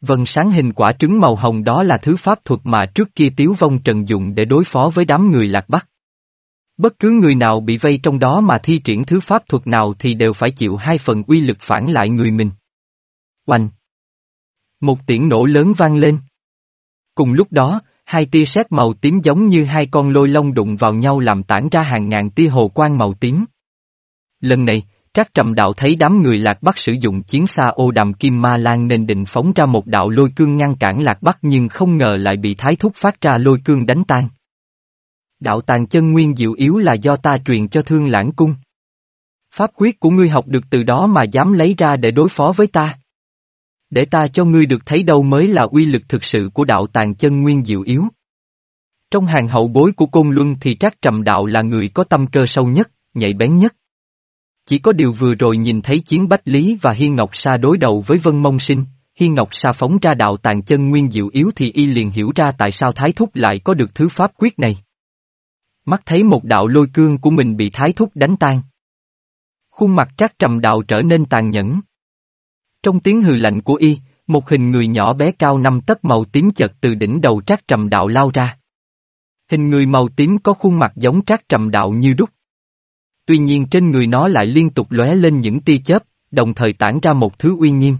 Speaker 1: Vần sáng hình quả trứng màu hồng đó là thứ pháp thuật mà trước kia tiếu vong trần dùng để đối phó với đám người lạc bắc. Bất cứ người nào bị vây trong đó mà thi triển thứ pháp thuật nào thì đều phải chịu hai phần uy lực phản lại người mình. Oanh! Một tiếng nổ lớn vang lên. Cùng lúc đó, hai tia sét màu tím giống như hai con lôi long đụng vào nhau làm tản ra hàng ngàn tia hồ quang màu tím. Lần này, Trác Trầm Đạo thấy đám người Lạc Bắc sử dụng chiến xa ô đàm kim ma lan nên định phóng ra một đạo lôi cương ngăn cản Lạc Bắc nhưng không ngờ lại bị thái thúc phát ra lôi cương đánh tan. Đạo tàn chân nguyên diệu yếu là do ta truyền cho thương lãng cung. Pháp quyết của ngươi học được từ đó mà dám lấy ra để đối phó với ta. Để ta cho ngươi được thấy đâu mới là uy lực thực sự của đạo tàng chân nguyên diệu yếu. Trong hàng hậu bối của Côn Luân thì Trác Trầm Đạo là người có tâm cơ sâu nhất, nhạy bén nhất. Chỉ có điều vừa rồi nhìn thấy chiến Bách Lý và Hiên Ngọc Sa đối đầu với Vân Mông Sinh, Hiên Ngọc Sa phóng ra đạo tàn chân nguyên diệu yếu thì y liền hiểu ra tại sao Thái Thúc lại có được thứ pháp quyết này. Mắt thấy một đạo lôi cương của mình bị Thái Thúc đánh tan. Khuôn mặt Trác Trầm Đạo trở nên tàn nhẫn. Trong tiếng hừ lạnh của y, một hình người nhỏ bé cao năm tấc màu tím chật từ đỉnh đầu trác trầm đạo lao ra. Hình người màu tím có khuôn mặt giống trác trầm đạo như đúc. Tuy nhiên trên người nó lại liên tục lóe lên những tia chớp, đồng thời tản ra một thứ uy nghiêm.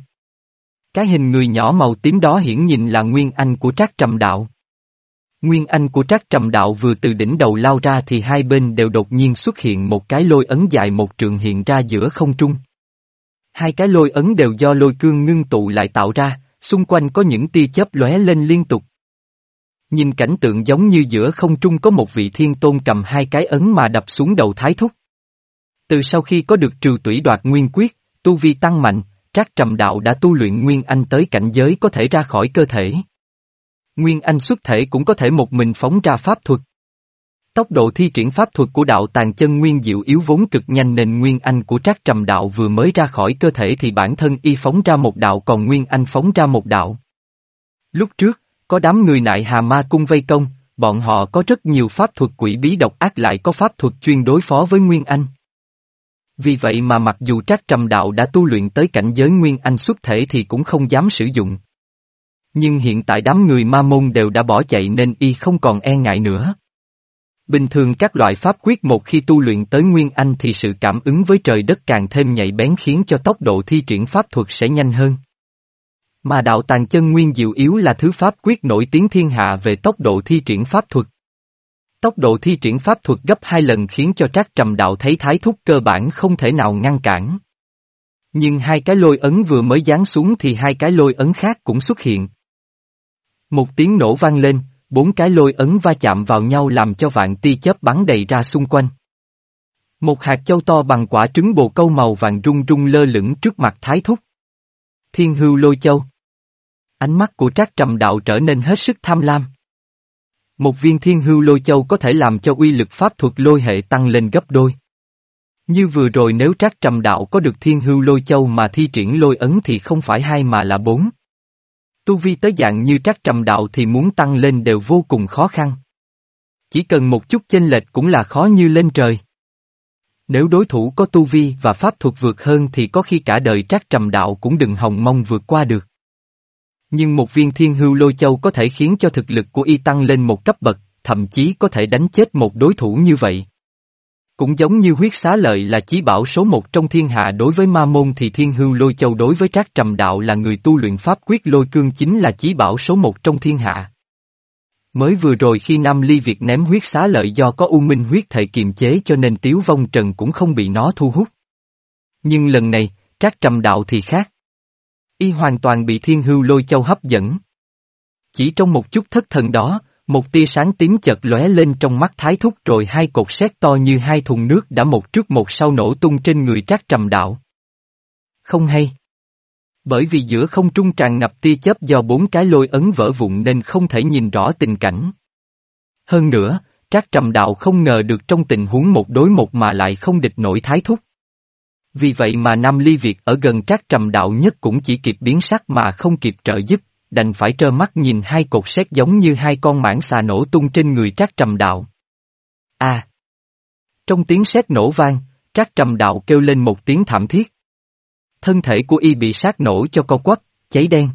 Speaker 1: Cái hình người nhỏ màu tím đó hiển nhìn là Nguyên Anh của Trác Trầm Đạo. Nguyên Anh của Trác Trầm Đạo vừa từ đỉnh đầu lao ra thì hai bên đều đột nhiên xuất hiện một cái lôi ấn dài một trường hiện ra giữa không trung. Hai cái lôi ấn đều do lôi cương ngưng tụ lại tạo ra, xung quanh có những tia chớp lóe lên liên tục. Nhìn cảnh tượng giống như giữa không trung có một vị thiên tôn cầm hai cái ấn mà đập xuống đầu thái thúc. Từ sau khi có được trừ tủy đoạt nguyên quyết, tu vi tăng mạnh, Trác Trầm Đạo đã tu luyện Nguyên Anh tới cảnh giới có thể ra khỏi cơ thể. Nguyên Anh xuất thể cũng có thể một mình phóng ra pháp thuật. Tốc độ thi triển pháp thuật của đạo tàn chân nguyên diệu yếu vốn cực nhanh nên Nguyên Anh của Trác Trầm Đạo vừa mới ra khỏi cơ thể thì bản thân y phóng ra một đạo còn Nguyên Anh phóng ra một đạo. Lúc trước, có đám người nại hà ma cung vây công, bọn họ có rất nhiều pháp thuật quỷ bí độc ác lại có pháp thuật chuyên đối phó với Nguyên Anh. Vì vậy mà mặc dù Trác Trầm Đạo đã tu luyện tới cảnh giới Nguyên Anh xuất thể thì cũng không dám sử dụng. Nhưng hiện tại đám người ma môn đều đã bỏ chạy nên y không còn e ngại nữa. Bình thường các loại pháp quyết một khi tu luyện tới Nguyên Anh thì sự cảm ứng với trời đất càng thêm nhạy bén khiến cho tốc độ thi triển pháp thuật sẽ nhanh hơn. Mà đạo tàng chân nguyên diệu yếu là thứ pháp quyết nổi tiếng thiên hạ về tốc độ thi triển pháp thuật. Tốc độ thi triển pháp thuật gấp hai lần khiến cho trác trầm đạo thấy thái thúc cơ bản không thể nào ngăn cản. Nhưng hai cái lôi ấn vừa mới giáng xuống thì hai cái lôi ấn khác cũng xuất hiện. Một tiếng nổ vang lên, bốn cái lôi ấn va chạm vào nhau làm cho vạn tia chớp bắn đầy ra xung quanh. Một hạt châu to bằng quả trứng bồ câu màu vàng rung rung lơ lửng trước mặt thái thúc. Thiên hưu lôi châu. Ánh mắt của trác trầm đạo trở nên hết sức tham lam. Một viên thiên hưu lôi châu có thể làm cho uy lực pháp thuật lôi hệ tăng lên gấp đôi. Như vừa rồi nếu trác trầm đạo có được thiên hưu lôi châu mà thi triển lôi ấn thì không phải hai mà là bốn. Tu vi tới dạng như trác trầm đạo thì muốn tăng lên đều vô cùng khó khăn. Chỉ cần một chút chênh lệch cũng là khó như lên trời. Nếu đối thủ có tu vi và pháp thuật vượt hơn thì có khi cả đời trác trầm đạo cũng đừng hòng mong vượt qua được. Nhưng một viên thiên hưu lôi châu có thể khiến cho thực lực của y tăng lên một cấp bậc, thậm chí có thể đánh chết một đối thủ như vậy. Cũng giống như huyết xá lợi là chí bảo số một trong thiên hạ đối với ma môn thì thiên hưu lôi châu đối với trác trầm đạo là người tu luyện pháp quyết lôi cương chính là chí bảo số một trong thiên hạ. Mới vừa rồi khi Nam Ly Việt ném huyết xá lợi do có u minh huyết thể kiềm chế cho nên tiếu vong trần cũng không bị nó thu hút. Nhưng lần này, trác trầm đạo thì khác. Y hoàn toàn bị thiên hưu lôi châu hấp dẫn. Chỉ trong một chút thất thần đó, một tia sáng tím chợt lóe lên trong mắt thái thúc rồi hai cột sét to như hai thùng nước đã một trước một sau nổ tung trên người trác trầm đạo. Không hay. Bởi vì giữa không trung tràn ngập tia chớp do bốn cái lôi ấn vỡ vụn nên không thể nhìn rõ tình cảnh. Hơn nữa, trác trầm đạo không ngờ được trong tình huống một đối một mà lại không địch nổi thái thúc. Vì vậy mà Nam Ly Việt ở gần trác trầm đạo nhất cũng chỉ kịp biến sắc mà không kịp trợ giúp đành phải trơ mắt nhìn hai cột sét giống như hai con mãng xà nổ tung trên người trác trầm đạo. A. À. Trong tiếng sét nổ vang, trác trầm đạo kêu lên một tiếng thảm thiết. Thân thể của y bị sát nổ cho co quắp, cháy đen.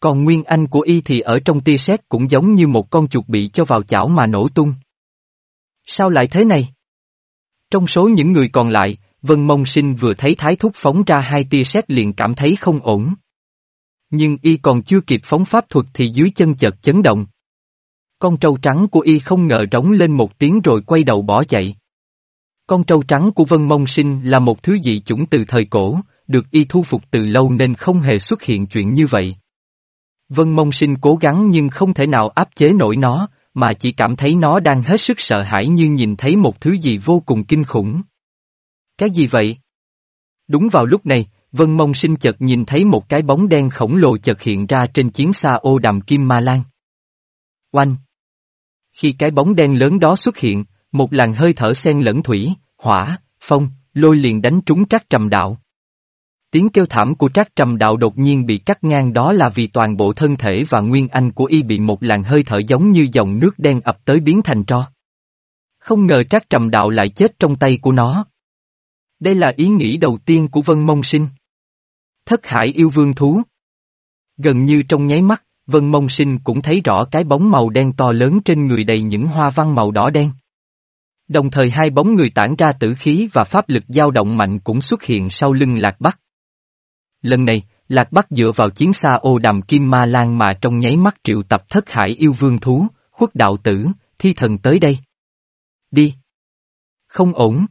Speaker 1: Còn nguyên anh của y thì ở trong tia sét cũng giống như một con chuột bị cho vào chảo mà nổ tung. Sao lại thế này? Trong số những người còn lại, Vân Mông Sinh vừa thấy Thái Thúc phóng ra hai tia sét liền cảm thấy không ổn. Nhưng y còn chưa kịp phóng pháp thuật thì dưới chân chợt chấn động. Con trâu trắng của y không ngờ rống lên một tiếng rồi quay đầu bỏ chạy. Con trâu trắng của Vân Mông Sinh là một thứ dị chủng từ thời cổ, được y thu phục từ lâu nên không hề xuất hiện chuyện như vậy. Vân Mông Sinh cố gắng nhưng không thể nào áp chế nổi nó, mà chỉ cảm thấy nó đang hết sức sợ hãi như nhìn thấy một thứ gì vô cùng kinh khủng. Cái gì vậy? Đúng vào lúc này, Vân Mông sinh chợt nhìn thấy một cái bóng đen khổng lồ chợt hiện ra trên chiến xa ô đàm Kim Ma Lan. Oanh! Khi cái bóng đen lớn đó xuất hiện, một làn hơi thở xen lẫn thủy, hỏa, phong, lôi liền đánh trúng trác trầm đạo. Tiếng kêu thảm của trác trầm đạo đột nhiên bị cắt ngang đó là vì toàn bộ thân thể và nguyên anh của y bị một làn hơi thở giống như dòng nước đen ập tới biến thành tro. Không ngờ trác trầm đạo lại chết trong tay của nó. Đây là ý nghĩ đầu tiên của Vân Mông Sinh. Thất hải yêu vương thú. Gần như trong nháy mắt, Vân Mông Sinh cũng thấy rõ cái bóng màu đen to lớn trên người đầy những hoa văn màu đỏ đen. Đồng thời hai bóng người tản ra tử khí và pháp lực dao động mạnh cũng xuất hiện sau lưng Lạc Bắc. Lần này, Lạc Bắc dựa vào chiến xa ô đàm kim ma lan mà trong nháy mắt triệu tập thất hải yêu vương thú, khuất đạo tử, thi thần tới đây. Đi. Không ổn.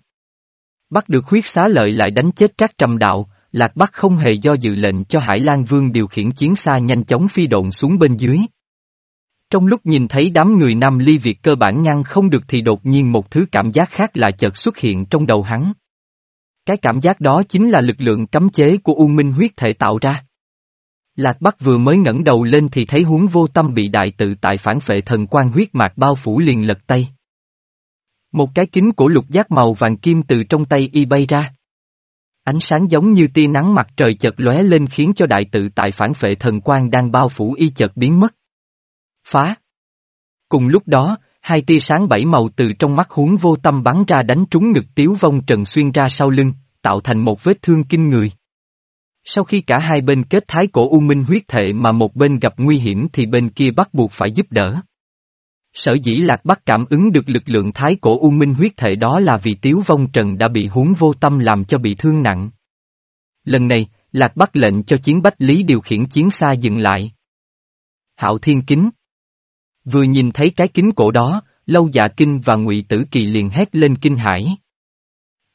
Speaker 1: Bắt được huyết xá lợi lại đánh chết trác trầm đạo, Lạc Bắc không hề do dự lệnh cho Hải Lan Vương điều khiển chiến xa nhanh chóng phi độn xuống bên dưới. Trong lúc nhìn thấy đám người Nam Ly Việt cơ bản ngăn không được thì đột nhiên một thứ cảm giác khác lại chợt xuất hiện trong đầu hắn. Cái cảm giác đó chính là lực lượng cấm chế của U Minh huyết thể tạo ra. Lạc Bắc vừa mới ngẩng đầu lên thì thấy huống vô tâm bị đại tự tại phản phệ thần quan huyết mạc bao phủ liền lật tay. Một cái kính của lục giác màu vàng kim từ trong tay y bay ra. Ánh sáng giống như tia nắng mặt trời chợt lóe lên khiến cho đại tự tại phản phệ thần quan đang bao phủ y chợt biến mất. Phá! Cùng lúc đó, hai tia sáng bảy màu từ trong mắt huống vô tâm bắn ra đánh trúng ngực tiếu vong trần xuyên ra sau lưng, tạo thành một vết thương kinh người. Sau khi cả hai bên kết thái cổ u minh huyết thệ mà một bên gặp nguy hiểm thì bên kia bắt buộc phải giúp đỡ. Sở dĩ Lạc Bắc cảm ứng được lực lượng thái cổ u minh huyết thể đó là vì Tiếu Vong Trần đã bị huống vô tâm làm cho bị thương nặng. Lần này, Lạc Bắc lệnh cho chiến bách lý điều khiển chiến xa dừng lại. Hạo Thiên Kính Vừa nhìn thấy cái kính cổ đó, Lâu Dạ Kinh và Ngụy Tử Kỳ liền hét lên kinh hãi.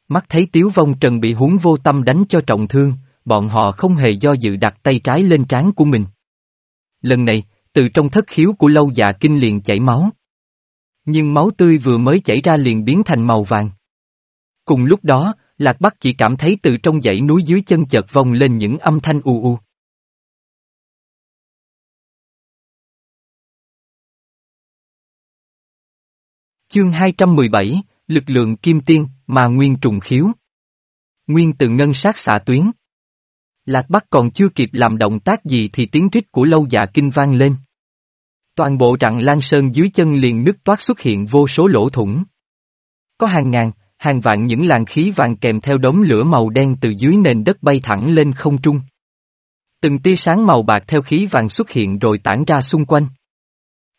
Speaker 1: Mắt thấy Tiếu Vong Trần bị huống vô tâm đánh cho trọng thương, bọn họ không hề do dự đặt tay trái lên trán của mình. Lần này, từ trong thất khiếu của lâu dạ kinh liền chảy máu. Nhưng máu tươi vừa mới chảy ra liền biến thành màu vàng. Cùng lúc đó, Lạc Bắc chỉ cảm thấy từ trong dãy núi dưới chân chợt vòng lên những âm thanh u u. Chương 217, Lực lượng kim tiên, mà nguyên trùng khiếu. Nguyên từ ngân sát xạ tuyến. Lạc Bắc còn chưa kịp làm động tác gì thì tiếng rít của lâu dạ kinh vang lên. Toàn bộ rặng lan sơn dưới chân liền nứt toát xuất hiện vô số lỗ thủng. Có hàng ngàn, hàng vạn những làn khí vàng kèm theo đống lửa màu đen từ dưới nền đất bay thẳng lên không trung. Từng tia sáng màu bạc theo khí vàng xuất hiện rồi tản ra xung quanh.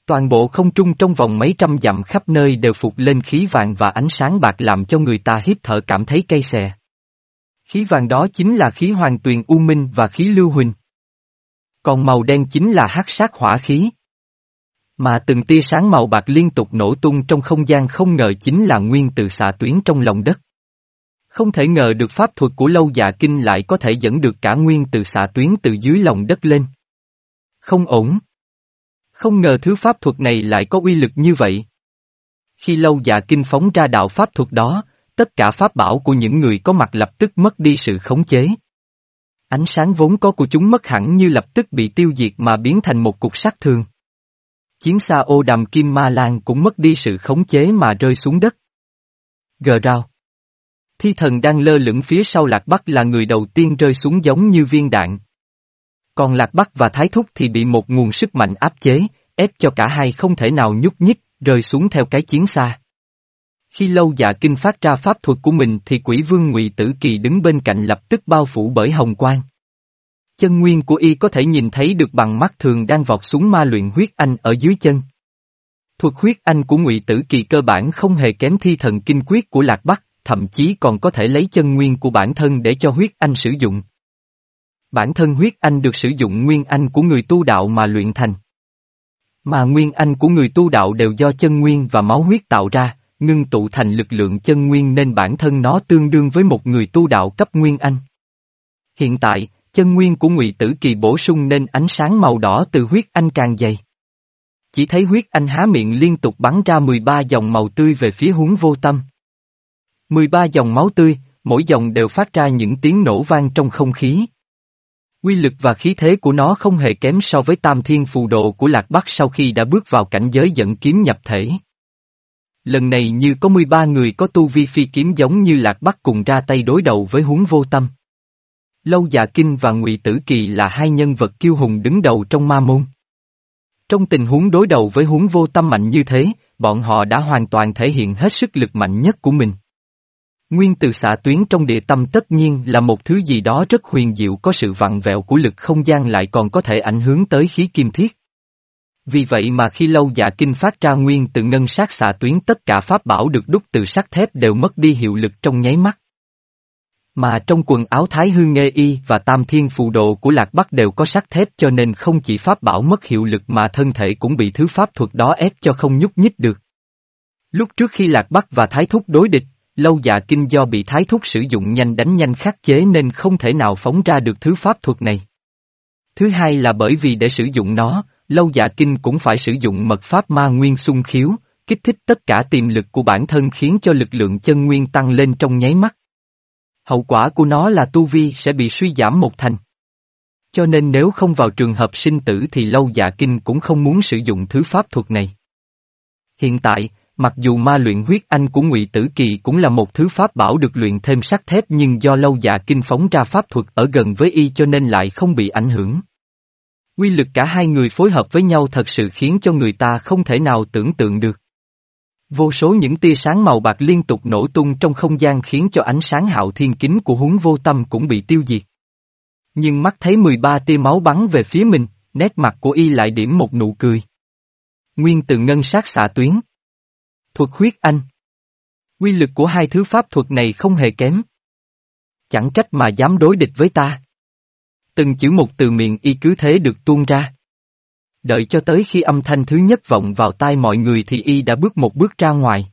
Speaker 1: Toàn bộ không trung trong vòng mấy trăm dặm khắp nơi đều phục lên khí vàng và ánh sáng bạc làm cho người ta hít thở cảm thấy cay xè. Khí vàng đó chính là khí hoàng tuyền u minh và khí lưu huỳnh. Còn màu đen chính là hắc sát hỏa khí. Mà từng tia sáng màu bạc liên tục nổ tung trong không gian không ngờ chính là nguyên từ xạ tuyến trong lòng đất. Không thể ngờ được pháp thuật của lâu dạ kinh lại có thể dẫn được cả nguyên từ xạ tuyến từ dưới lòng đất lên. Không ổn. Không ngờ thứ pháp thuật này lại có uy lực như vậy. Khi lâu dạ kinh phóng ra đạo pháp thuật đó, tất cả pháp bảo của những người có mặt lập tức mất đi sự khống chế. Ánh sáng vốn có của chúng mất hẳn như lập tức bị tiêu diệt mà biến thành một cục sắt thường. Chiến xa ô đàm kim ma lan cũng mất đi sự khống chế mà rơi xuống đất. Gờ rao. Thi thần đang lơ lửng phía sau Lạc Bắc là người đầu tiên rơi xuống giống như viên đạn. Còn Lạc Bắc và Thái Thúc thì bị một nguồn sức mạnh áp chế, ép cho cả hai không thể nào nhúc nhích, rơi xuống theo cái chiến xa. Khi lâu dạ kinh phát ra pháp thuật của mình thì quỷ vương ngụy Tử Kỳ đứng bên cạnh lập tức bao phủ bởi hồng quang. Chân nguyên của y có thể nhìn thấy được bằng mắt thường đang vọt xuống ma luyện huyết anh ở dưới chân. Thuật huyết anh của ngụy Tử Kỳ cơ bản không hề kém thi thần kinh quyết của Lạc Bắc, thậm chí còn có thể lấy chân nguyên của bản thân để cho huyết anh sử dụng. Bản thân huyết anh được sử dụng nguyên anh của người tu đạo mà luyện thành. Mà nguyên anh của người tu đạo đều do chân nguyên và máu huyết tạo ra, ngưng tụ thành lực lượng chân nguyên nên bản thân nó tương đương với một người tu đạo cấp nguyên anh. Hiện tại, chân nguyên của ngụy Tử Kỳ bổ sung nên ánh sáng màu đỏ từ huyết anh càng dày. Chỉ thấy huyết anh há miệng liên tục bắn ra 13 dòng màu tươi về phía huống vô tâm. 13 dòng máu tươi, mỗi dòng đều phát ra những tiếng nổ vang trong không khí. Quy lực và khí thế của nó không hề kém so với tam thiên phù độ của Lạc Bắc sau khi đã bước vào cảnh giới dẫn kiếm nhập thể. Lần này như có 13 người có tu vi phi kiếm giống như Lạc Bắc cùng ra tay đối đầu với huống vô tâm. Lâu Dạ Kinh và Ngụy Tử Kỳ là hai nhân vật kiêu hùng đứng đầu trong ma môn. Trong tình huống đối đầu với huống vô tâm mạnh như thế, bọn họ đã hoàn toàn thể hiện hết sức lực mạnh nhất của mình. Nguyên từ xạ tuyến trong địa tâm tất nhiên là một thứ gì đó rất huyền diệu có sự vặn vẹo của lực không gian lại còn có thể ảnh hưởng tới khí kim thiết. Vì vậy mà khi lâu dạ kinh phát ra nguyên từ ngân sát xạ tuyến tất cả pháp bảo được đúc từ sắt thép đều mất đi hiệu lực trong nháy mắt. Mà trong quần áo Thái Hư Nghê Y và Tam Thiên Phù Độ của Lạc Bắc đều có sắt thép cho nên không chỉ pháp bảo mất hiệu lực mà thân thể cũng bị thứ pháp thuật đó ép cho không nhúc nhích được. Lúc trước khi Lạc Bắc và Thái Thúc đối địch, Lâu Dạ Kinh do bị Thái Thúc sử dụng nhanh đánh nhanh khắc chế nên không thể nào phóng ra được thứ pháp thuật này. Thứ hai là bởi vì để sử dụng nó, Lâu Dạ Kinh cũng phải sử dụng mật pháp ma nguyên xung khiếu, kích thích tất cả tiềm lực của bản thân khiến cho lực lượng chân nguyên tăng lên trong nháy mắt. Hậu quả của nó là tu vi sẽ bị suy giảm một thành. Cho nên nếu không vào trường hợp sinh tử thì lâu dạ kinh cũng không muốn sử dụng thứ pháp thuật này. Hiện tại, mặc dù ma luyện huyết anh của ngụy Tử Kỳ cũng là một thứ pháp bảo được luyện thêm sắt thép nhưng do lâu dạ kinh phóng ra pháp thuật ở gần với y cho nên lại không bị ảnh hưởng. Quy lực cả hai người phối hợp với nhau thật sự khiến cho người ta không thể nào tưởng tượng được. Vô số những tia sáng màu bạc liên tục nổ tung trong không gian khiến cho ánh sáng hạo thiên kính của huống vô tâm cũng bị tiêu diệt. Nhưng mắt thấy 13 tia máu bắn về phía mình, nét mặt của y lại điểm một nụ cười. Nguyên từ ngân sát xạ tuyến. Thuật huyết anh. Quy lực của hai thứ pháp thuật này không hề kém. Chẳng trách mà dám đối địch với ta. Từng chữ một từ miệng y cứ thế được tuôn ra. Đợi cho tới khi âm thanh thứ nhất vọng vào tai mọi người thì y đã bước một bước ra ngoài.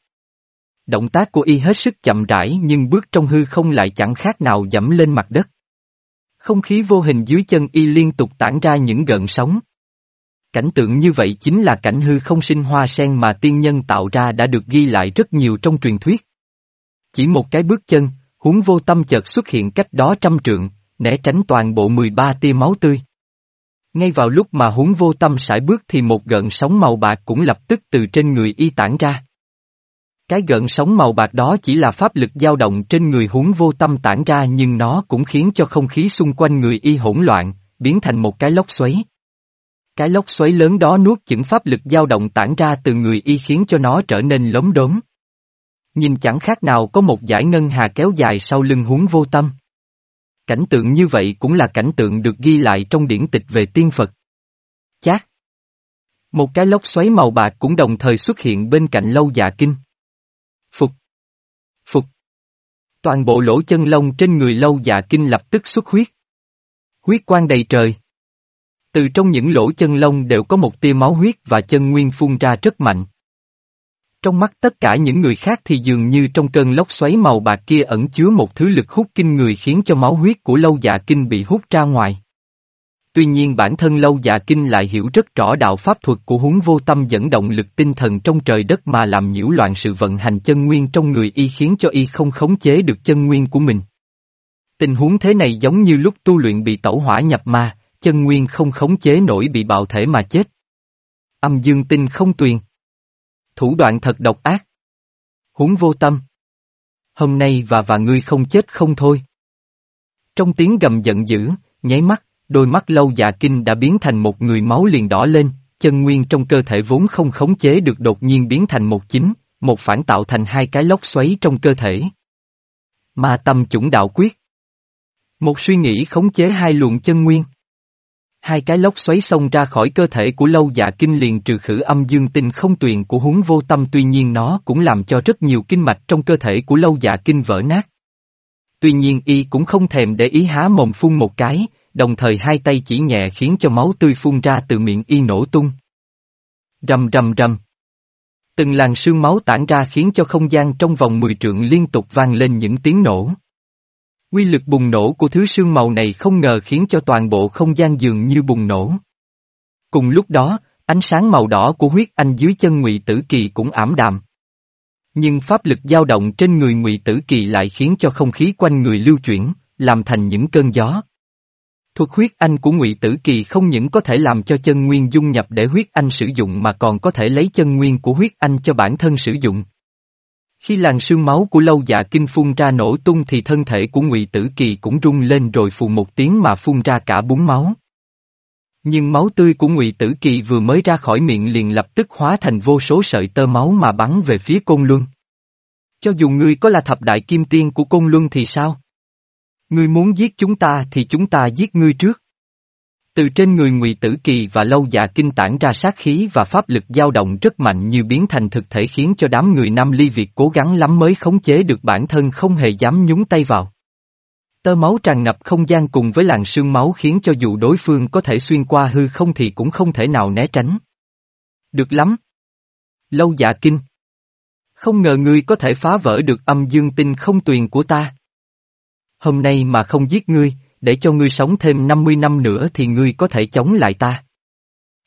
Speaker 1: Động tác của y hết sức chậm rãi nhưng bước trong hư không lại chẳng khác nào dẫm lên mặt đất. Không khí vô hình dưới chân y liên tục tản ra những gợn sóng. Cảnh tượng như vậy chính là cảnh hư không sinh hoa sen mà tiên nhân tạo ra đã được ghi lại rất nhiều trong truyền thuyết. Chỉ một cái bước chân, huống vô tâm chợt xuất hiện cách đó trăm trượng, né tránh toàn bộ 13 tia máu tươi. Ngay vào lúc mà huống vô tâm sải bước thì một gợn sóng màu bạc cũng lập tức từ trên người y tản ra. Cái gợn sóng màu bạc đó chỉ là pháp lực dao động trên người huống vô tâm tản ra nhưng nó cũng khiến cho không khí xung quanh người y hỗn loạn, biến thành một cái lốc xoáy. Cái lốc xoáy lớn đó nuốt chửng pháp lực dao động tản ra từ người y khiến cho nó trở nên lốm đốm. Nhìn chẳng khác nào có một dải ngân hà kéo dài sau lưng huống vô tâm. Cảnh tượng như vậy cũng là cảnh tượng được ghi lại trong điển tịch về tiên Phật. Chát! Một cái lốc xoáy màu bạc cũng đồng thời xuất hiện bên cạnh lâu dạ kinh. Phục! Phục! Toàn bộ lỗ chân lông trên người lâu dạ kinh lập tức xuất huyết. Huyết quang đầy trời. Từ trong những lỗ chân lông đều có một tia máu huyết và chân nguyên phun ra rất mạnh. Trong mắt tất cả những người khác thì dường như trong cơn lốc xoáy màu bạc kia ẩn chứa một thứ lực hút kinh người khiến cho máu huyết của lâu dạ kinh bị hút ra ngoài. Tuy nhiên bản thân lâu dạ kinh lại hiểu rất rõ đạo pháp thuật của huống vô tâm dẫn động lực tinh thần trong trời đất mà làm nhiễu loạn sự vận hành chân nguyên trong người y khiến cho y không khống chế được chân nguyên của mình. Tình huống thế này giống như lúc tu luyện bị tẩu hỏa nhập ma, chân nguyên không khống chế nổi bị bạo thể mà chết. Âm dương tinh không tuyền. Thủ đoạn thật độc ác. Huống vô tâm. Hôm nay và và ngươi không chết không thôi. Trong tiếng gầm giận dữ, nháy mắt, đôi mắt lâu dạ kinh đã biến thành một người máu liền đỏ lên, chân nguyên trong cơ thể vốn không khống chế được đột nhiên biến thành một chính, một phản tạo thành hai cái lốc xoáy trong cơ thể. Ma tâm chủng đạo quyết. Một suy nghĩ khống chế hai luồng chân nguyên. Hai cái lốc xoáy xông ra khỏi cơ thể của lâu dạ kinh liền trừ khử âm dương tinh không tuyền của huống vô tâm tuy nhiên nó cũng làm cho rất nhiều kinh mạch trong cơ thể của lâu dạ kinh vỡ nát. Tuy nhiên y cũng không thèm để ý há mồm phun một cái, đồng thời hai tay chỉ nhẹ khiến cho máu tươi phun ra từ miệng y nổ tung. Rầm rầm rầm. Từng làn sương máu tản ra khiến cho không gian trong vòng 10 trượng liên tục vang lên những tiếng nổ. Quy lực bùng nổ của thứ sương màu này không ngờ khiến cho toàn bộ không gian dường như bùng nổ. Cùng lúc đó, ánh sáng màu đỏ của huyết anh dưới chân ngụy Tử Kỳ cũng ảm đạm. Nhưng pháp lực dao động trên người ngụy Tử Kỳ lại khiến cho không khí quanh người lưu chuyển, làm thành những cơn gió. Thuật huyết anh của ngụy Tử Kỳ không những có thể làm cho chân nguyên dung nhập để huyết anh sử dụng mà còn có thể lấy chân nguyên của huyết anh cho bản thân sử dụng. Khi làn sương máu của lâu dạ kinh phun ra nổ tung thì thân thể của ngụy Tử Kỳ cũng rung lên rồi phù một tiếng mà phun ra cả búng máu. Nhưng máu tươi của ngụy Tử Kỳ vừa mới ra khỏi miệng liền lập tức hóa thành vô số sợi tơ máu mà bắn về phía Côn Luân. Cho dù ngươi có là thập đại kim tiên của Côn Luân thì sao? Ngươi muốn giết chúng ta thì chúng ta giết ngươi trước. Từ trên người Ngụy Tử Kỳ và Lâu Dạ Kinh tản ra sát khí và pháp lực dao động rất mạnh như biến thành thực thể khiến cho đám người Nam Ly Việt cố gắng lắm mới khống chế được bản thân không hề dám nhúng tay vào. Tơ máu tràn ngập không gian cùng với làn sương máu khiến cho dù đối phương có thể xuyên qua hư không thì cũng không thể nào né tránh. Được lắm. Lâu Dạ Kinh. Không ngờ ngươi có thể phá vỡ được âm dương tinh không tuyền của ta. Hôm nay mà không giết ngươi, để cho ngươi sống thêm 50 năm nữa thì ngươi có thể chống lại ta.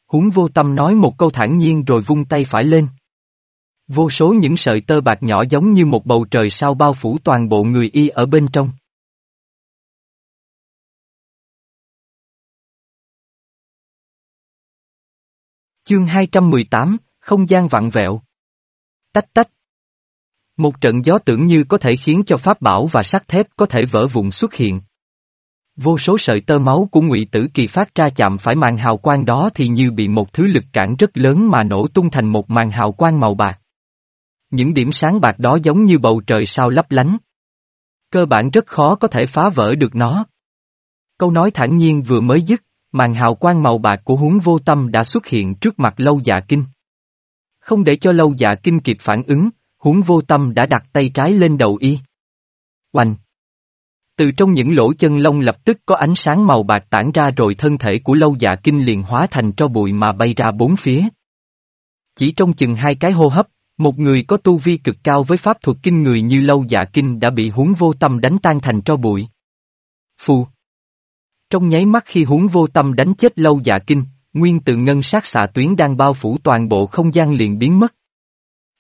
Speaker 1: Húng vô tâm nói một câu thản nhiên rồi vung tay phải lên. Vô số những sợi tơ bạc nhỏ giống như một bầu trời sao bao phủ toàn bộ người y ở bên trong. Chương 218, không gian vặn vẹo. Tách tách. Một trận gió tưởng như có thể khiến cho pháp bảo và sắt thép có thể vỡ vụn xuất hiện. Vô số sợi tơ máu của ngụy Tử Kỳ phát ra chạm phải màn hào quang đó thì như bị một thứ lực cản rất lớn mà nổ tung thành một màn hào quang màu bạc. Những điểm sáng bạc đó giống như bầu trời sao lấp lánh. Cơ bản rất khó có thể phá vỡ được nó. Câu nói thản nhiên vừa mới dứt, màn hào quang màu bạc của huống vô tâm đã xuất hiện trước mặt lâu dạ kinh. Không để cho lâu dạ kinh kịp phản ứng, huống vô tâm đã đặt tay trái lên đầu y. Oanh! Từ trong những lỗ chân lông lập tức có ánh sáng màu bạc tản ra rồi thân thể của lâu dạ kinh liền hóa thành tro bụi mà bay ra bốn phía. Chỉ trong chừng hai cái hô hấp, một người có tu vi cực cao với pháp thuật kinh người như lâu dạ kinh đã bị huống vô tâm đánh tan thành tro bụi. Phù. Trong nháy mắt khi huống vô tâm đánh chết lâu dạ kinh, nguyên tự ngân sát xạ tuyến đang bao phủ toàn bộ không gian liền biến mất.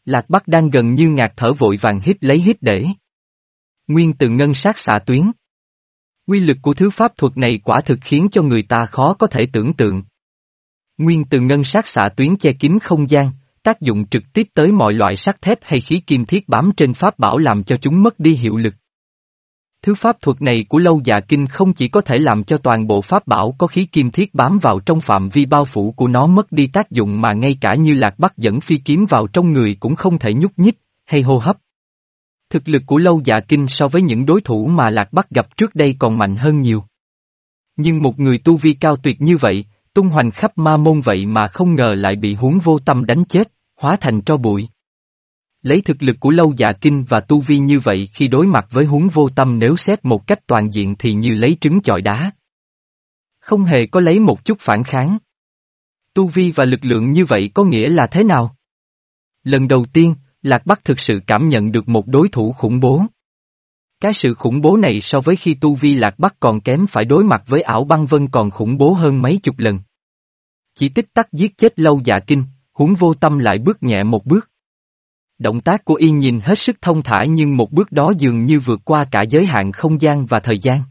Speaker 1: Lạc Bắc đang gần như ngạt thở vội vàng hít lấy hít để. Nguyên từ ngân sát xạ tuyến. Quy lực của thứ pháp thuật này quả thực khiến cho người ta khó có thể tưởng tượng. Nguyên từ ngân sát xạ tuyến che kín không gian, tác dụng trực tiếp tới mọi loại sắt thép hay khí kim thiết bám trên pháp bảo làm cho chúng mất đi hiệu lực. Thứ pháp thuật này của lâu dạ kinh không chỉ có thể làm cho toàn bộ pháp bảo có khí kim thiết bám vào trong phạm vi bao phủ của nó mất đi tác dụng mà ngay cả như lạc bắt dẫn phi kiếm vào trong người cũng không thể nhúc nhích, hay hô hấp. Thực lực của lâu dạ kinh so với những đối thủ mà lạc bắc gặp trước đây còn mạnh hơn nhiều. Nhưng một người tu vi cao tuyệt như vậy, tung hoành khắp ma môn vậy mà không ngờ lại bị huống vô tâm đánh chết, hóa thành tro bụi. Lấy thực lực của lâu dạ kinh và tu vi như vậy khi đối mặt với huống vô tâm nếu xét một cách toàn diện thì như lấy trứng chọi đá. Không hề có lấy một chút phản kháng. Tu vi và lực lượng như vậy có nghĩa là thế nào? Lần đầu tiên, Lạc Bắc thực sự cảm nhận được một đối thủ khủng bố. Cái sự khủng bố này so với khi tu vi Lạc Bắc còn kém phải đối mặt với ảo băng vân còn khủng bố hơn mấy chục lần. Chỉ tích tắc giết chết lâu dạ kinh, huống vô tâm lại bước nhẹ một bước. Động tác của y nhìn hết sức thông thả nhưng một bước đó dường như vượt qua cả giới hạn không gian và thời gian.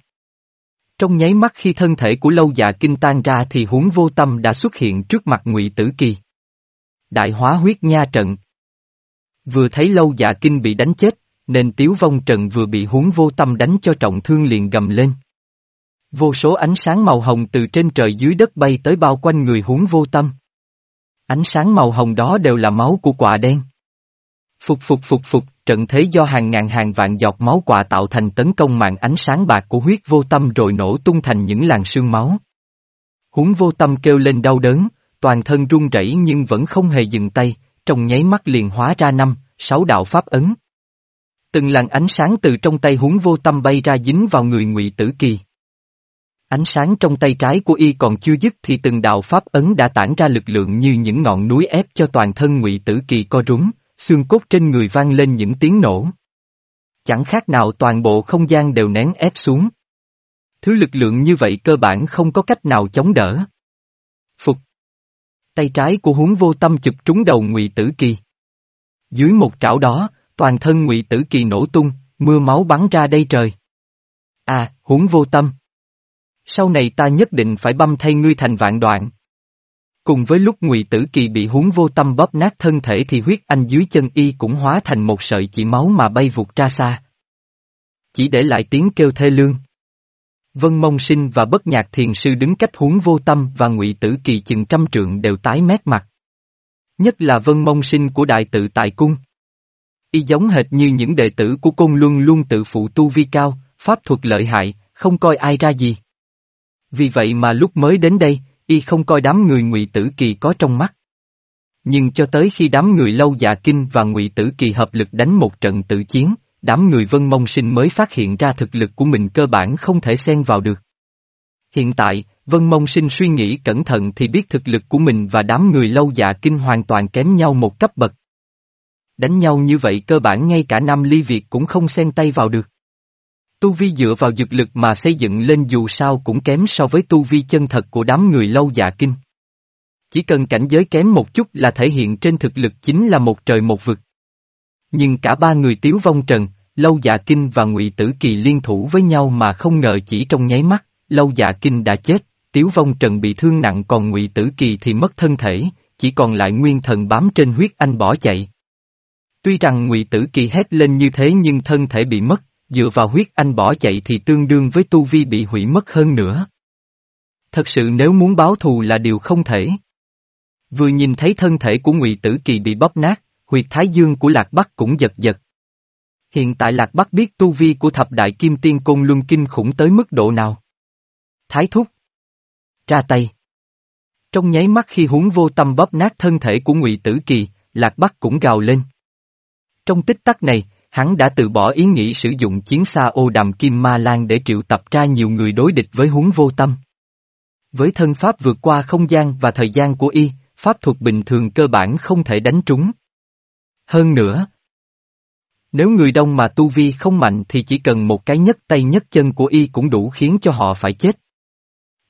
Speaker 1: Trong nháy mắt khi thân thể của lâu dạ kinh tan ra thì huống vô tâm đã xuất hiện trước mặt ngụy Tử Kỳ. Đại hóa huyết nha trận. Vừa thấy lâu dạ kinh bị đánh chết, nên tiếu vong trần vừa bị huống vô tâm đánh cho trọng thương liền gầm lên. Vô số ánh sáng màu hồng từ trên trời dưới đất bay tới bao quanh người huống vô tâm. Ánh sáng màu hồng đó đều là máu của quả đen. Phục phục phục phục, trận thế do hàng ngàn hàng vạn giọt máu quả tạo thành tấn công mạng ánh sáng bạc của huyết vô tâm rồi nổ tung thành những làn sương máu. Huống vô tâm kêu lên đau đớn, toàn thân run rẩy nhưng vẫn không hề dừng tay, trong nháy mắt liền hóa ra năm, sáu đạo pháp ấn. Từng làn ánh sáng từ trong tay huống vô tâm bay ra dính vào người ngụy Tử Kỳ. Ánh sáng trong tay trái của y còn chưa dứt thì từng đạo pháp ấn đã tản ra lực lượng như những ngọn núi ép cho toàn thân ngụy Tử Kỳ co rúm, xương cốt trên người vang lên những tiếng nổ. Chẳng khác nào toàn bộ không gian đều nén ép xuống. Thứ lực lượng như vậy cơ bản không có cách nào chống đỡ. Tay trái của huống vô tâm chụp trúng đầu ngụy Tử Kỳ. Dưới một trảo đó, toàn thân ngụy Tử Kỳ nổ tung, mưa máu bắn ra đây trời. À, huống vô tâm. Sau này ta nhất định phải băm thay ngươi thành vạn đoạn. Cùng với lúc ngụy Tử Kỳ bị huống vô tâm bóp nát thân thể thì huyết anh dưới chân y cũng hóa thành một sợi chỉ máu mà bay vụt ra xa. Chỉ để lại tiếng kêu thê lương. Vân Mông Sinh và Bất Nhạc Thiền Sư đứng cách huống vô tâm và ngụy Tử Kỳ chừng trăm trượng đều tái mét mặt. Nhất là Vân Mông Sinh của Đại tự Tại Cung. Y giống hệt như những đệ tử của Côn Luân luôn tự phụ tu vi cao, pháp thuật lợi hại, không coi ai ra gì. Vì vậy mà lúc mới đến đây, y không coi đám người ngụy Tử Kỳ có trong mắt. Nhưng cho tới khi đám người lâu dạ kinh và ngụy Tử Kỳ hợp lực đánh một trận tự chiến, đám người vân mông sinh mới phát hiện ra thực lực của mình cơ bản không thể xen vào được. Hiện tại, Vân Mông Sinh suy nghĩ cẩn thận thì biết thực lực của mình và đám người lâu dạ kinh hoàn toàn kém nhau một cấp bậc. Đánh nhau như vậy cơ bản ngay cả Nam Ly Việt cũng không xen tay vào được. Tu vi dựa vào dược lực mà xây dựng lên dù sao cũng kém so với tu vi chân thật của đám người lâu dạ kinh. Chỉ cần cảnh giới kém một chút là thể hiện trên thực lực chính là một trời một vực. Nhưng cả ba người tiếu vong trần, lâu dạ kinh và ngụy tử kỳ liên thủ với nhau mà không ngờ chỉ trong nháy mắt, lâu dạ kinh đã chết, tiếu vong trần bị thương nặng còn ngụy tử kỳ thì mất thân thể, chỉ còn lại nguyên thần bám trên huyết anh bỏ chạy. Tuy rằng ngụy Tử Kỳ hét lên như thế nhưng thân thể bị mất, dựa vào huyết anh bỏ chạy thì tương đương với tu vi bị hủy mất hơn nữa. Thật sự nếu muốn báo thù là điều không thể. Vừa nhìn thấy thân thể của ngụy Tử Kỳ bị bóp nát, huyệt thái dương của Lạc Bắc cũng giật giật. Hiện tại Lạc Bắc biết tu vi của thập đại kim tiên côn luân kinh khủng tới mức độ nào. Thái thúc. Ra tay. Trong nháy mắt khi huống vô tâm bóp nát thân thể của ngụy Tử Kỳ, Lạc Bắc cũng gào lên. Trong tích tắc này, hắn đã từ bỏ ý nghĩ sử dụng chiến xa ô đàm kim ma lan để triệu tập ra nhiều người đối địch với huống vô tâm. Với thân pháp vượt qua không gian và thời gian của y, pháp thuật bình thường cơ bản không thể đánh trúng. Hơn nữa, nếu người đông mà tu vi không mạnh thì chỉ cần một cái nhất tay nhất chân của y cũng đủ khiến cho họ phải chết.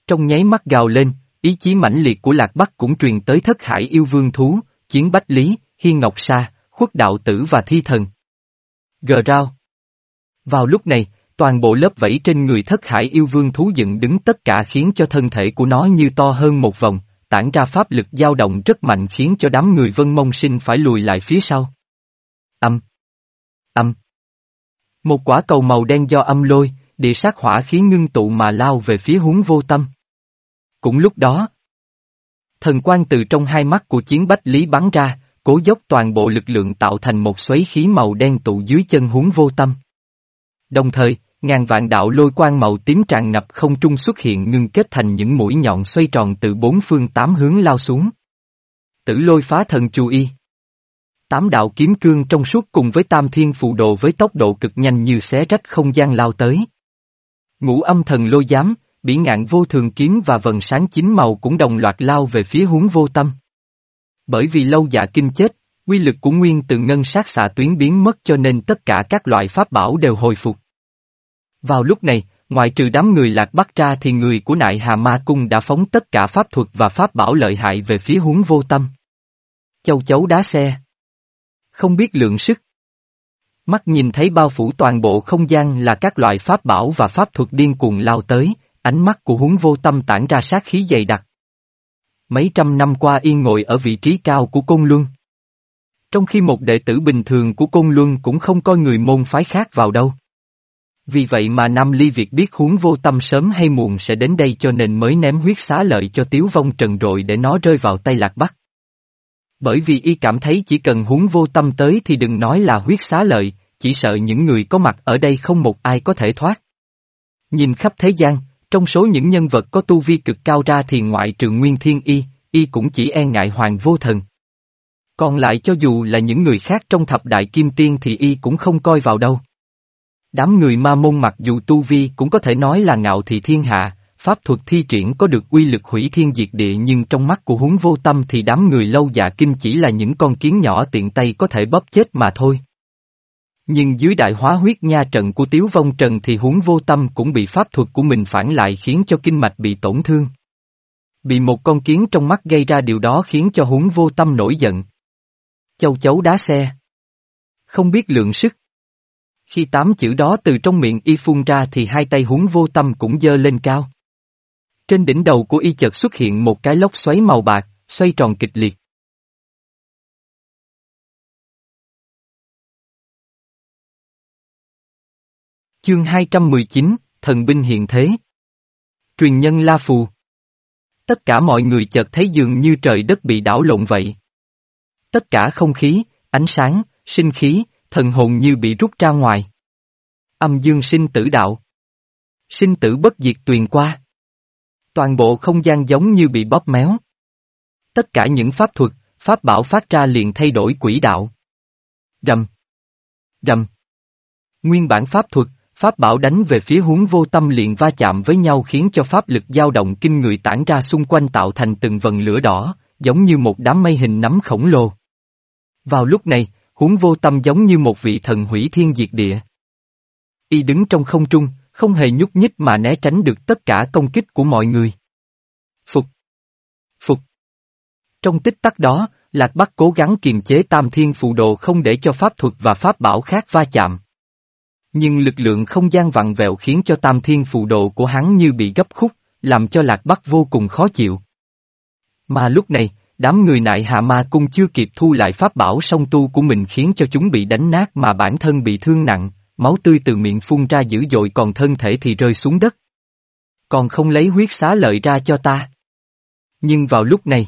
Speaker 1: Trong nháy mắt gào lên, ý chí mãnh liệt của Lạc Bắc cũng truyền tới thất hải yêu vương thú, chiến bách lý, hiên ngọc sa, khuất đạo tử và thi thần. Gờ rao. Vào lúc này, toàn bộ lớp vẫy trên người thất hải yêu vương thú dựng đứng tất cả khiến cho thân thể của nó như to hơn một vòng, tản ra pháp lực dao động rất mạnh khiến cho đám người vân mông sinh phải lùi lại phía sau. Âm. Âm. Một quả cầu màu đen do âm lôi, địa sát hỏa khí ngưng tụ mà lao về phía huống vô tâm. Cũng lúc đó, thần quang từ trong hai mắt của chiến bách lý bắn ra, cố dốc toàn bộ lực lượng tạo thành một xoáy khí màu đen tụ dưới chân huống vô tâm. Đồng thời, ngàn vạn đạo lôi quang màu tím tràn ngập không trung xuất hiện ngưng kết thành những mũi nhọn xoay tròn từ bốn phương tám hướng lao xuống. Tử lôi phá thần chú y. Tám đạo kiếm cương trong suốt cùng với tam thiên phụ đồ với tốc độ cực nhanh như xé rách không gian lao tới. Ngũ âm thần lôi giám, bỉ ngạn vô thường kiếm và vần sáng chín màu cũng đồng loạt lao về phía huống vô tâm. Bởi vì lâu dạ kinh chết, quy lực của nguyên từ ngân sát xạ tuyến biến mất cho nên tất cả các loại pháp bảo đều hồi phục. Vào lúc này, ngoại trừ đám người lạc bắt ra thì người của nại hà ma cung đã phóng tất cả pháp thuật và pháp bảo lợi hại về phía huống vô tâm. Châu chấu đá xe. Không biết lượng sức. Mắt nhìn thấy bao phủ toàn bộ không gian là các loại pháp bảo và pháp thuật điên cuồng lao tới, ánh mắt của huống vô tâm tản ra sát khí dày đặc. Mấy trăm năm qua yên ngồi ở vị trí cao của Côn Luân. Trong khi một đệ tử bình thường của Côn Luân cũng không coi người môn phái khác vào đâu. Vì vậy mà Nam Ly Việt biết huống vô tâm sớm hay muộn sẽ đến đây cho nên mới ném huyết xá lợi cho Tiếu Vong Trần rồi để nó rơi vào tay Lạc Bắc. Bởi vì y cảm thấy chỉ cần huống vô tâm tới thì đừng nói là huyết xá lợi, chỉ sợ những người có mặt ở đây không một ai có thể thoát. Nhìn khắp thế gian, trong số những nhân vật có tu vi cực cao ra thì ngoại trừ Nguyên Thiên Y, Y cũng chỉ e ngại Hoàng Vô Thần. Còn lại cho dù là những người khác trong thập đại kim tiên thì Y cũng không coi vào đâu. Đám người ma môn mặc dù tu vi cũng có thể nói là ngạo thị thiên hạ, pháp thuật thi triển có được uy lực hủy thiên diệt địa nhưng trong mắt của huống vô tâm thì đám người lâu dạ kinh chỉ là những con kiến nhỏ tiện tay có thể bóp chết mà thôi. Nhưng dưới đại hóa huyết nha trận của Tiếu Vong Trần thì huống vô tâm cũng bị pháp thuật của mình phản lại khiến cho kinh mạch bị tổn thương. Bị một con kiến trong mắt gây ra điều đó khiến cho huống vô tâm nổi giận. Châu chấu đá xe. Không biết lượng sức. Khi tám chữ đó từ trong miệng y phun ra thì hai tay huống vô tâm cũng dơ lên cao. Trên đỉnh đầu của y chợt xuất hiện một cái lốc xoáy màu bạc, xoay tròn kịch liệt. Chương 219, Thần binh hiện thế. Truyền nhân La Phù. Tất cả mọi người chợt thấy dường như trời đất bị đảo lộn vậy. Tất cả không khí, ánh sáng, sinh khí, thần hồn như bị rút ra ngoài. Âm dương sinh tử đạo. Sinh tử bất diệt tuyền qua. Toàn bộ không gian giống như bị bóp méo. Tất cả những pháp thuật, pháp bảo phát ra liền thay đổi quỹ đạo. Rầm. Rầm. Nguyên bản pháp thuật, pháp bảo đánh về phía huống vô tâm liền va chạm với nhau khiến cho pháp lực dao động kinh người tản ra xung quanh tạo thành từng vần lửa đỏ, giống như một đám mây hình nắm khổng lồ. Vào lúc này, huống vô tâm giống như một vị thần hủy thiên diệt địa. Y đứng trong không trung, không hề nhúc nhích mà né tránh được tất cả công kích của mọi người. Phục. Phục. Trong tích tắc đó, Lạc Bắc cố gắng kiềm chế tam thiên phù đồ không để cho pháp thuật và pháp bảo khác va chạm. Nhưng lực lượng không gian vặn vẹo khiến cho tam thiên phù đồ của hắn như bị gấp khúc, làm cho Lạc Bắc vô cùng khó chịu. Mà lúc này, đám người nại hạ ma cung chưa kịp thu lại pháp bảo song tu của mình khiến cho chúng bị đánh nát mà bản thân bị thương nặng, máu tươi từ miệng phun ra dữ dội còn thân thể thì rơi xuống đất. Còn không lấy huyết xá lợi ra cho ta. Nhưng vào lúc này,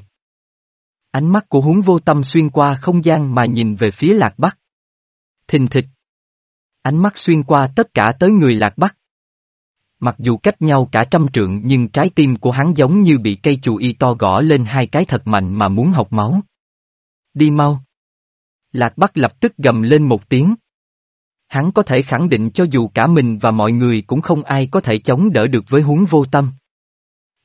Speaker 1: ánh mắt của huống vô tâm xuyên qua không gian mà nhìn về phía lạc bắc. Thình thịch. Ánh mắt xuyên qua tất cả tới người lạc bắc. Mặc dù cách nhau cả trăm trượng nhưng trái tim của hắn giống như bị cây chù y to gõ lên hai cái thật mạnh mà muốn học máu. Đi mau. Lạc Bắc lập tức gầm lên một tiếng. Hắn có thể khẳng định cho dù cả mình và mọi người cũng không ai có thể chống đỡ được với huống vô tâm.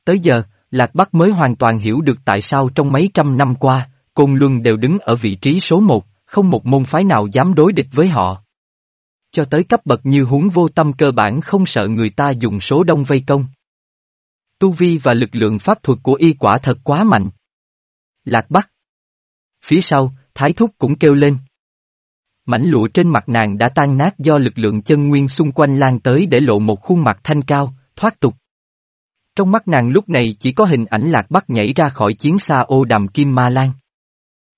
Speaker 1: Tới giờ, Lạc Bắc mới hoàn toàn hiểu được tại sao trong mấy trăm năm qua, Côn Luân đều đứng ở vị trí số một, không một môn phái nào dám đối địch với họ. Cho tới cấp bậc như huống vô tâm cơ bản không sợ người ta dùng số đông vây công. Tu vi và lực lượng pháp thuật của y quả thật quá mạnh. Lạc Bắc. Phía sau, Thái Thúc cũng kêu lên. Mảnh lụa trên mặt nàng đã tan nát do lực lượng chân nguyên xung quanh lan tới để lộ một khuôn mặt thanh cao, thoát tục. Trong mắt nàng lúc này chỉ có hình ảnh Lạc Bắc nhảy ra khỏi chiến xa ô đàm kim ma lan.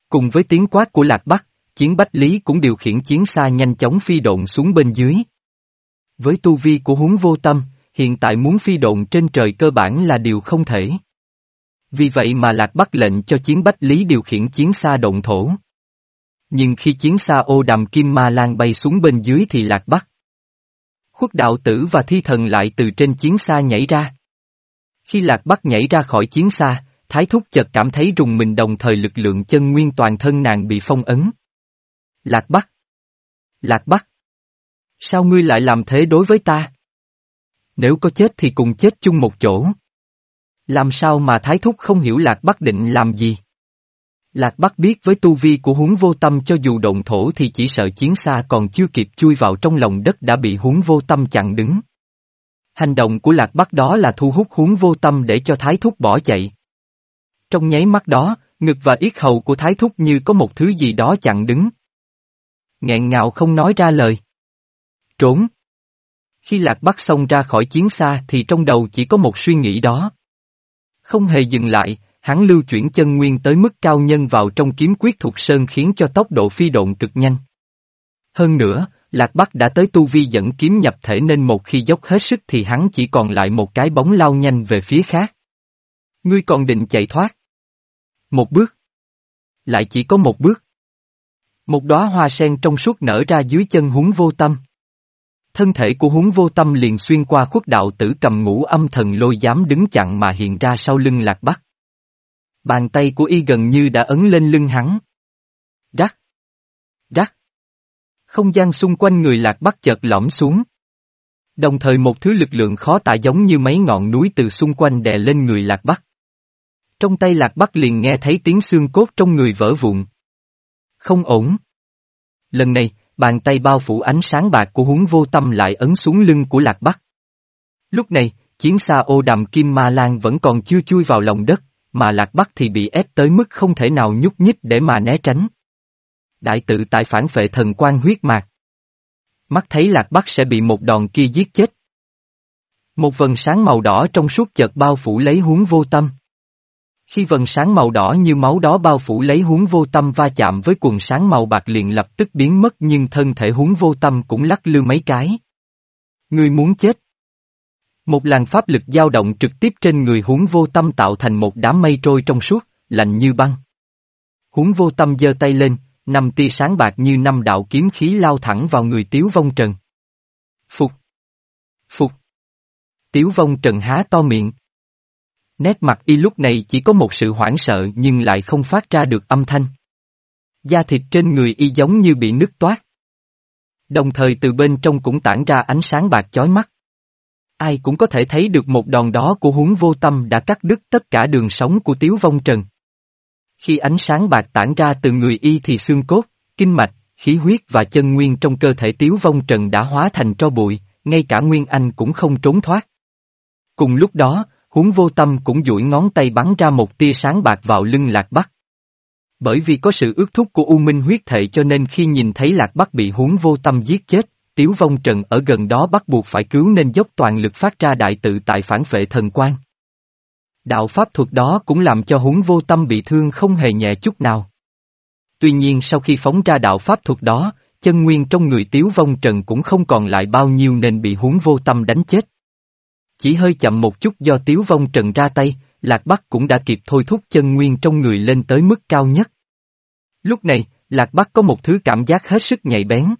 Speaker 1: Cùng với tiếng quát của Lạc Bắc, chiến Bách Lý cũng điều khiển chiến xa nhanh chóng phi độn xuống bên dưới. Với tu vi của huống vô tâm, hiện tại muốn phi độn trên trời cơ bản là điều không thể. Vì vậy mà Lạc Bắc lệnh cho chiến Bách Lý điều khiển chiến xa động thổ. Nhưng khi chiến xa ô đàm kim ma lan bay xuống bên dưới thì Lạc Bắc. Khuất đạo tử và thi thần lại từ trên chiến xa nhảy ra. Khi Lạc Bắc nhảy ra khỏi chiến xa, Thái Thúc chợt cảm thấy rùng mình đồng thời lực lượng chân nguyên toàn thân nàng bị phong ấn. Lạc Bắc! Lạc Bắc! Sao ngươi lại làm thế đối với ta? Nếu có chết thì cùng chết chung một chỗ. Làm sao mà Thái Thúc không hiểu Lạc Bắc định làm gì? Lạc Bắc biết với tu vi của huống vô tâm cho dù động thổ thì chỉ sợ chiến xa còn chưa kịp chui vào trong lòng đất đã bị huống vô tâm chặn đứng. Hành động của Lạc Bắc đó là thu hút huống vô tâm để cho Thái Thúc bỏ chạy. Trong nháy mắt đó, ngực và yết hầu của Thái Thúc như có một thứ gì đó chặn đứng. Nghẹn ngào không nói ra lời. Trốn. Khi Lạc Bắc xông ra khỏi chiến xa thì trong đầu chỉ có một suy nghĩ đó. Không hề dừng lại, hắn lưu chuyển chân nguyên tới mức cao nhân vào trong kiếm quyết thuộc sơn khiến cho tốc độ phi độn cực nhanh. Hơn nữa, Lạc Bắc đã tới tu vi dẫn kiếm nhập thể nên một khi dốc hết sức thì hắn chỉ còn lại một cái bóng lao nhanh về phía khác. Ngươi còn định chạy thoát. Một bước. Lại chỉ có một bước. Một đóa hoa sen trong suốt nở ra dưới chân húng vô tâm. Thân thể của húng vô tâm liền xuyên qua khuất đạo tử cầm ngũ âm thần lôi dám đứng chặn mà hiện ra sau lưng lạc bắc. Bàn tay của y gần như đã ấn lên lưng hắn. Rắc. Rắc. Không gian xung quanh người lạc bắc chợt lõm xuống. Đồng thời một thứ lực lượng khó tả giống như mấy ngọn núi từ xung quanh đè lên người lạc bắc. Trong tay lạc bắc liền nghe thấy tiếng xương cốt trong người vỡ vụn. Không ổn. Lần này, bàn tay bao phủ ánh sáng bạc của huống vô tâm lại ấn xuống lưng của lạc bắc. Lúc này, chiến xa ô đàm kim ma lan vẫn còn chưa chui vào lòng đất, mà lạc bắc thì bị ép tới mức không thể nào nhúc nhích để mà né tránh. Đại tự tại phản vệ thần quan huyết mạc. Mắt thấy lạc bắc sẽ bị một đòn kia giết chết. Một vần sáng màu đỏ trong suốt chợt bao phủ lấy huống vô tâm. Khi vần sáng màu đỏ như máu đó bao phủ lấy huống vô tâm va chạm với quần sáng màu bạc liền lập tức biến mất, nhưng thân thể huống vô tâm cũng lắc lư mấy cái. Người muốn chết. Một làn pháp lực dao động trực tiếp trên người huống vô tâm tạo thành một đám mây trôi trong suốt, lạnh như băng. Huống vô tâm giơ tay lên, năm tia sáng bạc như năm đạo kiếm khí lao thẳng vào người Tiếu Vong Trần. Phục! Phục! Tiếu Vong Trần há to miệng. Nét mặt y lúc này chỉ có một sự hoảng sợ nhưng lại không phát ra được âm thanh. Da thịt trên người y giống như bị nứt toát. Đồng thời từ bên trong cũng tản ra ánh sáng bạc chói mắt. Ai cũng có thể thấy được một đòn đó của huống vô tâm đã cắt đứt tất cả đường sống của Tiếu Vong Trần. Khi ánh sáng bạc tản ra từ người y thì xương cốt, kinh mạch, khí huyết và chân nguyên trong cơ thể Tiếu Vong Trần đã hóa thành tro bụi, ngay cả Nguyên Anh cũng không trốn thoát. Cùng lúc đó, Huống vô tâm cũng duỗi ngón tay bắn ra một tia sáng bạc vào lưng lạc bắc. Bởi vì có sự ước thúc của U Minh huyết thệ cho nên khi nhìn thấy lạc bắc bị huống vô tâm giết chết, Tiếu Vong Trần ở gần đó bắt buộc phải cứu nên dốc toàn lực phát ra đại tự tại phản phệ thần quan. Đạo pháp thuật đó cũng làm cho huống vô tâm bị thương không hề nhẹ chút nào. Tuy nhiên sau khi phóng ra đạo pháp thuật đó, chân nguyên trong người Tiếu Vong Trần cũng không còn lại bao nhiêu nên bị huống vô tâm đánh chết. Chỉ hơi chậm một chút do Tiếu Vong Trần ra tay, Lạc Bắc cũng đã kịp thôi thúc chân nguyên trong người lên tới mức cao nhất. Lúc này, Lạc Bắc có một thứ cảm giác hết sức nhạy bén.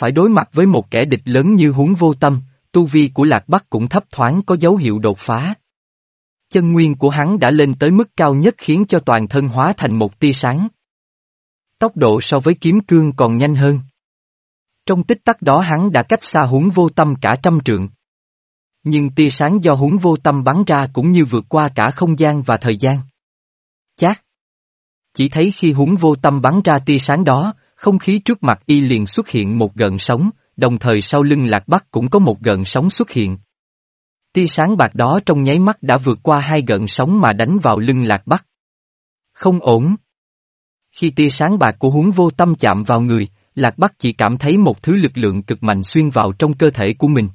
Speaker 1: Phải đối mặt với một kẻ địch lớn như huống vô tâm, tu vi của Lạc Bắc cũng thấp thoáng có dấu hiệu đột phá. Chân nguyên của hắn đã lên tới mức cao nhất khiến cho toàn thân hóa thành một tia sáng. Tốc độ so với kiếm cương còn nhanh hơn. Trong tích tắc đó hắn đã cách xa huống vô tâm cả trăm trượng. Nhưng tia sáng do huống vô tâm bắn ra cũng như vượt qua cả không gian và thời gian. Chát! Chỉ thấy khi huống vô tâm bắn ra tia sáng đó, không khí trước mặt y liền xuất hiện một gợn sóng, đồng thời sau lưng lạc bắc cũng có một gợn sóng xuất hiện. Tia sáng bạc đó trong nháy mắt đã vượt qua hai gợn sóng mà đánh vào lưng lạc bắc. Không ổn. Khi tia sáng bạc của huống vô tâm chạm vào người, lạc bắc chỉ cảm thấy một thứ lực lượng cực mạnh xuyên vào trong cơ thể của mình.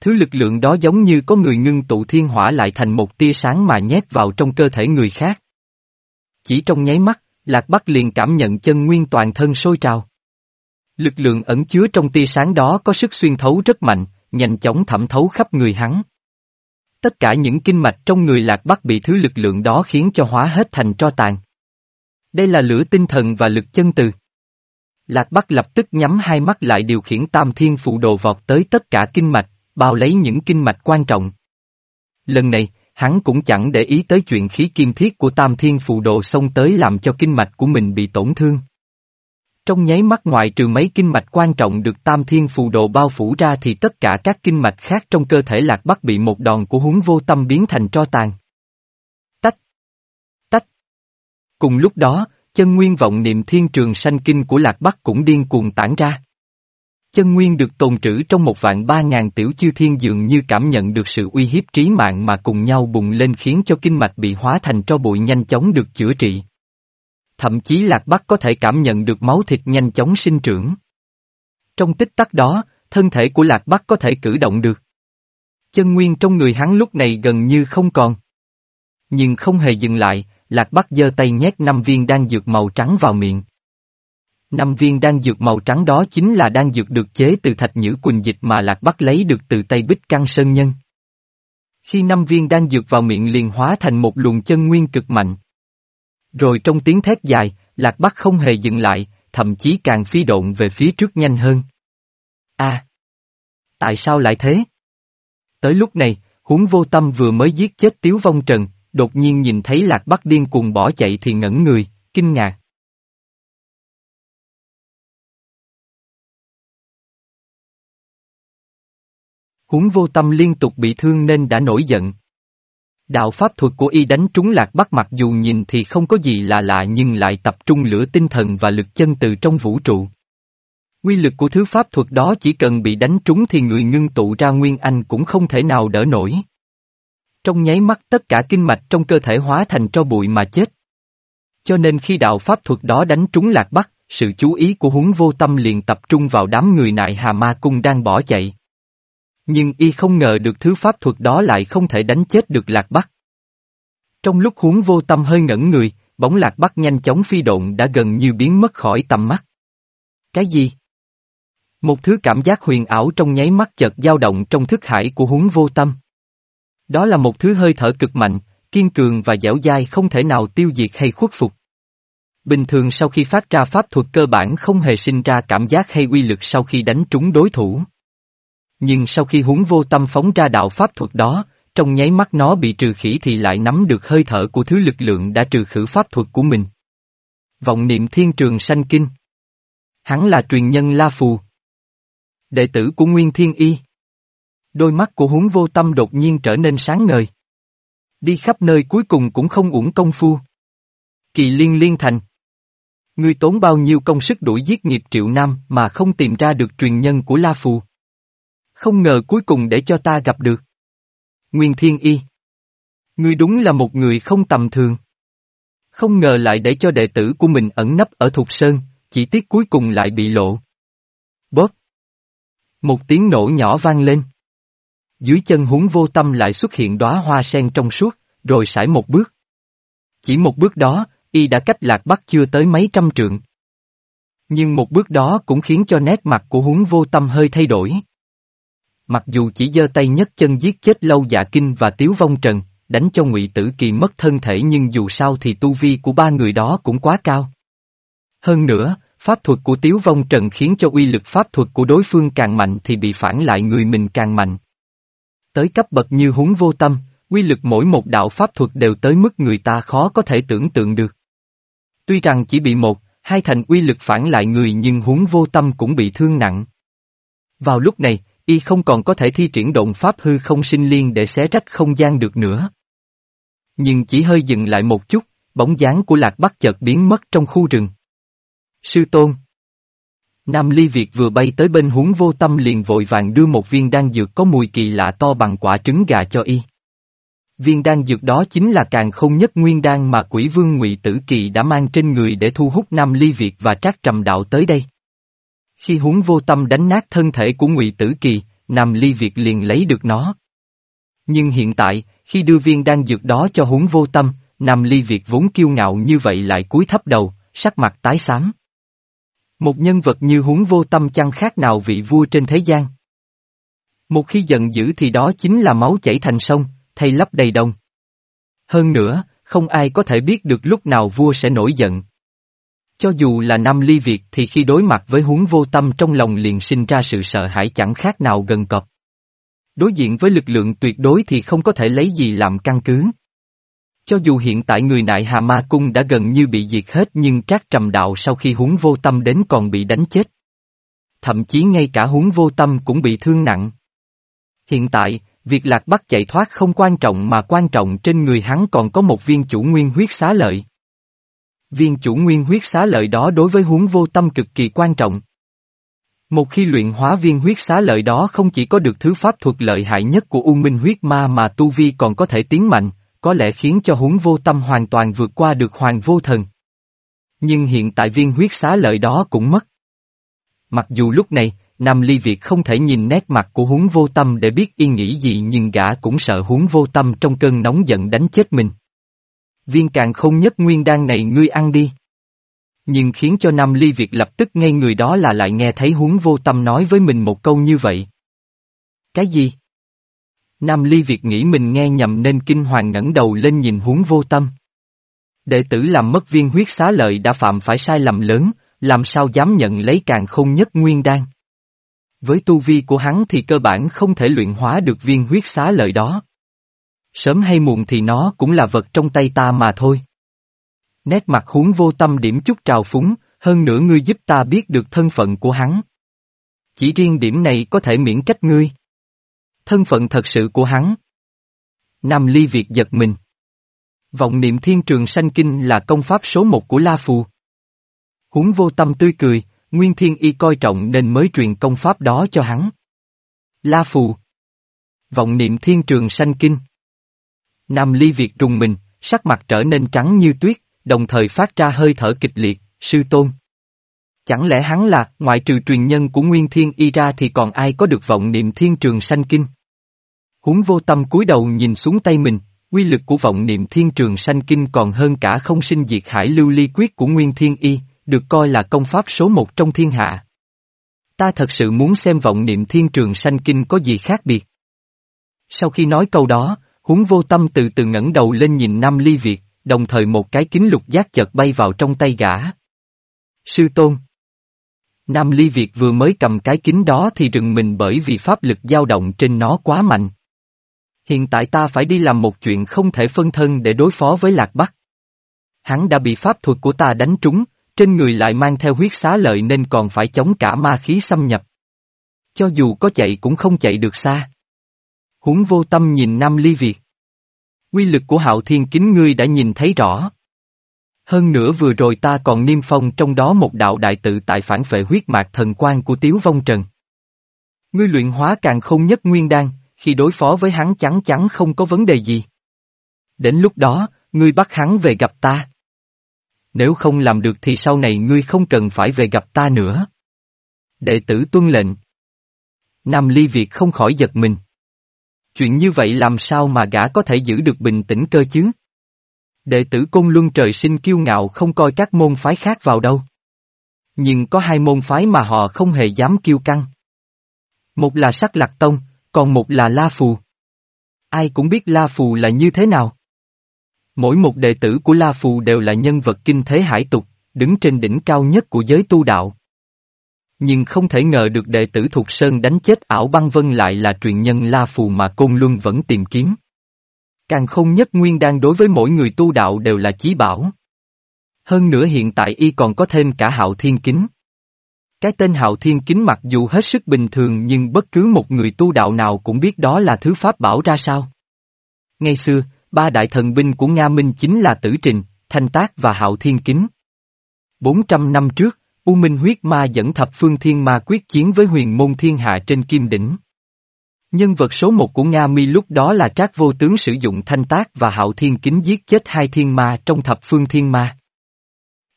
Speaker 1: Thứ lực lượng đó giống như có người ngưng tụ thiên hỏa lại thành một tia sáng mà nhét vào trong cơ thể người khác. Chỉ trong nháy mắt, Lạc Bắc liền cảm nhận chân nguyên toàn thân sôi trào. Lực lượng ẩn chứa trong tia sáng đó có sức xuyên thấu rất mạnh, nhanh chóng thẩm thấu khắp người hắn. Tất cả những kinh mạch trong người Lạc Bắc bị thứ lực lượng đó khiến cho hóa hết thành tro tàn. Đây là lửa tinh thần và lực chân từ. Lạc Bắc lập tức nhắm hai mắt lại điều khiển tam thiên phụ đồ vọt tới tất cả kinh mạch, bao lấy những kinh mạch quan trọng. Lần này, hắn cũng chẳng để ý tới chuyện khí kim thiết của tam thiên phù đồ xông tới làm cho kinh mạch của mình bị tổn thương. Trong nháy mắt ngoài trừ mấy kinh mạch quan trọng được tam thiên phù đồ bao phủ ra thì tất cả các kinh mạch khác trong cơ thể lạc bắc bị một đòn của huống vô tâm biến thành tro tàn. Tách! Tách! Cùng lúc đó, chân nguyên vọng niệm thiên trường sanh kinh của lạc bắc cũng điên cuồng tản ra. Chân nguyên được tồn trữ trong một vạn ba ngàn tiểu chư thiên dường như cảm nhận được sự uy hiếp trí mạng mà cùng nhau bùng lên khiến cho kinh mạch bị hóa thành tro bụi nhanh chóng được chữa trị. Thậm chí Lạc Bắc có thể cảm nhận được máu thịt nhanh chóng sinh trưởng. Trong tích tắc đó, thân thể của Lạc Bắc có thể cử động được. Chân nguyên trong người hắn lúc này gần như không còn. Nhưng không hề dừng lại, Lạc Bắc giơ tay nhét năm viên đan dược màu trắng vào miệng. Năm viên đan dược màu trắng đó chính là đan dược được chế từ thạch nhữ quỳnh dịch mà Lạc Bắc lấy được từ tay Bích Căng Sơn Nhân. Khi năm viên đan dược vào miệng liền hóa thành một luồng chân nguyên cực mạnh. Rồi trong tiếng thét dài, Lạc Bắc không hề dừng lại, thậm chí càng phi độn về phía trước nhanh hơn. a Tại sao lại thế? Tới lúc này, huống vô tâm vừa mới giết chết Tiếu Vong Trần, đột nhiên nhìn thấy Lạc Bắc điên cuồng bỏ chạy thì ngẩn người, kinh ngạc. Huống vô tâm liên tục bị thương nên đã nổi giận. Đạo pháp thuật của y đánh trúng lạc bắc mặc dù nhìn thì không có gì lạ lạ nhưng lại tập trung lửa tinh thần và lực chân từ trong vũ trụ. Quy lực của thứ pháp thuật đó chỉ cần bị đánh trúng thì người ngưng tụ ra nguyên anh cũng không thể nào đỡ nổi. Trong nháy mắt tất cả kinh mạch trong cơ thể hóa thành tro bụi mà chết. Cho nên khi đạo pháp thuật đó đánh trúng lạc bắc, sự chú ý của huống vô tâm liền tập trung vào đám người nại hà ma cung đang bỏ chạy. Nhưng y không ngờ được thứ pháp thuật đó lại không thể đánh chết được Lạc Bắc. Trong lúc huống vô tâm hơi ngẩn người, bóng Lạc Bắc nhanh chóng phi độn đã gần như biến mất khỏi tầm mắt. Cái gì? Một thứ cảm giác huyền ảo trong nháy mắt chợt dao động trong thức hải của huống vô tâm. Đó là một thứ hơi thở cực mạnh, kiên cường và dẻo dai không thể nào tiêu diệt hay khuất phục. Bình thường sau khi phát ra pháp thuật cơ bản không hề sinh ra cảm giác hay uy lực sau khi đánh trúng đối thủ. Nhưng sau khi huống vô tâm phóng ra đạo pháp thuật đó, trong nháy mắt nó bị trừ khỉ thì lại nắm được hơi thở của thứ lực lượng đã trừ khử pháp thuật của mình. Vọng niệm thiên trường sanh kinh. Hắn là truyền nhân La Phù. Đệ tử của Nguyên Thiên Y. Đôi mắt của huống vô tâm đột nhiên trở nên sáng ngời. Đi khắp nơi cuối cùng cũng không uổng công phu. Kỳ liên liên thành. Ngươi tốn bao nhiêu công sức đuổi giết nghiệp triệu nam mà không tìm ra được truyền nhân của La Phù. Không ngờ cuối cùng để cho ta gặp được. Nguyên Thiên Y. Ngươi đúng là một người không tầm thường. Không ngờ lại để cho đệ tử của mình ẩn nấp ở Thục Sơn, chỉ tiếc cuối cùng lại bị lộ. Bóp. Một tiếng nổ nhỏ vang lên. Dưới chân Húng vô tâm lại xuất hiện đóa hoa sen trong suốt, rồi sải một bước. Chỉ một bước đó, y đã cách lạc bắc chưa tới mấy trăm trượng. Nhưng một bước đó cũng khiến cho nét mặt của huống vô tâm hơi thay đổi. Mặc dù chỉ giơ tay nhất chân giết chết lâu dạ kinh và tiếu vong trần, đánh cho ngụy Tử Kỳ mất thân thể nhưng dù sao thì tu vi của ba người đó cũng quá cao. Hơn nữa, pháp thuật của Tiếu Vong Trần khiến cho uy lực pháp thuật của đối phương càng mạnh thì bị phản lại người mình càng mạnh. Tới cấp bậc như huống vô tâm, uy lực mỗi một đạo pháp thuật đều tới mức người ta khó có thể tưởng tượng được. Tuy rằng chỉ bị một, hai thành uy lực phản lại người nhưng huống vô tâm cũng bị thương nặng. Vào lúc này, y không còn có thể thi triển động pháp hư không sinh liên để xé rách không gian được nữa. Nhưng chỉ hơi dừng lại một chút, bóng dáng của lạc bắc chợt biến mất trong khu rừng. Sư Tôn Nam Ly Việt vừa bay tới bên huống vô tâm liền vội vàng đưa một viên đan dược có mùi kỳ lạ to bằng quả trứng gà cho y. Viên đan dược đó chính là càng không nhất nguyên đan mà quỷ vương ngụy Tử Kỳ đã mang trên người để thu hút Nam Ly Việt và Trác Trầm Đạo tới đây. Khi huống vô tâm đánh nát thân thể của ngụy Tử Kỳ, Nam Ly Việt liền lấy được nó. Nhưng hiện tại, khi đưa viên đan dược đó cho huống vô tâm, Nam Ly Việt vốn kiêu ngạo như vậy lại cúi thấp đầu, sắc mặt tái xám. Một nhân vật như huống vô tâm chăng khác nào vị vua trên thế gian. Một khi giận dữ thì đó chính là máu chảy thành sông, thay lấp đầy đông. Hơn nữa, không ai có thể biết được lúc nào vua sẽ nổi giận. Cho dù là Nam Ly Việt thì khi đối mặt với huống vô tâm trong lòng liền sinh ra sự sợ hãi chẳng khác nào gần cọp. Đối diện với lực lượng tuyệt đối thì không có thể lấy gì làm căn cứ. Cho dù hiện tại người nại Hà Ma Cung đã gần như bị diệt hết nhưng Trác Trầm Đạo sau khi huống vô tâm đến còn bị đánh chết. Thậm chí ngay cả huống vô tâm cũng bị thương nặng. Hiện tại, việc lạc bắc chạy thoát không quan trọng mà quan trọng trên người hắn còn có một viên chủ nguyên huyết xá lợi. Viên chủ nguyên huyết xá lợi đó đối với huống vô tâm cực kỳ quan trọng. Một khi luyện hóa viên huyết xá lợi đó không chỉ có được thứ pháp thuật lợi hại nhất của U Minh huyết ma mà Tu Vi còn có thể tiến mạnh, có lẽ khiến cho huống vô tâm hoàn toàn vượt qua được hoàng vô thần. Nhưng hiện tại viên huyết xá lợi đó cũng mất. Mặc dù lúc này, Nam Ly Việt không thể nhìn nét mặt của huống vô tâm để biết y nghĩ gì nhưng gã cũng sợ huống vô tâm trong cơn nóng giận đánh chết mình. Viên càng không nhất nguyên đan này ngươi ăn đi. Nhưng khiến cho Nam Ly Việt lập tức ngay người đó là lại nghe thấy huống vô tâm nói với mình một câu như vậy. Cái gì? Nam Ly Việt nghĩ mình nghe nhầm nên kinh hoàng ngẩng đầu lên nhìn huống vô tâm. Đệ tử làm mất viên huyết xá lợi đã phạm phải sai lầm lớn, làm sao dám nhận lấy càng không nhất nguyên đan. Với tu vi của hắn thì cơ bản không thể luyện hóa được viên huyết xá lợi đó. Sớm hay muộn thì nó cũng là vật trong tay ta mà thôi. Nét mặt huống vô tâm điểm chút trào phúng, hơn nữa ngươi giúp ta biết được thân phận của hắn. Chỉ riêng điểm này có thể miễn trách ngươi. Thân phận thật sự của hắn. Nam Ly Việt giật mình. Vọng niệm thiên trường sanh kinh là công pháp số một của La Phù. Huống vô tâm tươi cười, Nguyên Thiên Y coi trọng nên mới truyền công pháp đó cho hắn. La Phù. Vọng niệm thiên trường sanh kinh. Nam Ly Việt trùng mình, sắc mặt trở nên trắng như tuyết, đồng thời phát ra hơi thở kịch liệt, sư tôn. Chẳng lẽ hắn là, ngoại trừ truyền nhân của Nguyên Thiên Y ra thì còn ai có được vọng niệm thiên trường sanh kinh? Huống vô tâm cúi đầu nhìn xuống tay mình, quy lực của vọng niệm thiên trường sanh kinh còn hơn cả không sinh diệt hải lưu ly quyết của Nguyên Thiên Y, được coi là công pháp số một trong thiên hạ. Ta thật sự muốn xem vọng niệm thiên trường sanh kinh có gì khác biệt. Sau khi nói câu đó, huống vô tâm từ từ ngẩng đầu lên nhìn Nam Ly Việt, đồng thời một cái kính lục giác chợt bay vào trong tay gã. Sư Tôn Nam Ly Việt vừa mới cầm cái kính đó thì rừng mình bởi vì pháp lực dao động trên nó quá mạnh. Hiện tại ta phải đi làm một chuyện không thể phân thân để đối phó với Lạc Bắc. Hắn đã bị pháp thuật của ta đánh trúng, trên người lại mang theo huyết xá lợi nên còn phải chống cả ma khí xâm nhập. Cho dù có chạy cũng không chạy được xa. Huống vô tâm nhìn Nam Ly Việt. Quy lực của hạo thiên kính ngươi đã nhìn thấy rõ. Hơn nữa vừa rồi ta còn niêm phong trong đó một đạo đại tự tại phản vệ huyết mạch thần quan của Tiếu Vong Trần. Ngươi luyện hóa càng không nhất nguyên đan, khi đối phó với hắn chắn chắn không có vấn đề gì. Đến lúc đó, ngươi bắt hắn về gặp ta. Nếu không làm được thì sau này ngươi không cần phải về gặp ta nữa. Đệ tử tuân lệnh. Nam Ly Việt không khỏi giật mình. Chuyện như vậy làm sao mà gã có thể giữ được bình tĩnh cơ chứ? Đệ tử Côn Luân trời sinh kiêu ngạo không coi các môn phái khác vào đâu. Nhưng có hai môn phái mà họ không hề dám kiêu căng. Một là sắc lạc tông, còn một là La Phù. Ai cũng biết La Phù là như thế nào. Mỗi một đệ tử của La Phù đều là nhân vật kinh thế hải tục, đứng trên đỉnh cao nhất của giới tu đạo. Nhưng không thể ngờ được đệ tử thuộc Sơn đánh chết ảo băng vân lại là truyền nhân La Phù mà Côn Luân vẫn tìm kiếm. Càng không nhất nguyên đang đối với mỗi người tu đạo đều là chí bảo. Hơn nữa hiện tại y còn có thêm cả hạo thiên kính. Cái tên hạo thiên kính mặc dù hết sức bình thường nhưng bất cứ một người tu đạo nào cũng biết đó là thứ pháp bảo ra sao. Ngày xưa, ba đại thần binh của Nga Minh chính là Tử Trình, Thanh Tác và Hạo Thiên Kính. 400 năm trước, U Minh huyết ma dẫn thập phương thiên ma quyết chiến với huyền môn thiên hạ trên kim đỉnh. Nhân vật số một của Nga Mi lúc đó là Trác Vô Tướng sử dụng thanh tác và hạo thiên kính giết chết hai thiên ma trong thập phương thiên ma.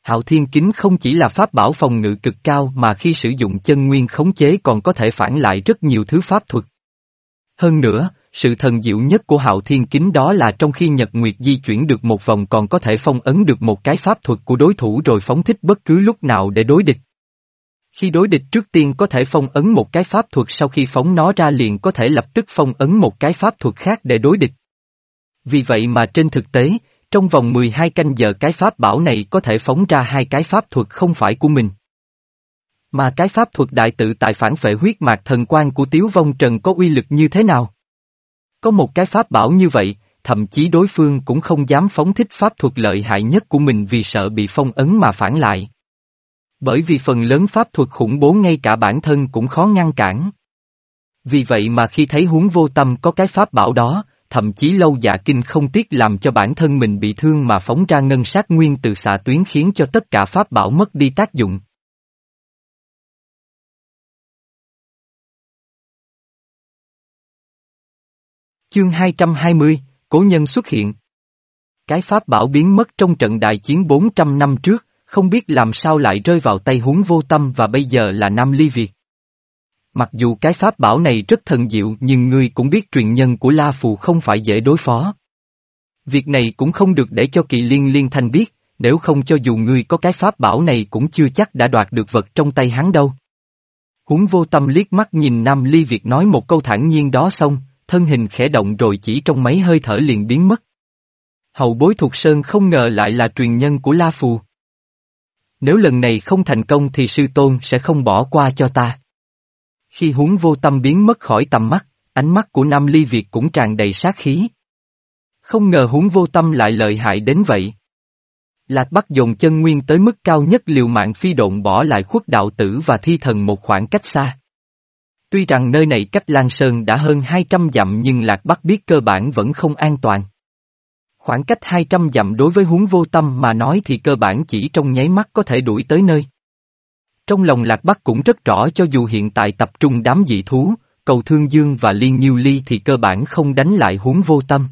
Speaker 1: Hạo thiên kính không chỉ là pháp bảo phòng ngự cực cao mà khi sử dụng chân nguyên khống chế còn có thể phản lại rất nhiều thứ pháp thuật. Hơn nữa, sự thần diệu nhất của hạo thiên kính đó là trong khi Nhật Nguyệt di chuyển được một vòng còn có thể phong ấn được một cái pháp thuật của đối thủ rồi phóng thích bất cứ lúc nào để đối địch. Khi đối địch trước tiên có thể phong ấn một cái pháp thuật sau khi phóng nó ra liền có thể lập tức phong ấn một cái pháp thuật khác để đối địch. Vì vậy mà trên thực tế, trong vòng 12 canh giờ cái pháp bảo này có thể phóng ra hai cái pháp thuật không phải của mình. Mà cái pháp thuật đại tự tại phản phệ huyết mạch thần quan của Tiếu Vong Trần có uy lực như thế nào? Có một cái pháp bảo như vậy, thậm chí đối phương cũng không dám phóng thích pháp thuật lợi hại nhất của mình vì sợ bị phong ấn mà phản lại. Bởi vì phần lớn pháp thuật khủng bố ngay cả bản thân cũng khó ngăn cản. Vì vậy mà khi thấy huống vô tâm có cái pháp bảo đó, thậm chí lâu dạ kinh không tiếc làm cho bản thân mình bị thương mà phóng ra ngân sát nguyên từ xạ tuyến khiến cho tất cả pháp bảo mất đi tác dụng. Chương 220, Cố nhân xuất hiện. Cái pháp bảo biến mất trong trận đại chiến 400 năm trước, không biết làm sao lại rơi vào tay huống vô tâm và bây giờ là Nam Ly Việt. Mặc dù cái pháp bảo này rất thần diệu nhưng ngươi cũng biết truyền nhân của La Phù không phải dễ đối phó. Việc này cũng không được để cho kỳ liên liên thanh biết, nếu không cho dù ngươi có cái pháp bảo này cũng chưa chắc đã đoạt được vật trong tay hắn đâu. Huống vô tâm liếc mắt nhìn Nam Ly Việt nói một câu thản nhiên đó xong, thân hình khẽ động rồi chỉ trong mấy hơi thở liền biến mất. Hậu bối thuộc sơn không ngờ lại là truyền nhân của La Phù. Nếu lần này không thành công thì sư tôn sẽ không bỏ qua cho ta. Khi huống vô tâm biến mất khỏi tầm mắt, ánh mắt của Nam Ly Việt cũng tràn đầy sát khí. Không ngờ huống vô tâm lại lợi hại đến vậy. Lạc Bắc dồn chân nguyên tới mức cao nhất liều mạng phi độn bỏ lại khuất đạo tử và thi thần một khoảng cách xa. Tuy rằng nơi này cách Lan Sơn đã hơn 200 dặm nhưng Lạc Bắc biết cơ bản vẫn không an toàn. Khoảng cách 200 dặm đối với huống vô tâm mà nói thì cơ bản chỉ trong nháy mắt có thể đuổi tới nơi. Trong lòng Lạc Bắc cũng rất rõ cho dù hiện tại tập trung đám dị thú, cầu Thương Dương và Liên Nhiêu Ly thì cơ bản không đánh lại huống vô tâm.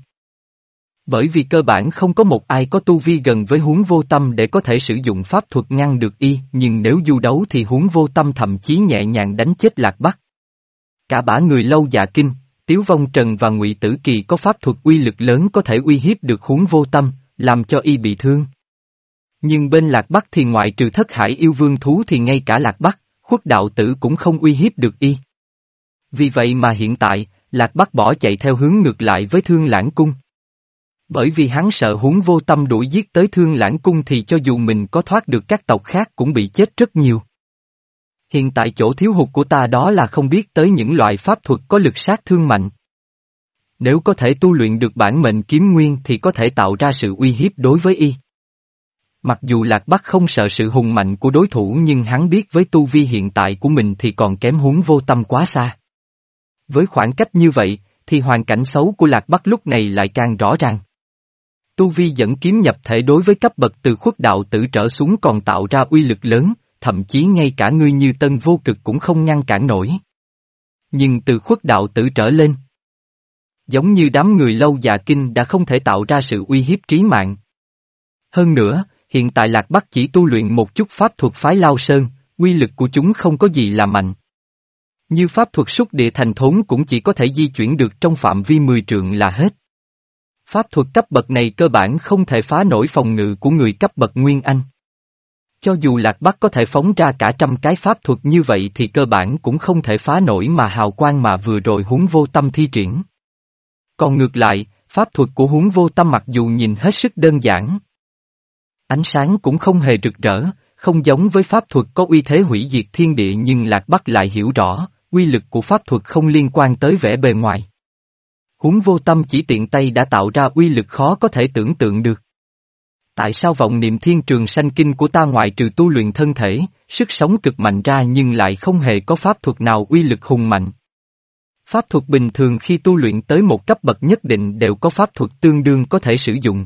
Speaker 1: Bởi vì cơ bản không có một ai có tu vi gần với huống vô tâm để có thể sử dụng pháp thuật ngăn được y, nhưng nếu du đấu thì huống vô tâm thậm chí nhẹ nhàng đánh chết Lạc Bắc. Cả bả người lâu dạ kinh, Tiếu Vong Trần và Ngụy Tử Kỳ có pháp thuật uy lực lớn có thể uy hiếp được huống vô tâm, làm cho y bị thương. Nhưng bên Lạc Bắc thì ngoại trừ thất hải yêu vương thú thì ngay cả Lạc Bắc, khuất đạo tử cũng không uy hiếp được y. Vì vậy mà hiện tại, Lạc Bắc bỏ chạy theo hướng ngược lại với Thương Lãng Cung. Bởi vì hắn sợ huống vô tâm đuổi giết tới Thương Lãng Cung thì cho dù mình có thoát được các tộc khác cũng bị chết rất nhiều. Hiện tại chỗ thiếu hụt của ta đó là không biết tới những loại pháp thuật có lực sát thương mạnh. Nếu có thể tu luyện được bản mệnh kiếm nguyên thì có thể tạo ra sự uy hiếp đối với y. Mặc dù Lạc Bắc không sợ sự hùng mạnh của đối thủ nhưng hắn biết với tu vi hiện tại của mình thì còn kém huống vô tâm quá xa. Với khoảng cách như vậy, thì hoàn cảnh xấu của Lạc Bắc lúc này lại càng rõ ràng. Tu vi dẫn kiếm nhập thể đối với cấp bậc từ khuất đạo tử trở xuống còn tạo ra uy lực lớn, thậm chí ngay cả ngươi như tân vô cực cũng không ngăn cản nổi. Nhưng từ khuất đạo tử trở lên, giống như đám người lâu già kinh đã không thể tạo ra sự uy hiếp trí mạng. Hơn nữa, hiện tại Lạc Bắc chỉ tu luyện một chút pháp thuật phái Lao Sơn, quy lực của chúng không có gì là mạnh. Như pháp thuật xúc địa thành thốn cũng chỉ có thể di chuyển được trong phạm vi 10 trượng là hết. Pháp thuật cấp bậc này cơ bản không thể phá nổi phòng ngự của người cấp bậc Nguyên Anh. Cho dù Lạc Bắc có thể phóng ra cả trăm cái pháp thuật như vậy thì cơ bản cũng không thể phá nổi mà hào quang mà vừa rồi huống vô tâm thi triển. Còn ngược lại, pháp thuật của huống vô tâm mặc dù nhìn hết sức đơn giản. Ánh sáng cũng không hề rực rỡ, không giống với pháp thuật có uy thế hủy diệt thiên địa nhưng Lạc Bắc lại hiểu rõ, quy lực của pháp thuật không liên quan tới vẻ bề ngoài. Huống vô tâm chỉ tiện tay đã tạo ra uy lực khó có thể tưởng tượng được. Tại sao vọng niệm thiên trường sanh kinh của ta ngoại trừ tu luyện thân thể, sức sống cực mạnh ra nhưng lại không hề có pháp thuật nào uy lực hùng mạnh? Pháp thuật bình thường khi tu luyện tới một cấp bậc nhất định đều có pháp thuật tương đương có thể sử dụng.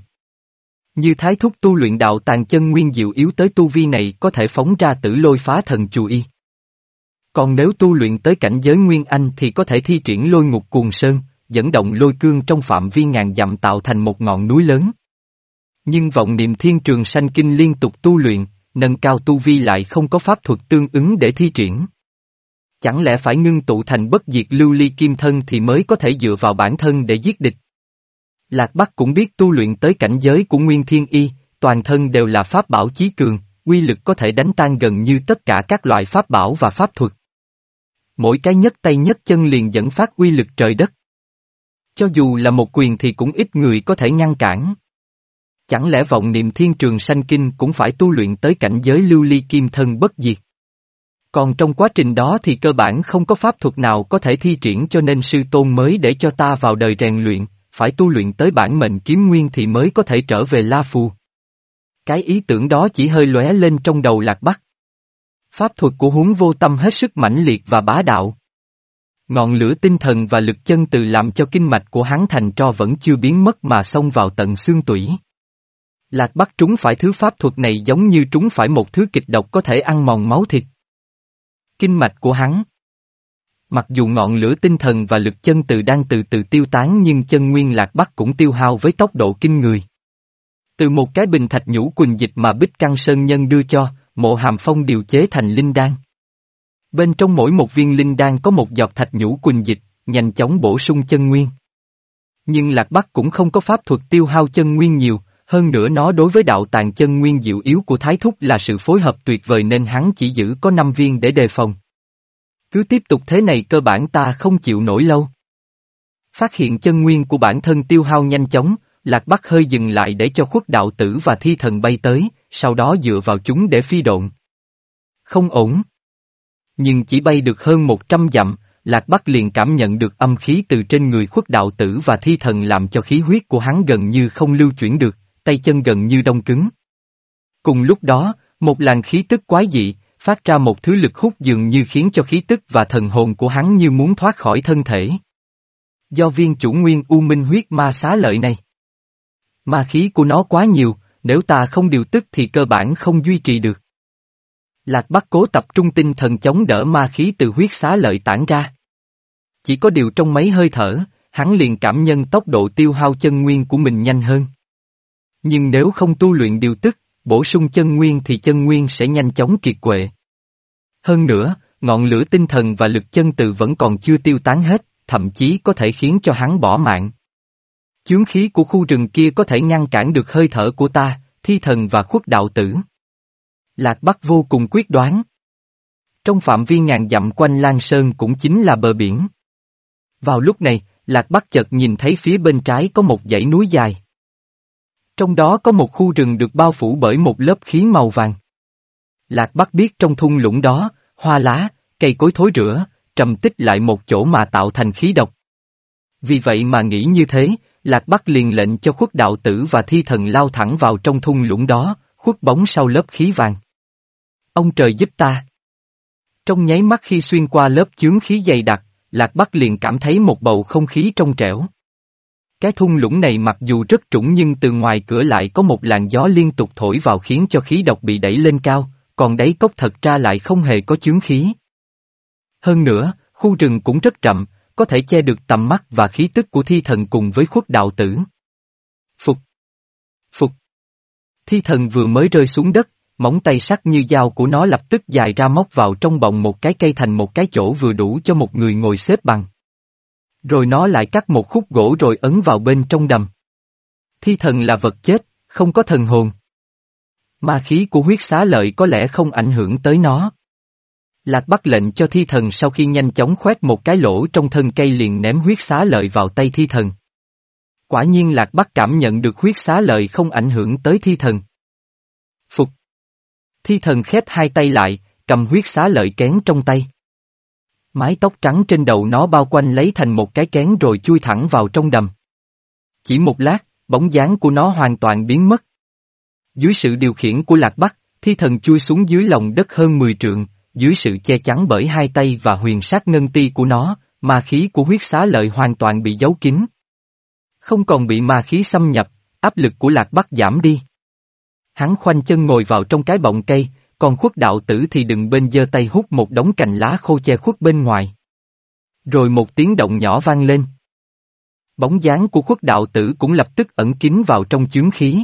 Speaker 1: Như thái thúc tu luyện đạo tàn chân nguyên diệu yếu tới tu vi này có thể phóng ra tử lôi phá thần chù y. Còn nếu tu luyện tới cảnh giới nguyên anh thì có thể thi triển lôi ngục cuồng sơn, dẫn động lôi cương trong phạm vi ngàn dặm tạo thành một ngọn núi lớn. Nhưng vọng niệm thiên trường sanh kinh liên tục tu luyện, nâng cao tu vi lại không có pháp thuật tương ứng để thi triển. Chẳng lẽ phải ngưng tụ thành bất diệt lưu ly kim thân thì mới có thể dựa vào bản thân để giết địch? Lạc Bắc cũng biết tu luyện tới cảnh giới của Nguyên Thiên Y, toàn thân đều là pháp bảo chí cường, quy lực có thể đánh tan gần như tất cả các loại pháp bảo và pháp thuật. Mỗi cái nhất tay nhất chân liền dẫn phát quy lực trời đất. Cho dù là một quyền thì cũng ít người có thể ngăn cản. Chẳng lẽ vọng niệm thiên trường sanh kinh cũng phải tu luyện tới cảnh giới lưu ly kim thân bất diệt? Còn trong quá trình đó thì cơ bản không có pháp thuật nào có thể thi triển cho nên sư tôn mới để cho ta vào đời rèn luyện, phải tu luyện tới bản mệnh kiếm nguyên thì mới có thể trở về La Phù. Cái ý tưởng đó chỉ hơi lóe lên trong đầu lạc bắc. Pháp thuật của huống vô tâm hết sức mãnh liệt và bá đạo. Ngọn lửa tinh thần và lực chân từ làm cho kinh mạch của hắn thành tro vẫn chưa biến mất mà xông vào tận xương tủy. Lạc Bắc trúng phải thứ pháp thuật này giống như trúng phải một thứ kịch độc có thể ăn mòn máu thịt. Kinh mạch của hắn. Mặc dù ngọn lửa tinh thần và lực chân từ đang từ từ tiêu tán nhưng chân nguyên Lạc Bắc cũng tiêu hao với tốc độ kinh người. Từ một cái bình thạch nhũ quỳnh dịch mà Bích Căng Sơn Nhân đưa cho, mộ hàm phong điều chế thành linh đan. Bên trong mỗi một viên linh đan có một giọt thạch nhũ quỳnh dịch, nhanh chóng bổ sung chân nguyên. Nhưng Lạc Bắc cũng không có pháp thuật tiêu hao chân nguyên nhiều, hơn nữa nó đối với đạo tàng chân nguyên diệu yếu của Thái Thúc là sự phối hợp tuyệt vời nên hắn chỉ giữ có 5 viên để đề phòng. Cứ tiếp tục thế này cơ bản ta không chịu nổi lâu. Phát hiện chân nguyên của bản thân tiêu hao nhanh chóng, Lạc Bắc hơi dừng lại để cho khuất đạo tử và thi thần bay tới, sau đó dựa vào chúng để phi độn. Không ổn. Nhưng chỉ bay được hơn 100 dặm, Lạc Bắc liền cảm nhận được âm khí từ trên người khuất đạo tử và thi thần làm cho khí huyết của hắn gần như không lưu chuyển được, tay chân gần như đông cứng. Cùng lúc đó, một làn khí tức quái dị, phát ra một thứ lực hút dường như khiến cho khí tức và thần hồn của hắn như muốn thoát khỏi thân thể. Do viên chủ nguyên U Minh huyết ma xá lợi này. Ma khí của nó quá nhiều, nếu ta không điều tức thì cơ bản không duy trì được. Lạc Bắc cố tập trung tinh thần chống đỡ ma khí từ huyết xá lợi tản ra. Chỉ có điều trong mấy hơi thở, hắn liền cảm nhận tốc độ tiêu hao chân nguyên của mình nhanh hơn. Nhưng nếu không tu luyện điều tức, bổ sung chân nguyên thì chân nguyên sẽ nhanh chóng kiệt quệ. Hơn nữa, ngọn lửa tinh thần và lực chân từ vẫn còn chưa tiêu tán hết, thậm chí có thể khiến cho hắn bỏ mạng. Chướng khí của khu rừng kia có thể ngăn cản được hơi thở của ta, thi thần và khuất đạo tử. Lạc Bắc vô cùng quyết đoán. Trong phạm vi ngàn dặm quanh Lan Sơn cũng chính là bờ biển. Vào lúc này, Lạc Bắc chợt nhìn thấy phía bên trái có một dãy núi dài. Trong đó có một khu rừng được bao phủ bởi một lớp khí màu vàng. Lạc Bắc biết trong thung lũng đó, hoa lá, cây cối thối rữa, trầm tích lại một chỗ mà tạo thành khí độc. Vì vậy mà nghĩ như thế, Lạc Bắc liền lệnh cho khuất đạo tử và thi thần lao thẳng vào trong thung lũng đó, khuất bóng sau lớp khí vàng. Ông trời giúp ta. Trong nháy mắt khi xuyên qua lớp chướng khí dày đặc, Lạc Bắc liền cảm thấy một bầu không khí trong trẻo. Cái thung lũng này mặc dù rất trũng nhưng từ ngoài cửa lại có một làn gió liên tục thổi vào khiến cho khí độc bị đẩy lên cao, còn đáy cốc thật ra lại không hề có chướng khí. Hơn nữa, khu rừng cũng rất rậm, có thể che được tầm mắt và khí tức của thi thần cùng với khuất đạo tử. Phục! Phục! Thi thần vừa mới rơi xuống đất, móng tay sắc như dao của nó lập tức dài ra móc vào trong bọng một cái cây thành một cái chỗ vừa đủ cho một người ngồi xếp bằng. Rồi nó lại cắt một khúc gỗ rồi ấn vào bên trong đầm. Thi thần là vật chết, không có thần hồn. Ma khí của huyết xá lợi có lẽ không ảnh hưởng tới nó. Lạc bắt lệnh cho thi thần sau khi nhanh chóng khoét một cái lỗ trong thân cây liền ném huyết xá lợi vào tay thi thần. Quả nhiên Lạc Bắc cảm nhận được huyết xá lợi không ảnh hưởng tới thi thần. Phục. Thi thần khép hai tay lại, cầm huyết xá lợi kén trong tay. Mái tóc trắng trên đầu nó bao quanh lấy thành một cái kén rồi chui thẳng vào trong đầm. Chỉ một lát, bóng dáng của nó hoàn toàn biến mất. Dưới sự điều khiển của Lạc Bắc, thi thần chui xuống dưới lòng đất hơn 10 trượng, dưới sự che chắn bởi hai tay và huyền sát ngân ti của nó, ma khí của huyết xá lợi hoàn toàn bị giấu kín. Không còn bị ma khí xâm nhập, áp lực của Lạc Bắc giảm đi. Hắn khoanh chân ngồi vào trong cái bọng cây, còn khuất đạo tử thì đừng bên giơ tay hút một đống cành lá khô che khuất bên ngoài. Rồi một tiếng động nhỏ vang lên. Bóng dáng của khuất đạo tử cũng lập tức ẩn kín vào trong chướng khí.